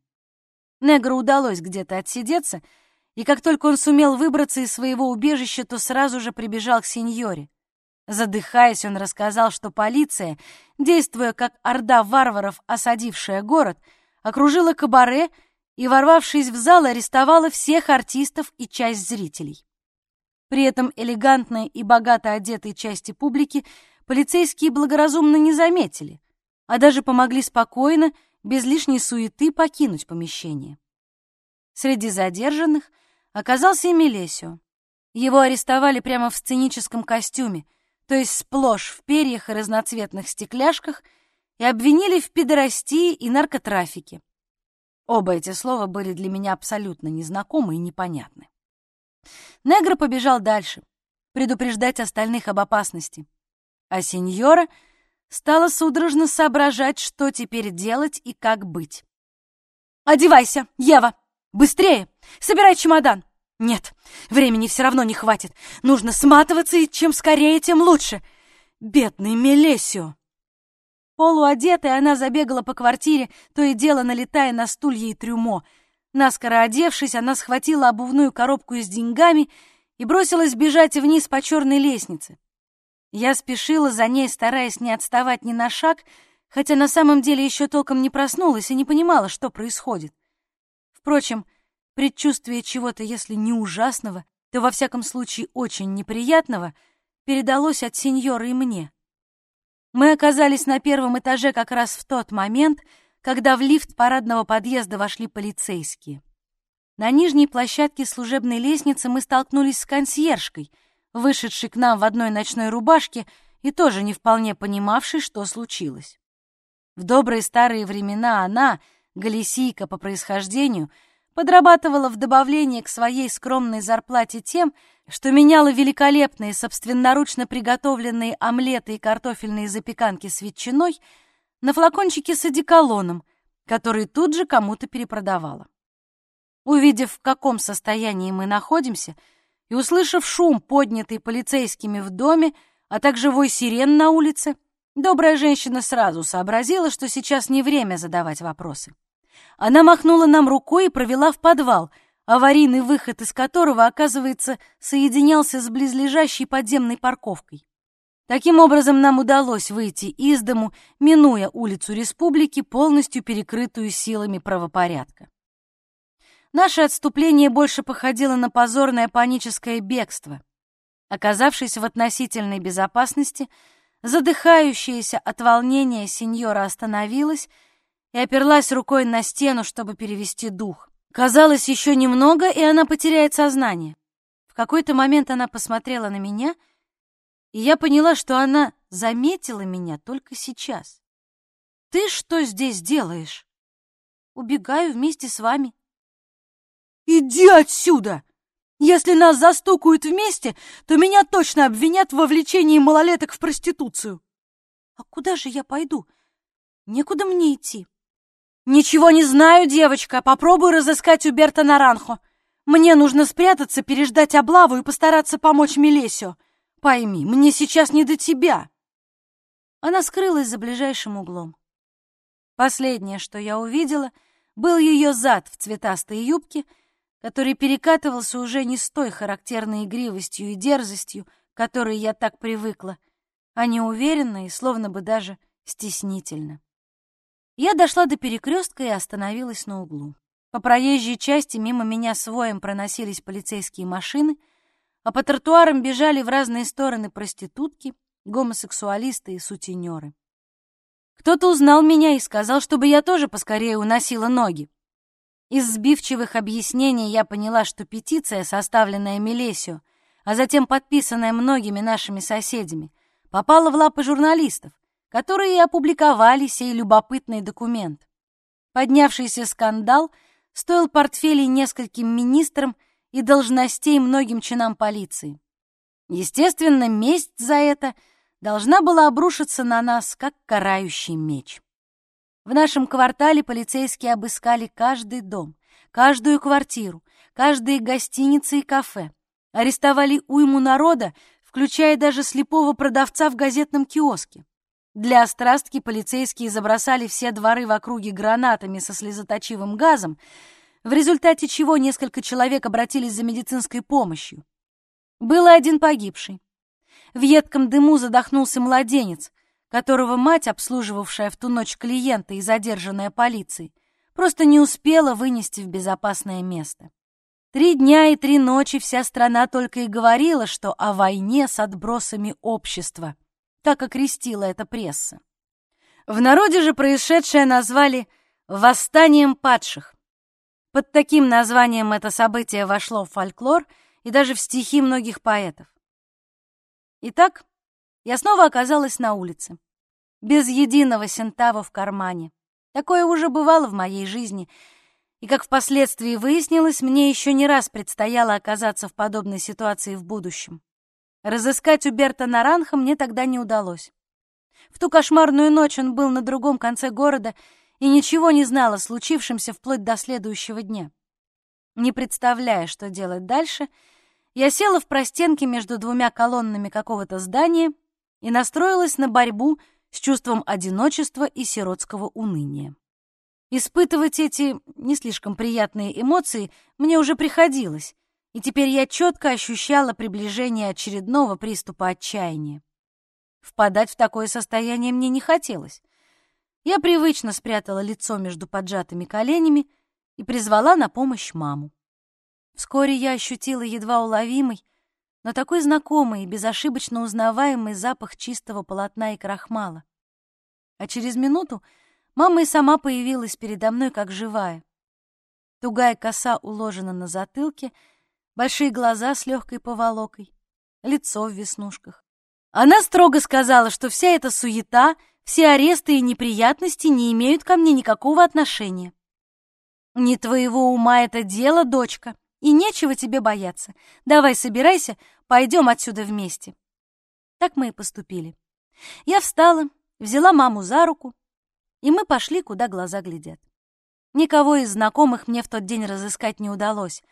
Негру удалось где-то отсидеться, и как только он сумел выбраться из своего убежища, то сразу же прибежал к сеньоре. Задыхаясь, он рассказал, что полиция, действуя как орда варваров, осадившая город, окружила кабаре и, ворвавшись в зал, арестовала всех артистов и часть зрителей. При этом элегантной и богато одетой части публики полицейские благоразумно не заметили, а даже помогли спокойно, без лишней суеты покинуть помещение. Среди задержанных оказался и Мелесио. Его арестовали прямо в сценическом костюме, то есть сплошь в перьях и разноцветных стекляшках, и обвинили в педорастии и наркотрафике. Оба эти слова были для меня абсолютно незнакомы и непонятны. Негро побежал дальше, предупреждать остальных об опасности, а сеньора — стала судорожно соображать, что теперь делать и как быть. «Одевайся, Ева! Быстрее! Собирай чемодан!» «Нет, времени все равно не хватит. Нужно сматываться, и чем скорее, тем лучше. Бедный Мелесио!» Полуодетая, она забегала по квартире, то и дело налетая на стулья и трюмо. Наскоро одевшись, она схватила обувную коробку с деньгами и бросилась бежать вниз по черной лестнице. Я спешила за ней, стараясь не отставать ни на шаг, хотя на самом деле еще толком не проснулась и не понимала, что происходит. Впрочем, предчувствие чего-то, если не ужасного, то во всяком случае очень неприятного, передалось от сеньора и мне. Мы оказались на первом этаже как раз в тот момент, когда в лифт парадного подъезда вошли полицейские. На нижней площадке служебной лестницы мы столкнулись с консьержкой — вышедший к нам в одной ночной рубашке и тоже не вполне понимавший, что случилось. В добрые старые времена она, галисийка по происхождению, подрабатывала в добавление к своей скромной зарплате тем, что меняло великолепные собственноручно приготовленные омлеты и картофельные запеканки с ветчиной на флакончике с одеколоном, который тут же кому-то перепродавала. Увидев, в каком состоянии мы находимся, и услышав шум, поднятый полицейскими в доме, а также вой сирен на улице, добрая женщина сразу сообразила, что сейчас не время задавать вопросы. Она махнула нам рукой и провела в подвал, аварийный выход из которого, оказывается, соединялся с близлежащей подземной парковкой. Таким образом, нам удалось выйти из дому, минуя улицу Республики, полностью перекрытую силами правопорядка. Наше отступление больше походило на позорное паническое бегство. Оказавшись в относительной безопасности, задыхающаяся от волнения сеньора остановилась и оперлась рукой на стену, чтобы перевести дух. Казалось, еще немного, и она потеряет сознание. В какой-то момент она посмотрела на меня, и я поняла, что она заметила меня только сейчас. «Ты что здесь делаешь?» «Убегаю вместе с вами», «Иди отсюда! Если нас застукают вместе, то меня точно обвинят в вовлечении малолеток в проституцию». «А куда же я пойду? Некуда мне идти». «Ничего не знаю, девочка. Попробуй разыскать Уберта Наранхо. Мне нужно спрятаться, переждать облаву и постараться помочь Мелесио. Пойми, мне сейчас не до тебя». Она скрылась за ближайшим углом. Последнее, что я увидела, был ее зад в цветастой юбке — который перекатывался уже не с той характерной игривостью и дерзостью, к которой я так привыкла, а неуверенно и словно бы даже стеснительно. Я дошла до перекрестка и остановилась на углу. По проезжей части мимо меня с воем проносились полицейские машины, а по тротуарам бежали в разные стороны проститутки, гомосексуалисты и сутенеры. Кто-то узнал меня и сказал, чтобы я тоже поскорее уносила ноги. Из сбивчивых объяснений я поняла, что петиция, составленная Мелесио, а затем подписанная многими нашими соседями, попала в лапы журналистов, которые и опубликовали сей любопытный документ. Поднявшийся скандал стоил портфелей нескольким министрам и должностей многим чинам полиции. Естественно, месть за это должна была обрушиться на нас, как карающий меч. В нашем квартале полицейские обыскали каждый дом, каждую квартиру, каждые гостиницы и кафе. Арестовали уйму народа, включая даже слепого продавца в газетном киоске. Для острастки полицейские забросали все дворы в округе гранатами со слезоточивым газом, в результате чего несколько человек обратились за медицинской помощью. Был один погибший. В едком дыму задохнулся младенец, которого мать, обслуживавшая в ту ночь клиента и задержанная полицией, просто не успела вынести в безопасное место. Три дня и три ночи вся страна только и говорила, что о войне с отбросами общества, так окрестила эта пресса. В народе же происшедшее назвали «восстанием падших». Под таким названием это событие вошло в фольклор и даже в стихи многих поэтов. Итак, я снова оказалась на улице. Без единого сентава в кармане. Такое уже бывало в моей жизни, и, как впоследствии выяснилось, мне еще не раз предстояло оказаться в подобной ситуации в будущем. Разыскать Уберта Наранха мне тогда не удалось. В ту кошмарную ночь он был на другом конце города и ничего не знал о случившемся вплоть до следующего дня. Не представляя, что делать дальше, я села в простенке между двумя колоннами какого-то здания и настроилась на борьбу с чувством одиночества и сиротского уныния. Испытывать эти не слишком приятные эмоции мне уже приходилось, и теперь я четко ощущала приближение очередного приступа отчаяния. Впадать в такое состояние мне не хотелось. Я привычно спрятала лицо между поджатыми коленями и призвала на помощь маму. Вскоре я ощутила едва уловимый, но такой знакомый и безошибочно узнаваемый запах чистого полотна и крахмала. А через минуту мама и сама появилась передо мной как живая. Тугая коса уложена на затылке, большие глаза с легкой поволокой, лицо в веснушках. Она строго сказала, что вся эта суета, все аресты и неприятности не имеют ко мне никакого отношения. «Не твоего ума это дело, дочка», и нечего тебе бояться. Давай собирайся, пойдем отсюда вместе. Так мы и поступили. Я встала, взяла маму за руку, и мы пошли, куда глаза глядят. Никого из знакомых мне в тот день разыскать не удалось.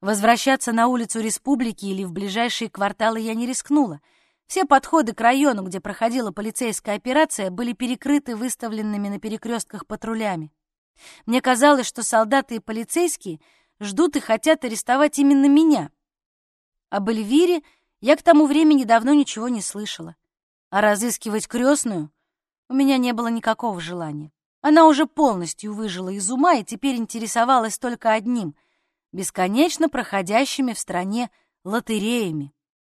Возвращаться на улицу Республики или в ближайшие кварталы я не рискнула. Все подходы к району, где проходила полицейская операция, были перекрыты выставленными на перекрестках патрулями. Мне казалось, что солдаты и полицейские ждут и хотят арестовать именно меня. Об Эльвире я к тому времени давно ничего не слышала. А разыскивать крестную у меня не было никакого желания. Она уже полностью выжила из ума и теперь интересовалась только одним — бесконечно проходящими в стране лотереями.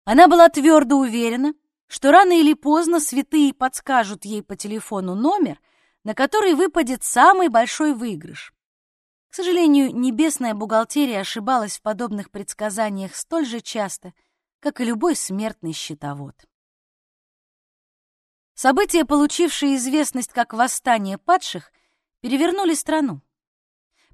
Она была твердо уверена, что рано или поздно святые подскажут ей по телефону номер, на который выпадет самый большой выигрыш. К сожалению, небесная бухгалтерия ошибалась в подобных предсказаниях столь же часто, как и любой смертный счетовод. События, получившие известность как восстание падших, перевернули страну.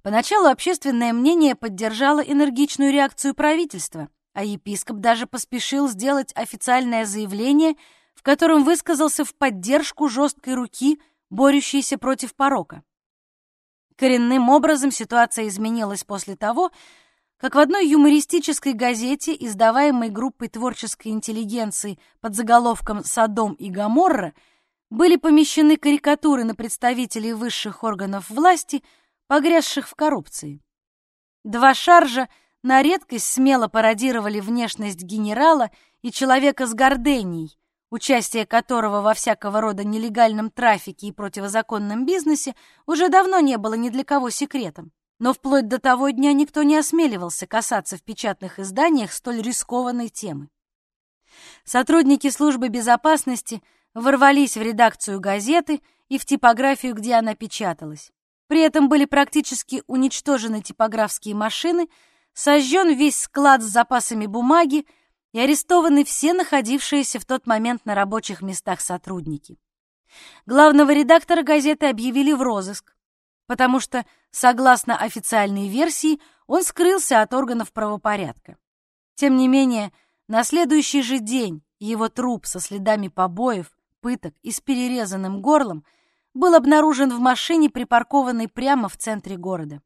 Поначалу общественное мнение поддержало энергичную реакцию правительства, а епископ даже поспешил сделать официальное заявление, в котором высказался в поддержку жесткой руки, борющейся против порока. Коренным образом ситуация изменилась после того, как в одной юмористической газете, издаваемой группой творческой интеллигенции под заголовком «Содом и Гоморра», были помещены карикатуры на представителей высших органов власти, погрязших в коррупции. Два шаржа на редкость смело пародировали внешность генерала и человека с горденей, участие которого во всякого рода нелегальном трафике и противозаконном бизнесе уже давно не было ни для кого секретом но вплоть до того дня никто не осмеливался касаться в печатных изданиях столь рискованной темы. Сотрудники службы безопасности ворвались в редакцию газеты и в типографию, где она печаталась. При этом были практически уничтожены типографские машины, сожжен весь склад с запасами бумаги и арестованы все находившиеся в тот момент на рабочих местах сотрудники. Главного редактора газеты объявили в розыск, потому что, согласно официальной версии, он скрылся от органов правопорядка. Тем не менее, на следующий же день его труп со следами побоев, пыток и с перерезанным горлом был обнаружен в машине, припаркованной прямо в центре города.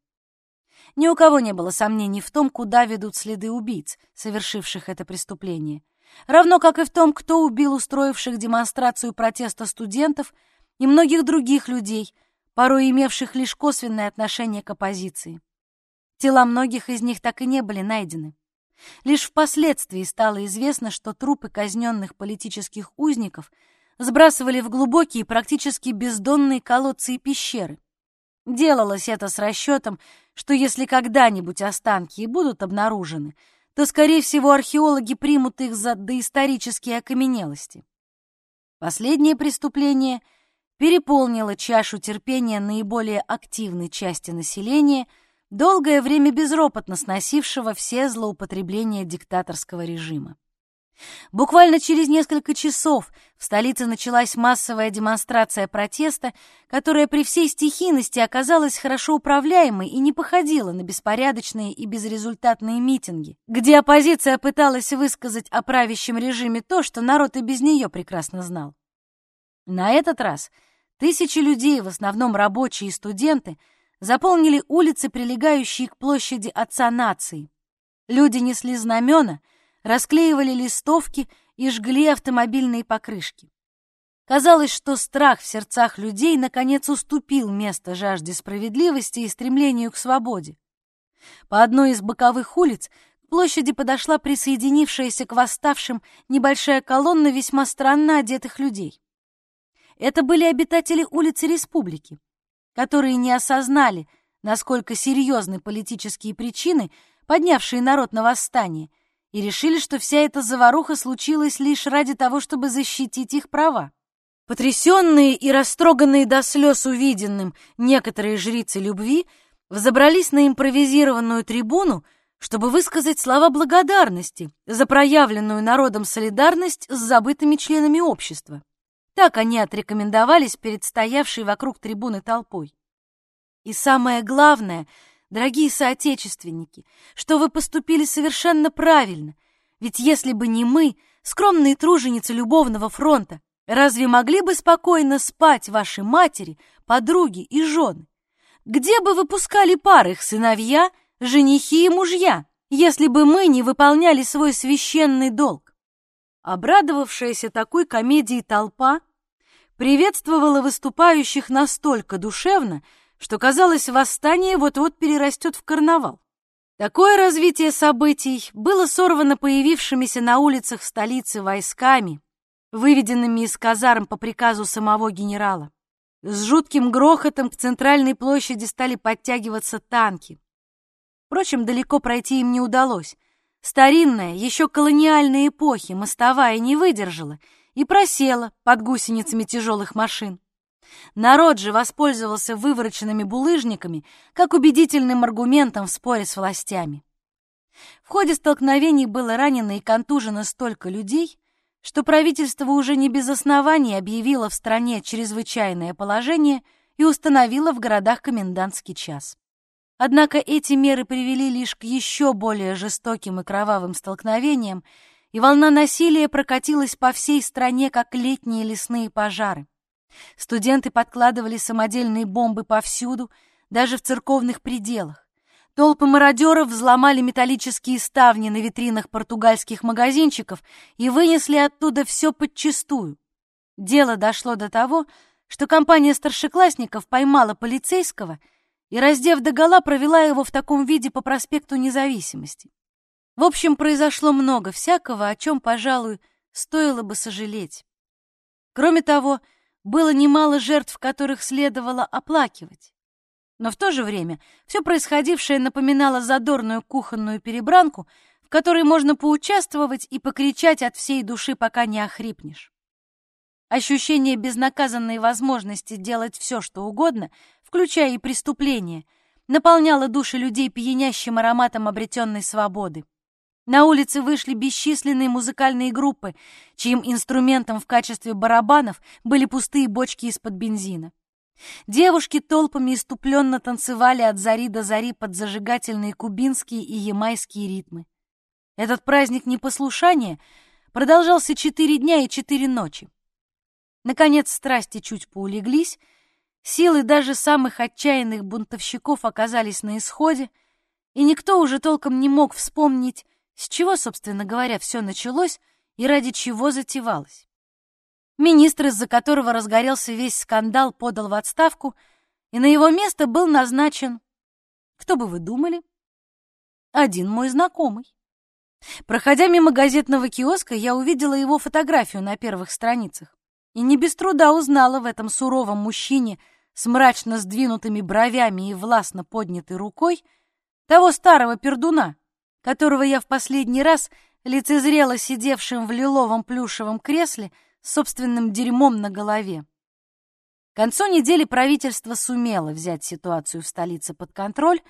Ни у кого не было сомнений в том, куда ведут следы убийц, совершивших это преступление, равно как и в том, кто убил устроивших демонстрацию протеста студентов и многих других людей — порой имевших лишь косвенное отношение к оппозиции. Тела многих из них так и не были найдены. Лишь впоследствии стало известно, что трупы казненных политических узников сбрасывали в глубокие, практически бездонные колодцы и пещеры. Делалось это с расчетом, что если когда-нибудь останки и будут обнаружены, то, скорее всего, археологи примут их за доисторические окаменелости. Последнее преступление — переполнила чашу терпения наиболее активной части населения, долгое время безропотно сносившего все злоупотребления диктаторского режима. Буквально через несколько часов в столице началась массовая демонстрация протеста, которая при всей стихийности оказалась хорошо управляемой и не походила на беспорядочные и безрезультатные митинги, где оппозиция пыталась высказать о правящем режиме то, что народ и без нее прекрасно знал. На этот раз – Тысячи людей, в основном рабочие и студенты, заполнили улицы, прилегающие к площади Отца нации. Люди несли знамена, расклеивали листовки и жгли автомобильные покрышки. Казалось, что страх в сердцах людей наконец уступил место жажде справедливости и стремлению к свободе. По одной из боковых улиц к площади подошла присоединившаяся к восставшим небольшая колонна весьма странно одетых людей. Это были обитатели улицы Республики, которые не осознали, насколько серьезны политические причины, поднявшие народ на восстание, и решили, что вся эта заваруха случилась лишь ради того, чтобы защитить их права. Потрясенные и растроганные до слез увиденным некоторые жрицы любви взобрались на импровизированную трибуну, чтобы высказать слова благодарности за проявленную народом солидарность с забытыми членами общества. Так они отрекомендовались перед стоявшей вокруг трибуны толпой. И самое главное, дорогие соотечественники, что вы поступили совершенно правильно, ведь если бы не мы, скромные труженицы любовного фронта, разве могли бы спокойно спать ваши матери, подруги и жены? Где бы выпускали пары их сыновья, женихи и мужья, если бы мы не выполняли свой священный долг? Обрадовавшаяся такой комедией толпа приветствовала выступающих настолько душевно, что, казалось, восстание вот-вот перерастет в карнавал. Такое развитие событий было сорвано появившимися на улицах столицы войсками, выведенными из казарм по приказу самого генерала. С жутким грохотом к центральной площади стали подтягиваться танки. Впрочем, далеко пройти им не удалось. Старинная, еще колониальной эпохи, мостовая не выдержала и просела под гусеницами тяжелых машин. Народ же воспользовался вывороченными булыжниками как убедительным аргументом в споре с властями. В ходе столкновений было ранено и контужено столько людей, что правительство уже не без оснований объявило в стране чрезвычайное положение и установило в городах комендантский час. Однако эти меры привели лишь к еще более жестоким и кровавым столкновениям, и волна насилия прокатилась по всей стране, как летние лесные пожары. Студенты подкладывали самодельные бомбы повсюду, даже в церковных пределах. Толпы мародеров взломали металлические ставни на витринах португальских магазинчиков и вынесли оттуда все подчистую. Дело дошло до того, что компания старшеклассников поймала полицейского и, раздев догола, провела его в таком виде по проспекту Независимости. В общем, произошло много всякого, о чем, пожалуй, стоило бы сожалеть. Кроме того, было немало жертв, которых следовало оплакивать. Но в то же время все происходившее напоминало задорную кухонную перебранку, в которой можно поучаствовать и покричать от всей души, пока не охрипнешь. Ощущение безнаказанной возможности делать все, что угодно, включая и преступления, наполняло души людей пьянящим ароматом обретенной свободы. На улице вышли бесчисленные музыкальные группы, чьим инструментом в качестве барабанов были пустые бочки из-под бензина. Девушки толпами иступленно танцевали от зари до зари под зажигательные кубинские и ямайские ритмы. Этот праздник непослушания продолжался четыре дня и четыре ночи. Наконец страсти чуть поулеглись, силы даже самых отчаянных бунтовщиков оказались на исходе, и никто уже толком не мог вспомнить, с чего, собственно говоря, все началось и ради чего затевалось? Министр, из-за которого разгорелся весь скандал, подал в отставку, и на его место был назначен... Кто бы вы думали? Один мой знакомый. Проходя мимо газетного киоска, я увидела его фотографию на первых страницах и не без труда узнала в этом суровом мужчине с мрачно сдвинутыми бровями и властно поднятой рукой того старого пердуна, которого я в последний раз лицезрела сидевшим в лиловом плюшевом кресле с собственным дерьмом на голове. К концу недели правительство сумело взять ситуацию в столице под контроль,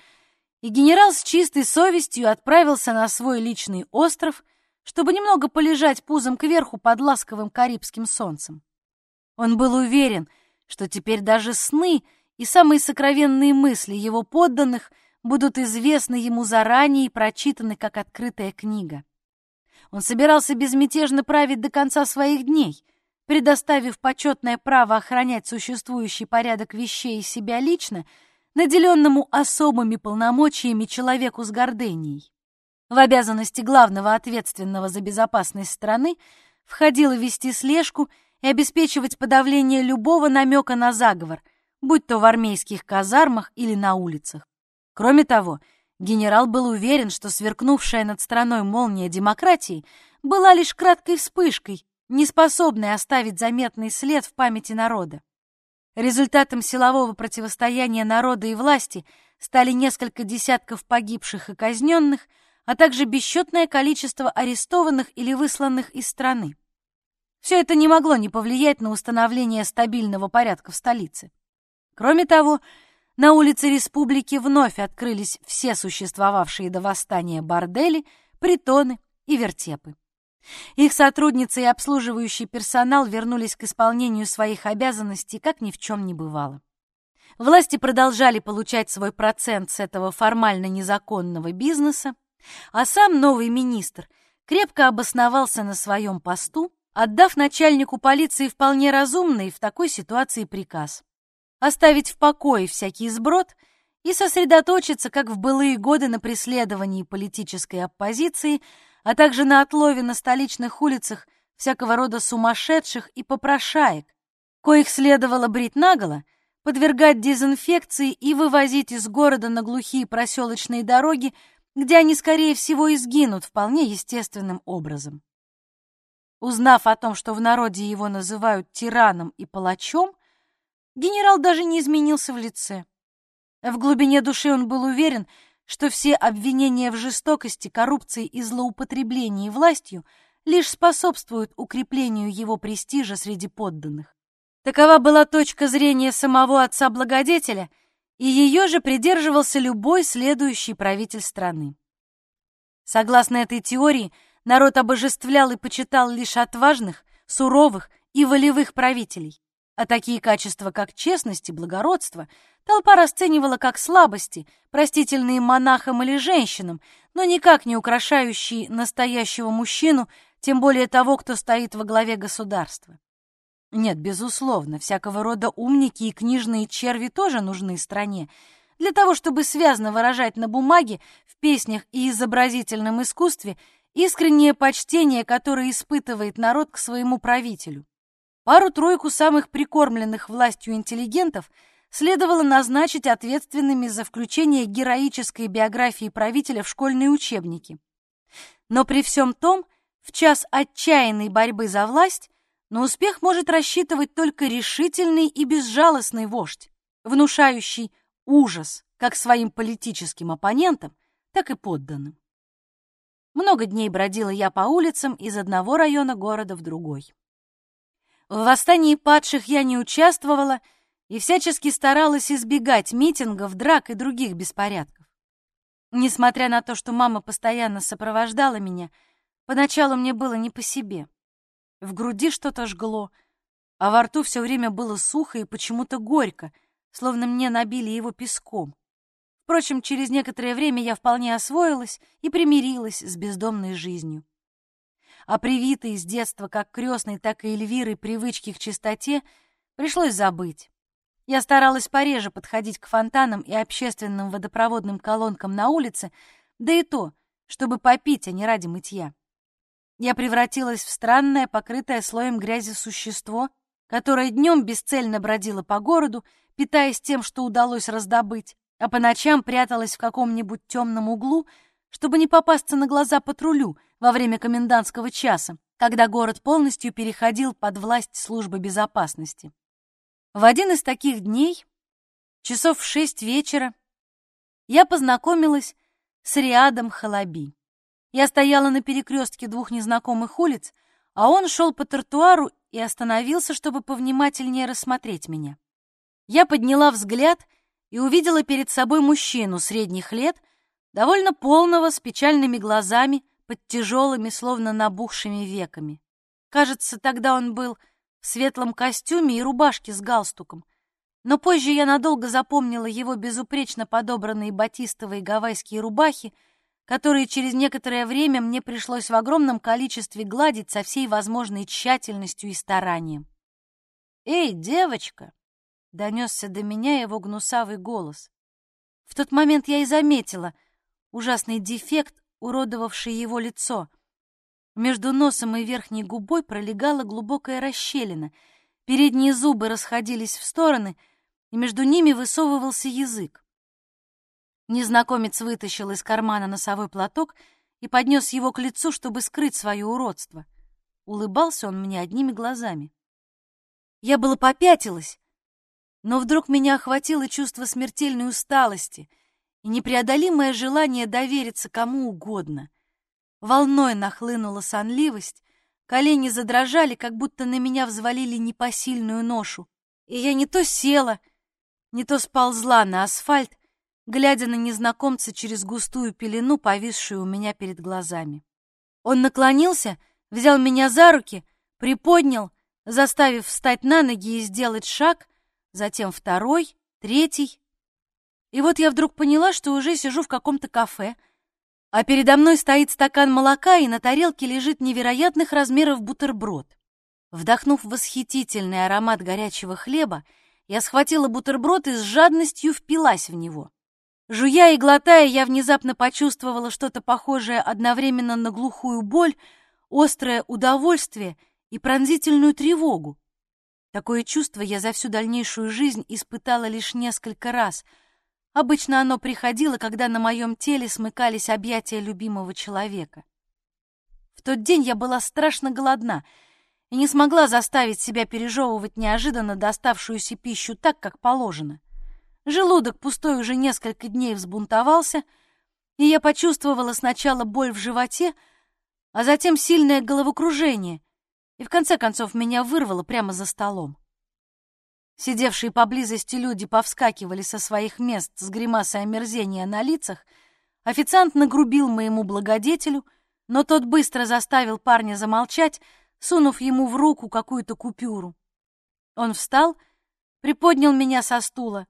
и генерал с чистой совестью отправился на свой личный остров, чтобы немного полежать пузом кверху под ласковым карибским солнцем. Он был уверен, что теперь даже сны и самые сокровенные мысли его подданных — будут известны ему заранее и прочитаны как открытая книга. Он собирался безмятежно править до конца своих дней, предоставив почетное право охранять существующий порядок вещей и себя лично наделенному особыми полномочиями человеку с гордыней. В обязанности главного ответственного за безопасность страны входило вести слежку и обеспечивать подавление любого намека на заговор, будь то в армейских казармах или на улицах. Кроме того, генерал был уверен, что сверкнувшая над страной молния демократии была лишь краткой вспышкой, не способной оставить заметный след в памяти народа. Результатом силового противостояния народа и власти стали несколько десятков погибших и казненных, а также бесчетное количество арестованных или высланных из страны. Все это не могло не повлиять на установление стабильного порядка в столице. Кроме того, на улице Республики вновь открылись все существовавшие до восстания бордели, притоны и вертепы. Их сотрудницы и обслуживающий персонал вернулись к исполнению своих обязанностей, как ни в чем не бывало. Власти продолжали получать свой процент с этого формально незаконного бизнеса, а сам новый министр крепко обосновался на своем посту, отдав начальнику полиции вполне разумный в такой ситуации приказ оставить в покое всякий сброд и сосредоточиться, как в былые годы, на преследовании политической оппозиции, а также на отлове на столичных улицах всякого рода сумасшедших и попрошаек, коих следовало брить наголо, подвергать дезинфекции и вывозить из города на глухие проселочные дороги, где они, скорее всего, и сгинут вполне естественным образом. Узнав о том, что в народе его называют тираном и палачом, генерал даже не изменился в лице. В глубине души он был уверен, что все обвинения в жестокости, коррупции и злоупотреблении властью лишь способствуют укреплению его престижа среди подданных. Такова была точка зрения самого отца-благодетеля, и ее же придерживался любой следующий правитель страны. Согласно этой теории, народ обожествлял и почитал лишь отважных, суровых и волевых правителей а такие качества, как честность и благородство, толпа расценивала как слабости, простительные монахам или женщинам, но никак не украшающие настоящего мужчину, тем более того, кто стоит во главе государства. Нет, безусловно, всякого рода умники и книжные черви тоже нужны стране, для того, чтобы связно выражать на бумаге, в песнях и изобразительном искусстве искреннее почтение, которое испытывает народ к своему правителю. Пару-тройку самых прикормленных властью интеллигентов следовало назначить ответственными за включение героической биографии правителя в школьные учебники. Но при всем том, в час отчаянной борьбы за власть на успех может рассчитывать только решительный и безжалостный вождь, внушающий ужас как своим политическим оппонентам, так и подданным. Много дней бродила я по улицам из одного района города в другой. В восстании падших я не участвовала и всячески старалась избегать митингов, драк и других беспорядков. Несмотря на то, что мама постоянно сопровождала меня, поначалу мне было не по себе. В груди что-то жгло, а во рту все время было сухо и почему-то горько, словно мне набили его песком. Впрочем, через некоторое время я вполне освоилась и примирилась с бездомной жизнью а привитые с детства как крестной, так и Эльвирой привычки к чистоте пришлось забыть. Я старалась пореже подходить к фонтанам и общественным водопроводным колонкам на улице, да и то, чтобы попить, а не ради мытья. Я превратилась в странное, покрытое слоем грязи существо, которое днем бесцельно бродило по городу, питаясь тем, что удалось раздобыть, а по ночам пряталась в каком-нибудь темном углу, чтобы не попасться на глаза патрулю — во время комендантского часа, когда город полностью переходил под власть службы безопасности. В один из таких дней, часов в шесть вечера, я познакомилась с Риадом Халаби. Я стояла на перекрестке двух незнакомых улиц, а он шел по тротуару и остановился, чтобы повнимательнее рассмотреть меня. Я подняла взгляд и увидела перед собой мужчину средних лет, довольно полного, с печальными глазами, под тяжелыми, словно набухшими веками. Кажется, тогда он был в светлом костюме и рубашке с галстуком. Но позже я надолго запомнила его безупречно подобранные батистовые гавайские рубахи, которые через некоторое время мне пришлось в огромном количестве гладить со всей возможной тщательностью и старанием. «Эй, девочка!» — донесся до меня его гнусавый голос. В тот момент я и заметила ужасный дефект, уродовавший его лицо. Между носом и верхней губой пролегала глубокая расщелина, передние зубы расходились в стороны, и между ними высовывался язык. Незнакомец вытащил из кармана носовой платок и поднес его к лицу, чтобы скрыть свое уродство. Улыбался он мне одними глазами. Я было попятилась, но вдруг меня охватило чувство смертельной усталости — и непреодолимое желание довериться кому угодно. Волной нахлынула сонливость, колени задрожали, как будто на меня взвалили непосильную ношу, и я не то села, не то сползла на асфальт, глядя на незнакомца через густую пелену, повисшую у меня перед глазами. Он наклонился, взял меня за руки, приподнял, заставив встать на ноги и сделать шаг, затем второй, третий. И вот я вдруг поняла, что уже сижу в каком-то кафе, а передо мной стоит стакан молока, и на тарелке лежит невероятных размеров бутерброд. Вдохнув восхитительный аромат горячего хлеба, я схватила бутерброд и с жадностью впилась в него. Жуя и глотая, я внезапно почувствовала что-то похожее одновременно на глухую боль, острое удовольствие и пронзительную тревогу. Такое чувство я за всю дальнейшую жизнь испытала лишь несколько раз. Обычно оно приходило, когда на моем теле смыкались объятия любимого человека. В тот день я была страшно голодна и не смогла заставить себя пережевывать неожиданно доставшуюся пищу так, как положено. Желудок пустой уже несколько дней взбунтовался, и я почувствовала сначала боль в животе, а затем сильное головокружение, и в конце концов меня вырвало прямо за столом. Сидевшие поблизости люди повскакивали со своих мест с гримасой омерзения на лицах, официант нагрубил моему благодетелю, но тот быстро заставил парня замолчать, сунув ему в руку какую-то купюру. Он встал, приподнял меня со стула,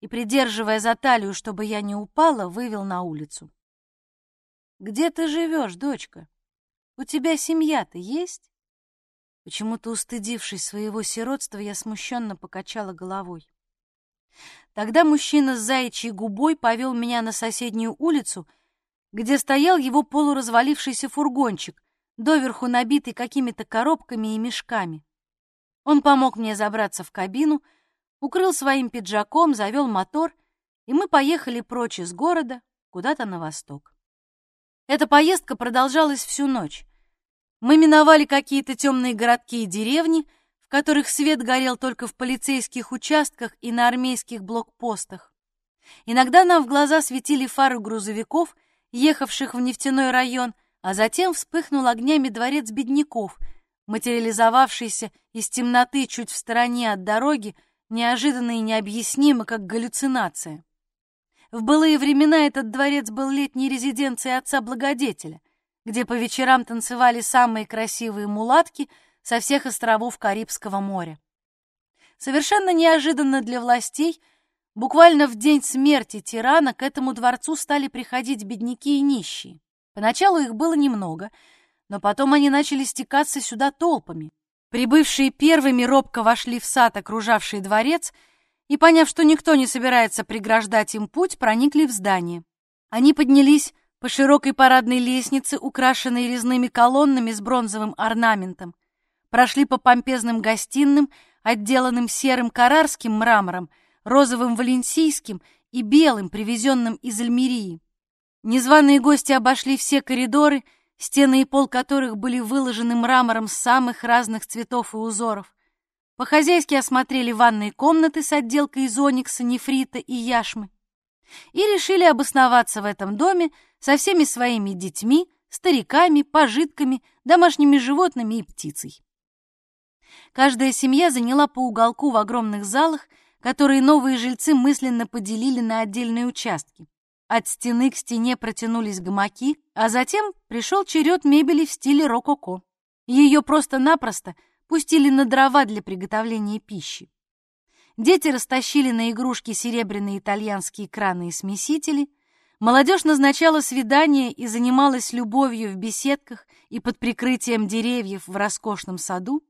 и, придерживая за талию, чтобы я не упала, вывел на улицу. «Где ты живешь, дочка? У тебя семья-то есть?» Почему-то, устыдившись своего сиротства, я смущенно покачала головой. Тогда мужчина с заячьей губой повел меня на соседнюю улицу, где стоял его полуразвалившийся фургончик, доверху набитый какими-то коробками и мешками. Он помог мне забраться в кабину — укрыл своим пиджаком, завел мотор, и мы поехали прочь из города, куда-то на восток. Эта поездка продолжалась всю ночь. Мы миновали какие-то темные городки и деревни, в которых свет горел только в полицейских участках и на армейских блокпостах. Иногда нам в глаза светили фары грузовиков, ехавших в нефтяной район, а затем вспыхнул огнями дворец бедняков, материализовавшийся из темноты чуть в стороне от дороги, неожиданно и необъяснимо, как галлюцинация. В былые времена этот дворец был летней резиденцией отца-благодетеля, где по вечерам танцевали самые красивые мулатки со всех островов Карибского моря. Совершенно неожиданно для властей, буквально в день смерти тирана к этому дворцу стали приходить бедняки и нищие. Поначалу их было немного, но потом они начали стекаться сюда толпами. Прибывшие первыми робко вошли в сад, окружавший дворец, и, поняв, что никто не собирается преграждать им путь, проникли в здание. Они поднялись по широкой парадной лестнице, украшенной резными колоннами с бронзовым орнаментом, прошли по помпезным гостиным, отделанным серым карарским мрамором, розовым валенсийским и белым, привезенным из Альмерии. Незваные гости обошли все коридоры — стены и пол которых были выложены мрамором самых разных цветов и узоров. По-хозяйски осмотрели ванные комнаты с отделкой из оникса, нефрита и яшмы и решили обосноваться в этом доме со всеми своими детьми, стариками, пожитками, домашними животными и птицей. Каждая семья заняла по уголку в огромных залах, которые новые жильцы мысленно поделили на отдельные участки. От стены к стене протянулись гамаки, а затем пришел черед мебели в стиле рококо. Ее просто-напросто пустили на дрова для приготовления пищи. Дети растащили на игрушки серебряные итальянские краны и смесители. Молодежь назначала свидания и занималась любовью в беседках и под прикрытием деревьев в роскошном саду.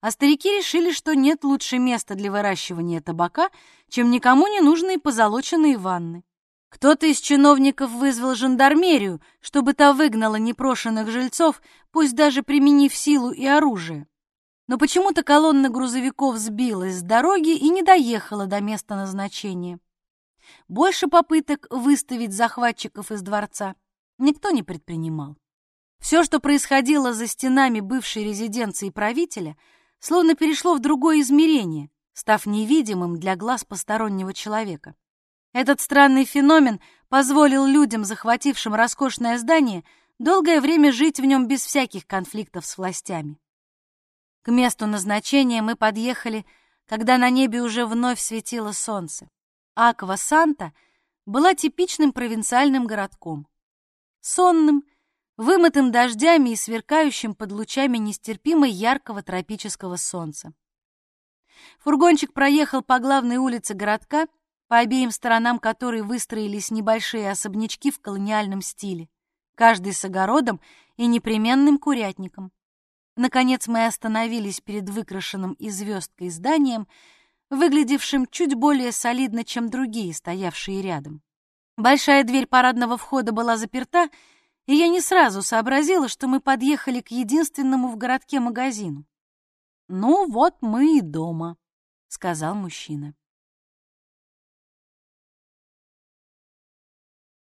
А старики решили, что нет лучше места для выращивания табака, чем никому не нужные позолоченные ванны. Кто-то из чиновников вызвал жандармерию, чтобы та выгнала непрошенных жильцов, пусть даже применив силу и оружие. Но почему-то колонна грузовиков сбилась с дороги и не доехала до места назначения. Больше попыток выставить захватчиков из дворца никто не предпринимал. Все, что происходило за стенами бывшей резиденции правителя, словно перешло в другое измерение, став невидимым для глаз постороннего человека. Этот странный феномен позволил людям, захватившим роскошное здание, долгое время жить в нем без всяких конфликтов с властями. К месту назначения мы подъехали, когда на небе уже вновь светило солнце. Аква-Санта была типичным провинциальным городком. Сонным, вымытым дождями и сверкающим под лучами нестерпимо яркого тропического солнца. Фургончик проехал по главной улице городка по обеим сторонам которой выстроились небольшие особнячки в колониальном стиле, каждый с огородом и непременным курятником. Наконец мы остановились перед выкрашенным и звездкой зданием, выглядевшим чуть более солидно, чем другие, стоявшие рядом. Большая дверь парадного входа была заперта, и я не сразу сообразила, что мы подъехали к единственному в городке магазину. «Ну вот мы и дома», — сказал мужчина.